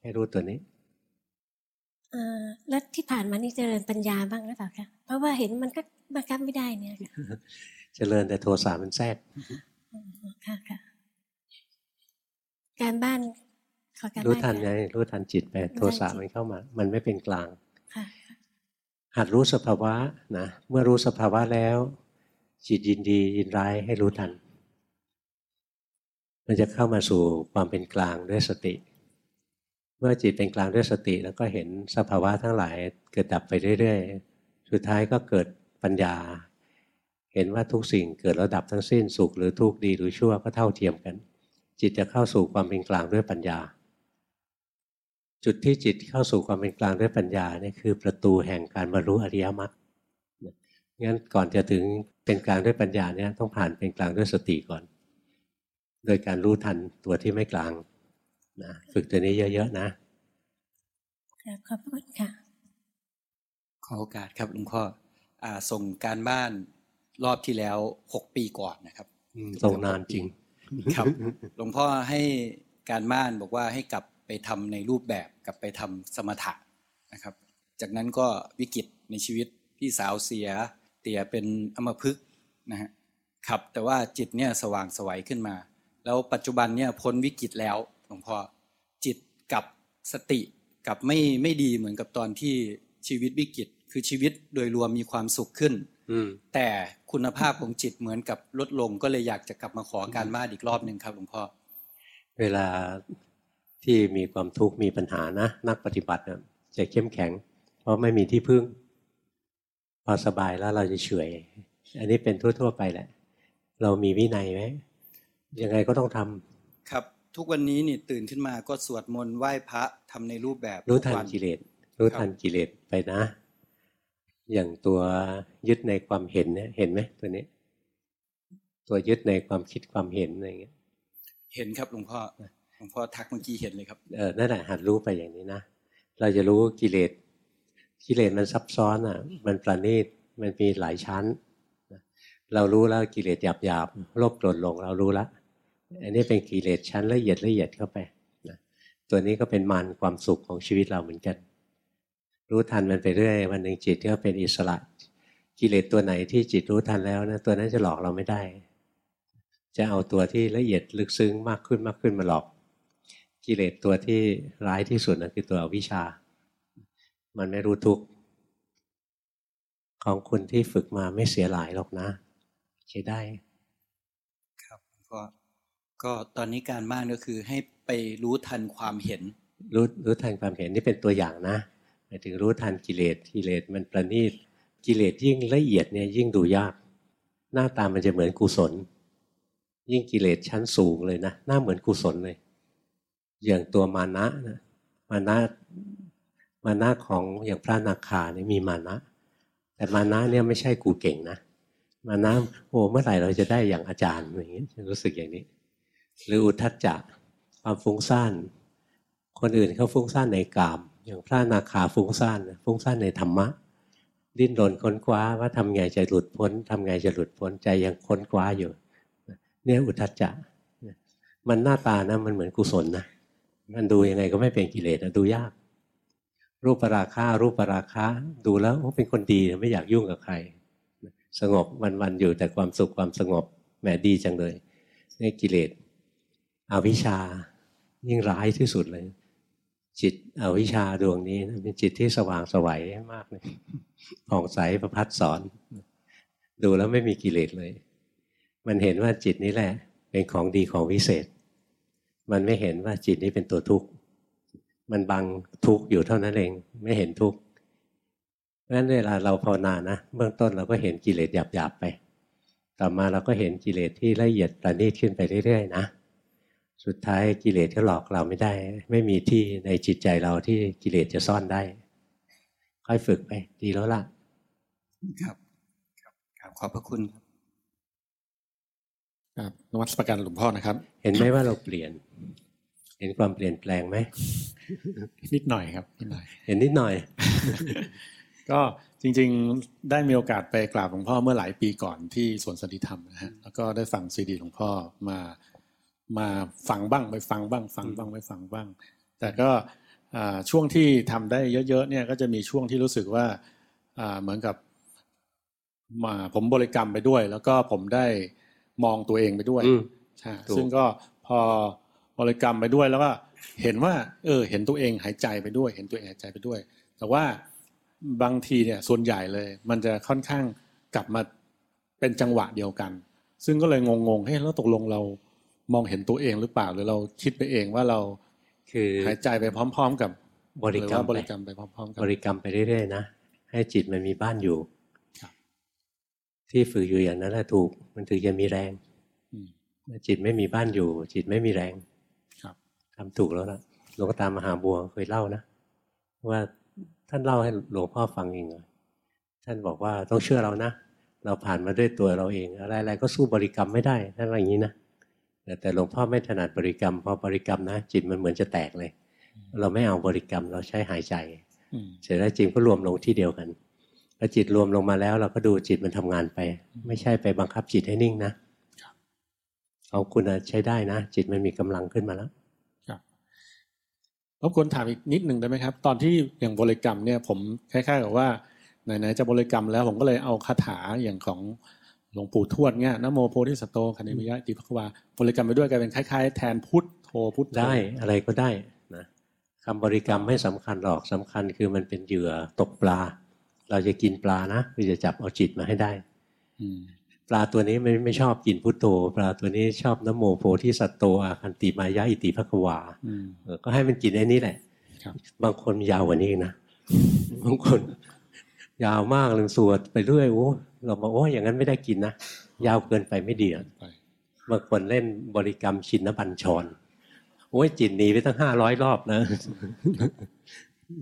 ให้รู้ตัวนี้เอ่อแล้วที่ผ่านมานี่เจริญปัญญาบ้างหรือเปล่าคะเพราะว่าเห็นมันก็บังคับไม่ได้เนี่ยค่ะเจริญแต่โทสะมันแทรกอ๋อค่ะค่ะการบ้านขอการรู้บ้านทันค่ะไงรู้ทันจิตไปรู้ทันโทสะจิตมันเข้ามา มันไม่เป็นกลางค่ะหัดรู้สภาวะนะเมื่อรู้สภาวะแล้ว จิตยินดียินร้ายให้รู้ทัน มันจะเข้ามาสู่ความเป็นกลางด้วยสติ เมื่อจิตเป็นกลางด้วยสติ แล้วก็เห็นสภาวะทั้งหลายเกิดดับไปเรื่อยๆ สุดท้ายก็เกิดปัญญา เห็นว่าทุกสิ่งเกิดแล้วดับทั้งสิ้นสุขหรือทุกข์ดีหรือชั่วก็เท่าเทียมกัน จิตจะเข้าสู่ความเป็นกลางด้วยปัญญา จุดที่จิตเข้าสู่ความเป็นกลางด้วยปัญญาเนี่ยคือประตูแห่งการบรรลุอริยมรรค งั้นก่อนจะถึงเป็นกลางด้วยปัญญาเนี่ยต้องผ่านเป็นกลางด้วยสติก่อน โดยการรู้ทันตัวที่ไม่กลางนะฝึกตัวนี้เยอะๆนะค่ะขอบคุณค่ะ ขอโอกาสครับหลวงพ่ออ่าส่งการบ้านรอบที่แล้วหกปีก่อนนะครับอืมส่งนานจริง ครับหลวงพ่อให้การบ้านบอกว่าให้กลับไปทำในรูปแบบกลับไปทำสมถะนะครับ จากนั้นก็วิกฤตในชีวิตพี่สาวเสียเตี่ยเป็นอัมพฤกษ์นะฮะครับแต่ว่าจิตเนี่ยสว่างไสวัยขึ้นมา แล้วปัจจุบันเนี่ยพ้นวิกฤตแล้วหลวงพ่อจิตกับสติกับไม่ไม่ดีเหมือนกับตอนที่ชีวิตวิกฤตคือชีวิตโดยรวมมีความสุขขึ้นอืมแต่คุณภาพของจิตเหมือนกับลดลงก็เลยอยากจะกลับมาขอการบ้านอีกรอบหนึ่งครับหลวงพ่อเวลาที่มีความทุกข์มีปัญหานะ นักปฏิบัตินะจะเข้มแข็ง เพราะไม่มีที่พึ่ง พอสบายแล้วเราจะเฉยอันนี้เป็นทั่ว ๆ ไปแหละ เรามีวินัยไหมยังไงก็ต้องทำครับทุกวันนี้นี่ตื่นขึ้นมาก็สวดมนต์ไหว้พระทำในรูปแบบรู้ทันทุวักิเลสรู้ทันกิเลสไปนะ อย่างตัวยึดในความเห็นเนี่ยเห็นไหมตัวนี้ ตัวยึดในความคิดความเห็นอะไรเงี้ยเห็นครับหลวงพ่อหลวงพ่อทักเมื่อกี้เห็นเลยครับเออนั่นแหละหัดรู้ไปอย่างนี้นะเราจะรู้กิเลส กิเลสมันซับซ้อนอะ มันประณีตมันมีหลายชั้น เรารู้แล้วกิเลสหยาบหยาบโลภโกรธหลงเรารู้ละอันนี้เป็นกิเลสชั้นละเอียดละเอียดเข้าไปนะตัวนี้ก็เป็นมานความสุขของชีวิตเราเหมือนกัน รู้ทันมันไปเรื่อยวันหนึ่งจิตก็เป็นอิสระ กิเลสตัวไหนที่จิตรู้ทันแล้วนะตัวนั้นจะหลอกเราไม่ได้ จะเอาตัวที่ละเอียดลึกซึ้งมากขึ้นมากขึ้นมาหลอก กิเลสตัวที่ร้ายที่สุดนะคือตัวอวิชชา มันไม่รู้ทุกข์ของคุณที่ฝึกมาไม่เสียหลายหรอกนะใช้ได้ ครับก็ก็ตอนนี้การบ้านก็คือให้ไปรู้ทันความเห็น รู้รู้ทันความเห็นนี่เป็นตัวอย่างนะหมายถึงรู้ทันกิเลสกิเลสมันประณีตกิเลสยิ่งละเอียดเนี่ยยิ่งดูยาก หน้าตามันจะเหมือนกุศล ยิ่งกิเลสชั้นสูงเลยนะหน้าเหมือนกุศลเลย อย่างตัวมานะนะมานะ มานะของอย่างพระนาคาเนี่ยมีมานะ แต่มานะเนี่ยไม่ใช่กูเก่งนะ มานะโอ้เมื่อไหร่เราจะได้อย่างอาจารย์อย่างนี้รู้สึกอย่างนี้ หรืออุทัจจะความฟุ้งซ่านคนอื่นเขาฟุ้งซ่านในกาม อย่างพระนาคาฟุ้งซ่านฟุ้งซ่านในธรรมะ ดิ้นรนค้นคว้าว่าทำไงจะหลุดพ้นทำไงจะหลุดพ้นใจยังค้นคว้าอยู่เนี่ยอุทัจจะมันหน้าตานะมันเหมือนกุศลนะมันดูยังไงก็ไม่เป็นกิเลสดูยาก รูปราคารูปราคาดูแล้วเป็นคนดีไม่อยากยุ่งกับใคร สงบวันๆอยู่แต่ความสุขความสงบแหมดีจังเลยนี่กิเลสอวิชชายิ่งร้ายที่สุดเลย จิตอวิชชาดวงนี้เป็นจิตที่สว่างสวัยมากเลยผ่องใสประพัดสอน ดูแล้วไม่มีกิเลสเลย มันเห็นว่าจิตนี้แหละ เป็นของดีของวิเศษ มันไม่เห็นว่าจิตนี้เป็นตัวทุกข์ มันบังทุกข์อยู่เท่านั้นเอง ไม่เห็นทุกข์เพราะฉะนั้นเวลาเราภาวนานะเบื้องต้นเราก็เห็นกิเลสหยาบๆไป ต่อมาเราก็เห็นกิเลสที่ละเอียดประณีตขึ้นไปเรื่อยๆนะ สุดท้ายกิเลสก็หลอกเราไม่ได้ ไม่มีที่ในจิตใจเราที่กิเลสจะซ่อนได้ ค่อยฝึกไป ดีแล้วล่ะ ครับครับขอบพระคุณครับครับนวัตประกันหลวงพ่อนะครับ เห็นไหมว่าเราเปลี่ยน เห็นความเปลี่ยนแปลงไหมนิดหน่อยครับนิดหน่อย เห็นนิดหน่อย ก็จริงๆได้มีโอกาสไปกราบหลวงพ่อเมื่อหลายปีก่อนที่สวนสติธรรมนะฮะแล้วก็ได้ฟังซีดีหลวงพ่อมามาฟังบ้างไปฟังบ้าง ฟังบ้างไปฟังบ้าง แต่ก็ช่วงที่ทำได้เยอะๆเนี่ยก็จะมีช่วงที่รู้สึกว่าเหมือนกับมาผมบริกรรมไปด้วย แล้วก็ผมได้มองตัวเองไปด้วยใช่ซึ่งก็พอ บริกรรมไปด้วยแล้วก็เห็นว่า เออ เห็นตัวเองหายใจไปด้วย เห็นตัวเองหายใจไปด้วย แต่ว่าบางทีเนี่ยส่วนใหญ่เลย มันจะค่อนข้างกลับมาเป็นจังหวะเดียวกัน ซึ่งก็เลยงงๆเฮ้ยแล้วตกลงเรามองเห็นตัวเองหรือเปล่าหรือเราคิดไปเองว่าเราคือหายใจไปพร้อม ๆ กับบริกรรมบริกรรมไปพร้อมๆกับริกรรมไปเรื่อยๆนะให้จิตมันมีบ้านอยู่ที่ฝึกอยู่อย่างนั้นแหละถูก มันถึงจะมีแรงจิตไม่มีบ้านอยู่ จิตไม่มีแรงครับ ทำถูกแล้วล่ะหลวงตามมหาบัวเคยเล่านะว่าท่านเล่าให้หลวงพ่อฟังเองเลยท่านบอกว่าต้องเชื่อเรานะเราผ่านมาด้วยตัวเราเอง อะไรๆก็สู้บริกรรมไม่ได้ท่านว่าอย่างนี้นะแต่หลวงพ่อไม่ถนัดบริกรรมพอบริกรรมนะ จิตมันเหมือนจะแตกเลย เราไม่เอาบริกรรมเราใช้หายใจเสร็จแล้วจิตก็รวมลงที่เดียวกันพอจิตรวมลงมาแล้ว เราก็ดูจิตมันทำงานไป ไม่ใช่ไปบังคับจิตให้นิ่งนะเอาคุณใช้ได้นะ จิตมันมีกำลังขึ้นมาแล้วครับ รบกวนถามอีกนิดหนึ่งได้ไหมครับ ตอนที่อย่างบริกรรมเนี่ยผมคล้ายๆกับว่าไหนๆจะบริกรรมแล้วผมก็เลยเอาคาถาอย่างของหลวงปู่ทวดเนี่ยนโมโพธิสัตโตคณิมิยะติภควาบริกรรมไปด้วยกลายเป็นคล้ายๆ แทนพุทโธพุทได้อะไรก็ได้นะคำบริกรรมไม่สำคัญหรอกสำคัญคือมันเป็นเหยื่อตกปลา เราจะกินปลานะเราจะจับเอาจิตมาให้ได้ ปลาตัวนี้ไม่ไม่ชอบกินพุทโธปลาตัวนี้ชอบนโมโพธิสัตโตอาคันติมายะอิติภควาก็ให้มันกินไอ้นี้แหละบางคนยาวกว่านี้นะบางคน ยาวมากเลยสวดไปเรื่อยโอ้เราบอกโอ้อย่างนั้นไม่ได้กินนะยาวเกินไปไม่ดีบางคนเล่นบริกรรมชินบัญชรโอ้ยจิตหนีไปตั้งห้าร้อยรอบนะ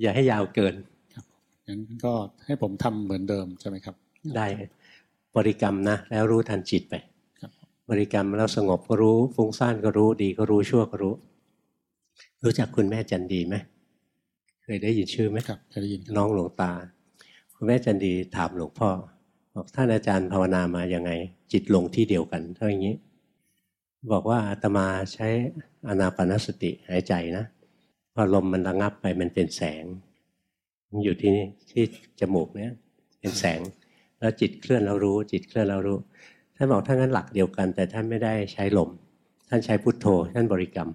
อย่าให้ยาวเกินงั้นก็ให้ผมทำเหมือนเดิมใช่ไหมครับ ได้ บริกรรมนะแล้วรู้ทันจิตไปครับบริกรรมแล้วสงบก็รู้ฟุ้งซ่านก็รู้ดีก็รู้ชั่วก็รู้ รู้จักคุณแม่จันดีไหมเคยได้ยินชื่อไหมครับเคยได้ยินน้องหลวงตา คุณแม่จันดีถามหลวงพ่อบอกท่านอาจารย์ภาวนามายังไง จิตลงที่เดียวกันเท่าอย่างนี้ บอกว่าอาตมาใช้อนาปานสติหายใจนะพอลมมันระงับไปมันเป็นแสง มันอยู่ที่นี่ที่จมูกเนี่ยเป็นแสง แล้วจิตเคลื่อนเรารู้ จิตเคลื่อนเรารู้ท่านบอกท่านนั้นหลักเดียวกัน แต่ท่านไม่ได้ใช้ลม ท่านใช้พุทโธ ท่านบริกรรม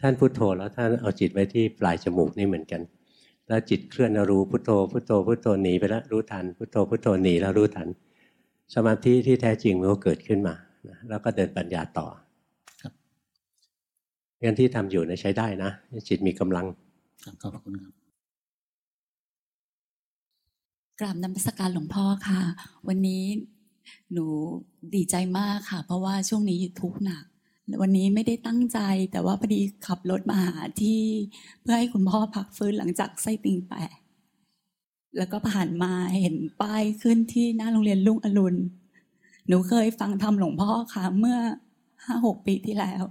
ท่านพุทโธแล้วท่านเอาจิตไว้ที่ปลายจมูกนี่เหมือนกัน แล้วจิตเคลื่อนเรารู้พุทโธพุทโธพุทโธหนีไปแล้วรู้ทันพุทโธพุทโธหนีแล้วรู้ทัน สมาธิที่แท้จริงมันก็เกิดขึ้นมานะแล้วก็เดินปัญญาต่อครับงั้นที่ทำอยู่เนี่ยใช้ได้นะจิตมีกำลังครับขอบคุณครับ กราบนมัสการหลวงพ่อค่ะ วันนี้หนูดีใจมากค่ะ เพราะว่าช่วงนี้ทุกข์หนัก วันนี้ไม่ได้ตั้งใจแต่ว่าพอดีขับรถมาหาที่เพื่อให้คุณพ่อพักฟื้นหลังจากไส้ติ่งแตกแล้วก็ผ่านมาเห็นป้ายขึ้นที่หน้าโรงเรียนลุงอรุณ หนูเคยฟังธรรมหลวงพ่อค่ะเมื่อห้าหกปีที่แล้ว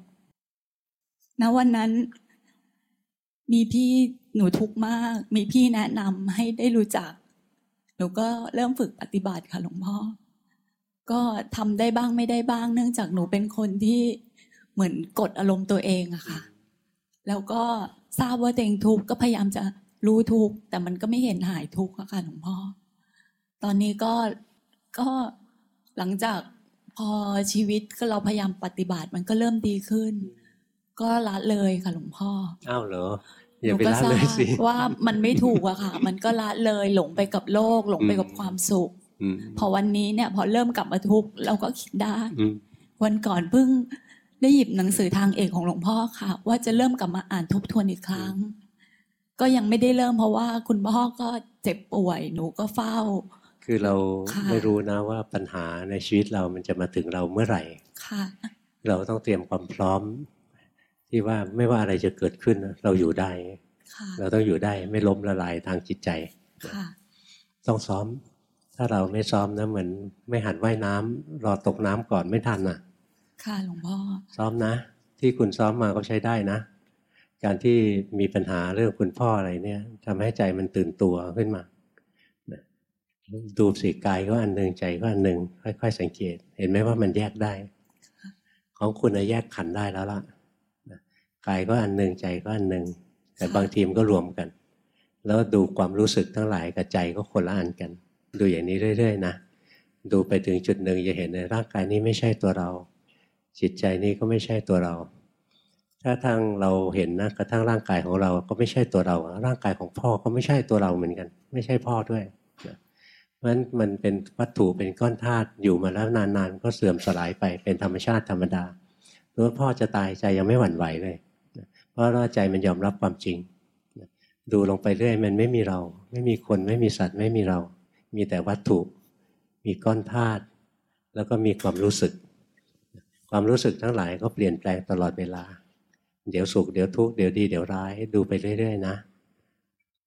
ณวันนั้น มีพี่หนูทุกข์มาก มีพี่แนะนำให้ได้รู้จัก นูก็เริ่มฝึกปฏิบัติค่ะหลวงพ่อ ก็ทำได้บ้างไม่ได้บ้าง เนื่องจากหนูเป็นคนที่เหมือนกดอารมณ์ตัวเองอะค่ะ แล้วก็ทราบว่าตัวเองทุกข์ก็พยายามจะรู้ทุกข์แต่มันก็ไม่เห็นหายทุกข์อะค่ะหลวงพ่อ ตอนนี้ก็ก็หลังจากพอชีวิตก็เราพยายามปฏิบัติมันก็เริ่มดีขึ้น ก็ละเลยค่ะหลวงพ่ออ้าวเหรอ อย่านูไปก็ละทราเลยบสิว่ามันไม่ถูกอะค่ะ มันก็ละเลยหลงไปกับโลก หลงไปกับความสุขอืมพอวันนี้เนี่ย พอเริ่มกลับมาทุกข์เราก็คิดได้อืมวันก่อนเพิ่งได้หยิบหนังสือทางเอกของหลวงพ่อค่ะ ว่าจะเริ่มกลับมาอ่านทบทวนอีกครั้ง ก็ยังไม่ได้เริ่มเพราะว่าคุณพ่อก็เจ็บป่วยหนูก็เฝ้า คือเราค่ะไม่รู้นะว่าปัญหาในชีวิตเรามันจะมาถึงเราเมื่อไหร่ ค่ะ เราต้องเตรียมความพร้อม ที่ว่าไม่ว่าอะไรจะเกิดขึ้นเราอยู่ได้ค่ะเราต้องอยู่ได้ไม่ล้มละลายทางจิตใจค่ะต้องซ้อม ถ้าเราไม่ซ้อมนะเหมือนไม่หัดว่ายน้ำรอตกน้ำก่อนไม่ทันน่ะ ค่ะหลวงพ่อซ้อมนะ ที่คุณซ้อมมาก็ใช้ได้นะ การที่มีปัญหาเรื่องคุณพ่ออะไรเนี่ยทำให้ใจมันตื่นตัวขึ้นมานะดูสิกายก็อันหนึ่งใจก็อันหนึ่งค่อย ๆ สังเกต เห็นไหมว่ามันแยกได้ ของคุณนะแยกขันธ์ได้แล้วล่ะนะ กายก็อันหนึ่งใจก็อันหนึ่งแต่บางทีมนก็รวมกัน แล้วดูความรู้สึกทั้งหลายกับใจก็คนละอันกัน ดูอย่างนี้เรื่อย ๆ นะดูไปถึงจุดหนึ่งจะเห็นในร่างกายนี้ไม่ใช่ตัวเรา จิตใจนี้ก็ไม่ใช่ตัวเรา ถ้าทางเราเห็นนะกระทั่งร่างกายของเราก็ไม่ใช่ตัวเรา ร่างกายของพ่อก็ไม่ใช่ตัวเราเหมือนกัน ไม่ใช่พ่อด้วยเพราะฉะนั้นมันเป็นวัตถุเป็นก้อนธาตุอยู่มาแล้วนานๆ ก็เสื่อมสลายไปเป็นธรรมชาติธรรมดาหรือว่าพ่อจะตายใจยังไม่หวั่นไหวเลย เพราะว่าใจมันยอมรับความจริง ดูลงไปเรื่อยมันไม่มีเรา ไม่มีคนไม่มีสัตว์ไม่มีเรา มีแต่วัตถุ มีก้อนธาตุแล้วก็มีความรู้สึก ความรู้สึกทั้งหลายก็เปลี่ยนแปลงตลอดเวลา เดี๋ยวสุขเดี๋ยวทุกข์เดี๋ยวดีเดี๋ยวร้ายดูไปเรื่อยๆนะ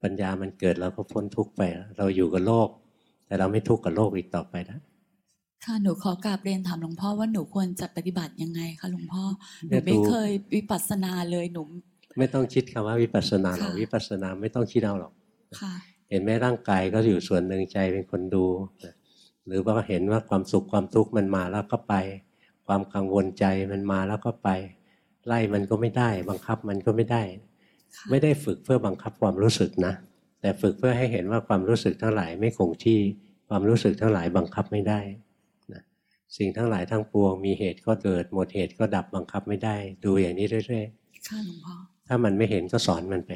ปัญญามันเกิดเราก็พ้นทุกข์ไป เราอยู่กับโลก แต่เราไม่ทุกข์กับโลกอีกต่อไปนะ ค่ะหนูขอกราบเรียนถามหลวงพ่อว่าหนูควรจะปฏิบัติยังไงคะหลวงพ่อหเดี๋นูยวไม่ดูเคยวิปัสสนาเลยหนูไม่ต้องคิดคำว่าวิปัสสนาหรอกค่ะวิปัสสนาไม่ต้องคิดเอาหรอกค่ะเห็นไหมร่างกายก็อยู่ส่วนหนึ่งใจเป็นคนดูนะหรือว่าเห็นว่าความสุขความทุกข์มันมาแล้วก็ไป ความกังวลใจมันมาแล้วก็ไป ไล่มันก็ไม่ได้ บังคับมันก็ไม่ได้ ไม่ได้ฝึกเพื่อบังคับความรู้สึกนะ แต่ฝึกเพื่อให้เห็นว่าความรู้สึกทั้งหลายไม่คงที่ความรู้สึกทั้งหลายบังคับไม่ได้นะ สิ่งทั้งหลายทั้งปวง มีเหตุก็เกิด หมดเหตุก็ดับบังคับไม่ได้ ดูอย่างนี้เรื่อยค่ะหลวงพ่อๆถ้ามันไม่เห็นก็สอนมันไป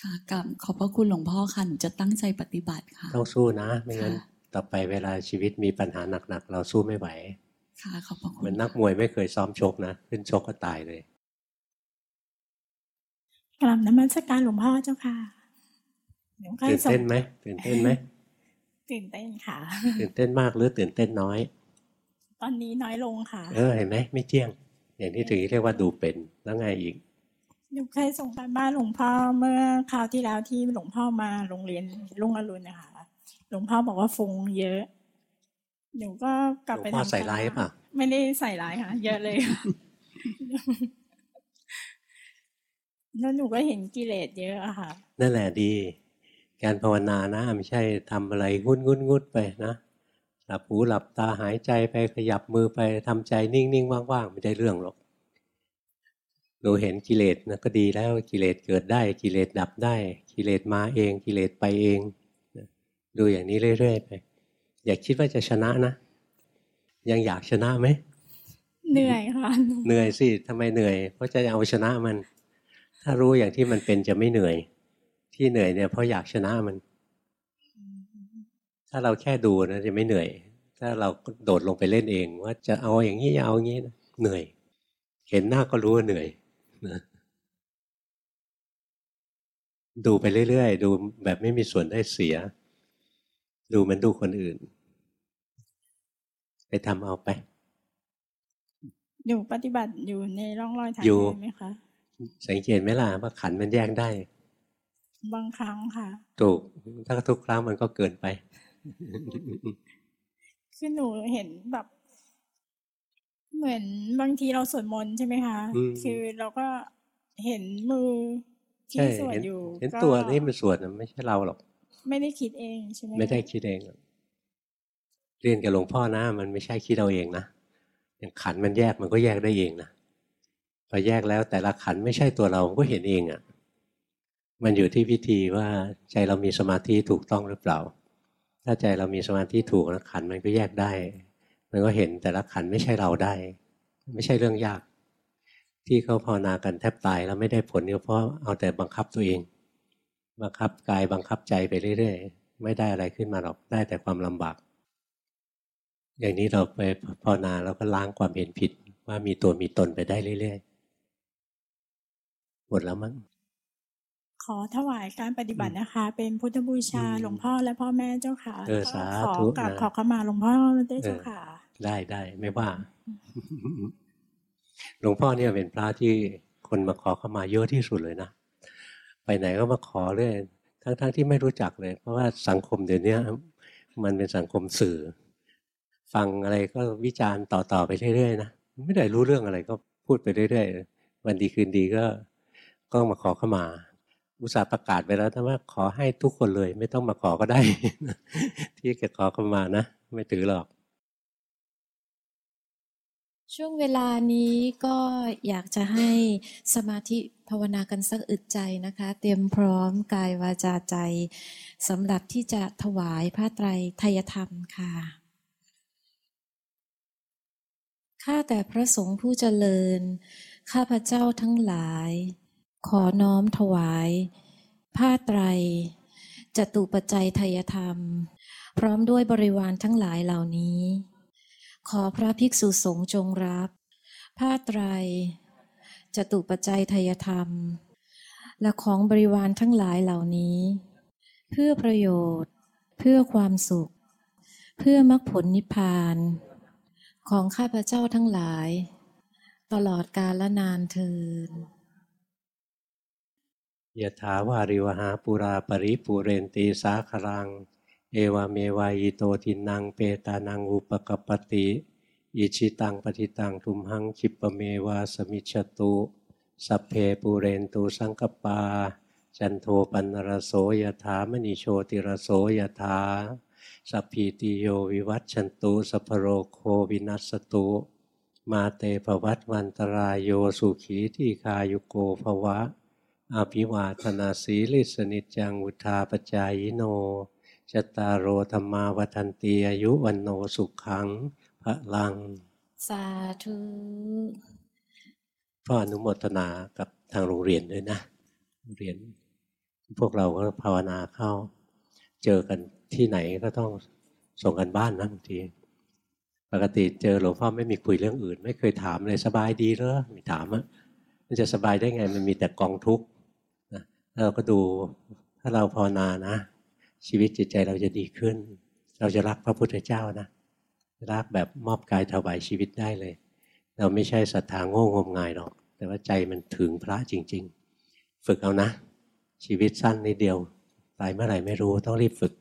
ค่ะกราบขอบพระคุณหลวงพ่อค่ะหนูจะตั้งใจปฏิบัติค่ะ ต้องสู้นะ ไม่งั้นค่ะต่อไปเวลาชีวิตมีปัญหาหนักๆ เราสู้ไม่ไหว ค่ะขอบพระคุเหมืณอนนักมวยไม่เคยซ้อมชกนะ ขึ้นชกก็ตายเลยกลับนมัสการหลวงพ่อเจ้าค่ะหลวงพ่อตื่นส่งเต้นไหมตื่นเต้นไหม ตื่นเต้นค่ะ ตื่นเต้นมากหรือตื่นเต้นน้อย ตอนนี้น้อยลงค่ะ เออเห็นไหมไม่เที่ยง อย่างนี้ถึงเรียกว่าดูเป็นแล้วไงอีกหนูเคยส่งการบ้านหลวงพ่อเมื่อคราวที่แล้วที่หลวงพ่อมาโรงเรียนรุ่งอรุณนะคะหลวงพ่อบอกว่าฟงเยอะ หนูก็กลับไปหลวงพ่อทำใส่ร้ายป่ะไม่ได้ใส่ร้ายค่ะ เยอะเลยค่ะแล้วหนูก็เห็นกิเลสเยอะอะค่ะ นั่นแหละดี การภาวนานะไม่ใช่ทำอะไรงุดงุดงุดไปนะหลับหูหลับตาหายใจไปขยับมือไปทำใจนิ่งๆว่างๆไม่ได้เรื่องหรอกหนูเห็นกิเลสนะก็ดีแล้วกิเลสเกิดได้กิเลสดับได้ กิเลสมาเองกิเลสไปเองดูอย่างนี้เรื่อยๆไปอย่าคิดว่าจะชนะนะ ยังอยากชนะไหมเหนื่อยค่ะเหนื่อยสิทำไมเหนื่อย เพราะจะเอาชนะมัน ถ้ารู้อย่างที่มันเป็นจะไม่เหนื่อย ที่เหนื่อยเนี่ยเพราะอยากชนะมัน ถ้าเราแค่ดูนะจะไม่เหนื่อย ถ้าเราโดดลงไปเล่นเอง ว่าจะเอาอย่างนี้เอาอย่างนี้นะเหนื่อย เห็นหน้าก็รู้ว่าเหนื่อยนะดูไปเรื่อยๆ ดูแบบไม่มีส่วนได้เสีย ดูเหมันดูคนอื่น ไปทำเอาไปหนูปฏิบัติอยู่ในร่องรอยทางอยู่เดินไหมคะ สังเกตไหมล่ะว่าขันธ์มันแยกได้ บางครั้งค่ะ ถูกถ้าทุกครั้งมันก็เกินไป คือหนูเห็นแบบ เหมือนบางทีเราสวดมนต์ใช่ไหมคะอืมคือเราก็เห็นมือที่ใช่สวดเห็นอยู่ เห็นก็ตัวนี่มันส่วนนะไม่ใช่เราหรอก ไม่ได้คิดเองใช่ไหมไม่ได้คะคิดเองหรอกเรียนกับหลวงพ่อนะ มันไม่ใช่คิดเอาเองนะอย่างขันธ์มันแยกมันก็แยกได้เองนะพอแยกแล้วแต่ละขันธ์ไม่ใช่ตัวเราก็เห็นเองอะ่ะ มันอยู่ที่วิธีว่าใจเรามีสมาธิถูกต้องหรือเปล่า ถ้าใจเรามีสมาธิถูกนะขันมันก็แยกได้ มันก็เห็นแต่ละขันไม่ใช่เราได้ ไม่ใช่เรื่องยาก ที่เขาภาวนากันแทบตายแล้วไม่ได้ผลก็เพราะเอาแต่บังคับตัวเอง บังคับกายบังคับใจไปเรื่อยๆ ไม่ได้อะไรขึ้นมาหรอกได้แต่ความลำบาก อย่างนี้เราไปภาวนาเราก็ล้างความเห็นผิดว่ามีตัวมีตนไปได้เรื่อยๆหมดแล้วมั้ง ขอถวายการปฏิบัตินะคะ เป็นพุทธบูชาหลวงพ่อและพ่อแม่เจ้าค่ะเออแล้วก็สาขอธุกราบนะขอขมาหลวงพ่อด้วยเจ้าค่ะ ได้ได้ไม่ว่า หลวงพ่อเนี่ยเป็นพระที่คนมาขอเข้ามาเยอะที่สุดเลยนะไปไหนก็มาขอเรื่อยทั้งๆทที่ไม่รู้จักเลย เพราะว่าสังคมเดี๋ยวนี้มันเป็นสังคมสื่อ ฟังอะไรก็วิจารณ์ต่อๆไปเรื่อยๆนะไม่ได้รู้เรื่องอะไรก็พูดไปเรื่อยๆวันดีคืนดีก็ก็มาขอเข้ามา อุตส่าห์ประกาศไปแล้วแต่ว่าขอให้ทุกคนเลย ไม่ต้องมาขอก็ได้ ที่จะขอเข้ามานะ ไม่ถือหรอก ช่วงเวลานี้ก็อยากจะให้สมาธิภาวนากันสักอึดใจนะคะ เตรียมพร้อมกายวาจาใจสำหรับที่จะถวายพระไตรไทยธรรมค่ะข้าแต่พระสงฆ์ผู้เจริญ ข้าพระเจ้าทั้งหลาย ขอน้อมถวาย ผ้าไตรจตุปัจจัยไทยธรรม พร้อมด้วยบริวารทั้งหลายเหล่านี้ ขอพระภิกษุสงฆ์จงรับ ผ้าไตรจตุปัจจัยไทยธรรม และของบริวารทั้งหลายเหล่านี้ เพื่อประโยชน์ เพื่อความสุข เพื่อมรรคผลนิพพาน ของข้าพเจ้าทั้งหลาย ตลอดกาลและนานเทิน ยะถาวาริวหาปุราปริปุเรนตีสาครัง เอวเมวายโตทินังเปตานังอุปกปปติอิชิตังปฏิตังทุมหังคิปเมวาสมิจฉตุสัพเพปูเรนตูสังกปา จันโทปันรโสยถามณิโชติรโสยถาสัพพีติโยวิวัตชันตุสัพโรโควินัสตุ มาเตภวัตวันตรายโยสุขีที่คายุโกภวะ อภิวาทนาสีลิสนิจจังวุธาปจายโนจตารโรธรรมาวันตีอายุวันโนสุขังพระลัง สาธุพ่ออนุโมทนากับทางโรงเรียนด้วยนะโรงเรียน พวกเราก็ภาวนาเข้า เจอกันที่ไหนก็ต้องส่งกันบ้านนะบางทีปกติเจอหลวงพ่อไม่มีคุยเรื่องอื่น ไม่เคยถามเลยสบายดีเหรอไม่ถามอะมันจะสบายได้ไงมันมีแต่กองทุกข์นะ เราก็ดูถ้าเราภาวนานะ ชีวิตจิตใจเราจะดีขึ้น เราจะรักพระพุทธเจ้านะรักแบบมอบกายถวายชีวิตได้เลย เราไม่ใช่ศรัทธาโง่งมงายหรอก แต่ว่าใจมันถึงพระจริง ๆ ฝึกเอานะ ชีวิตสั้นนิดเดียวตายเมื่อไหร่ไม่รู้ต้องรีบฝึก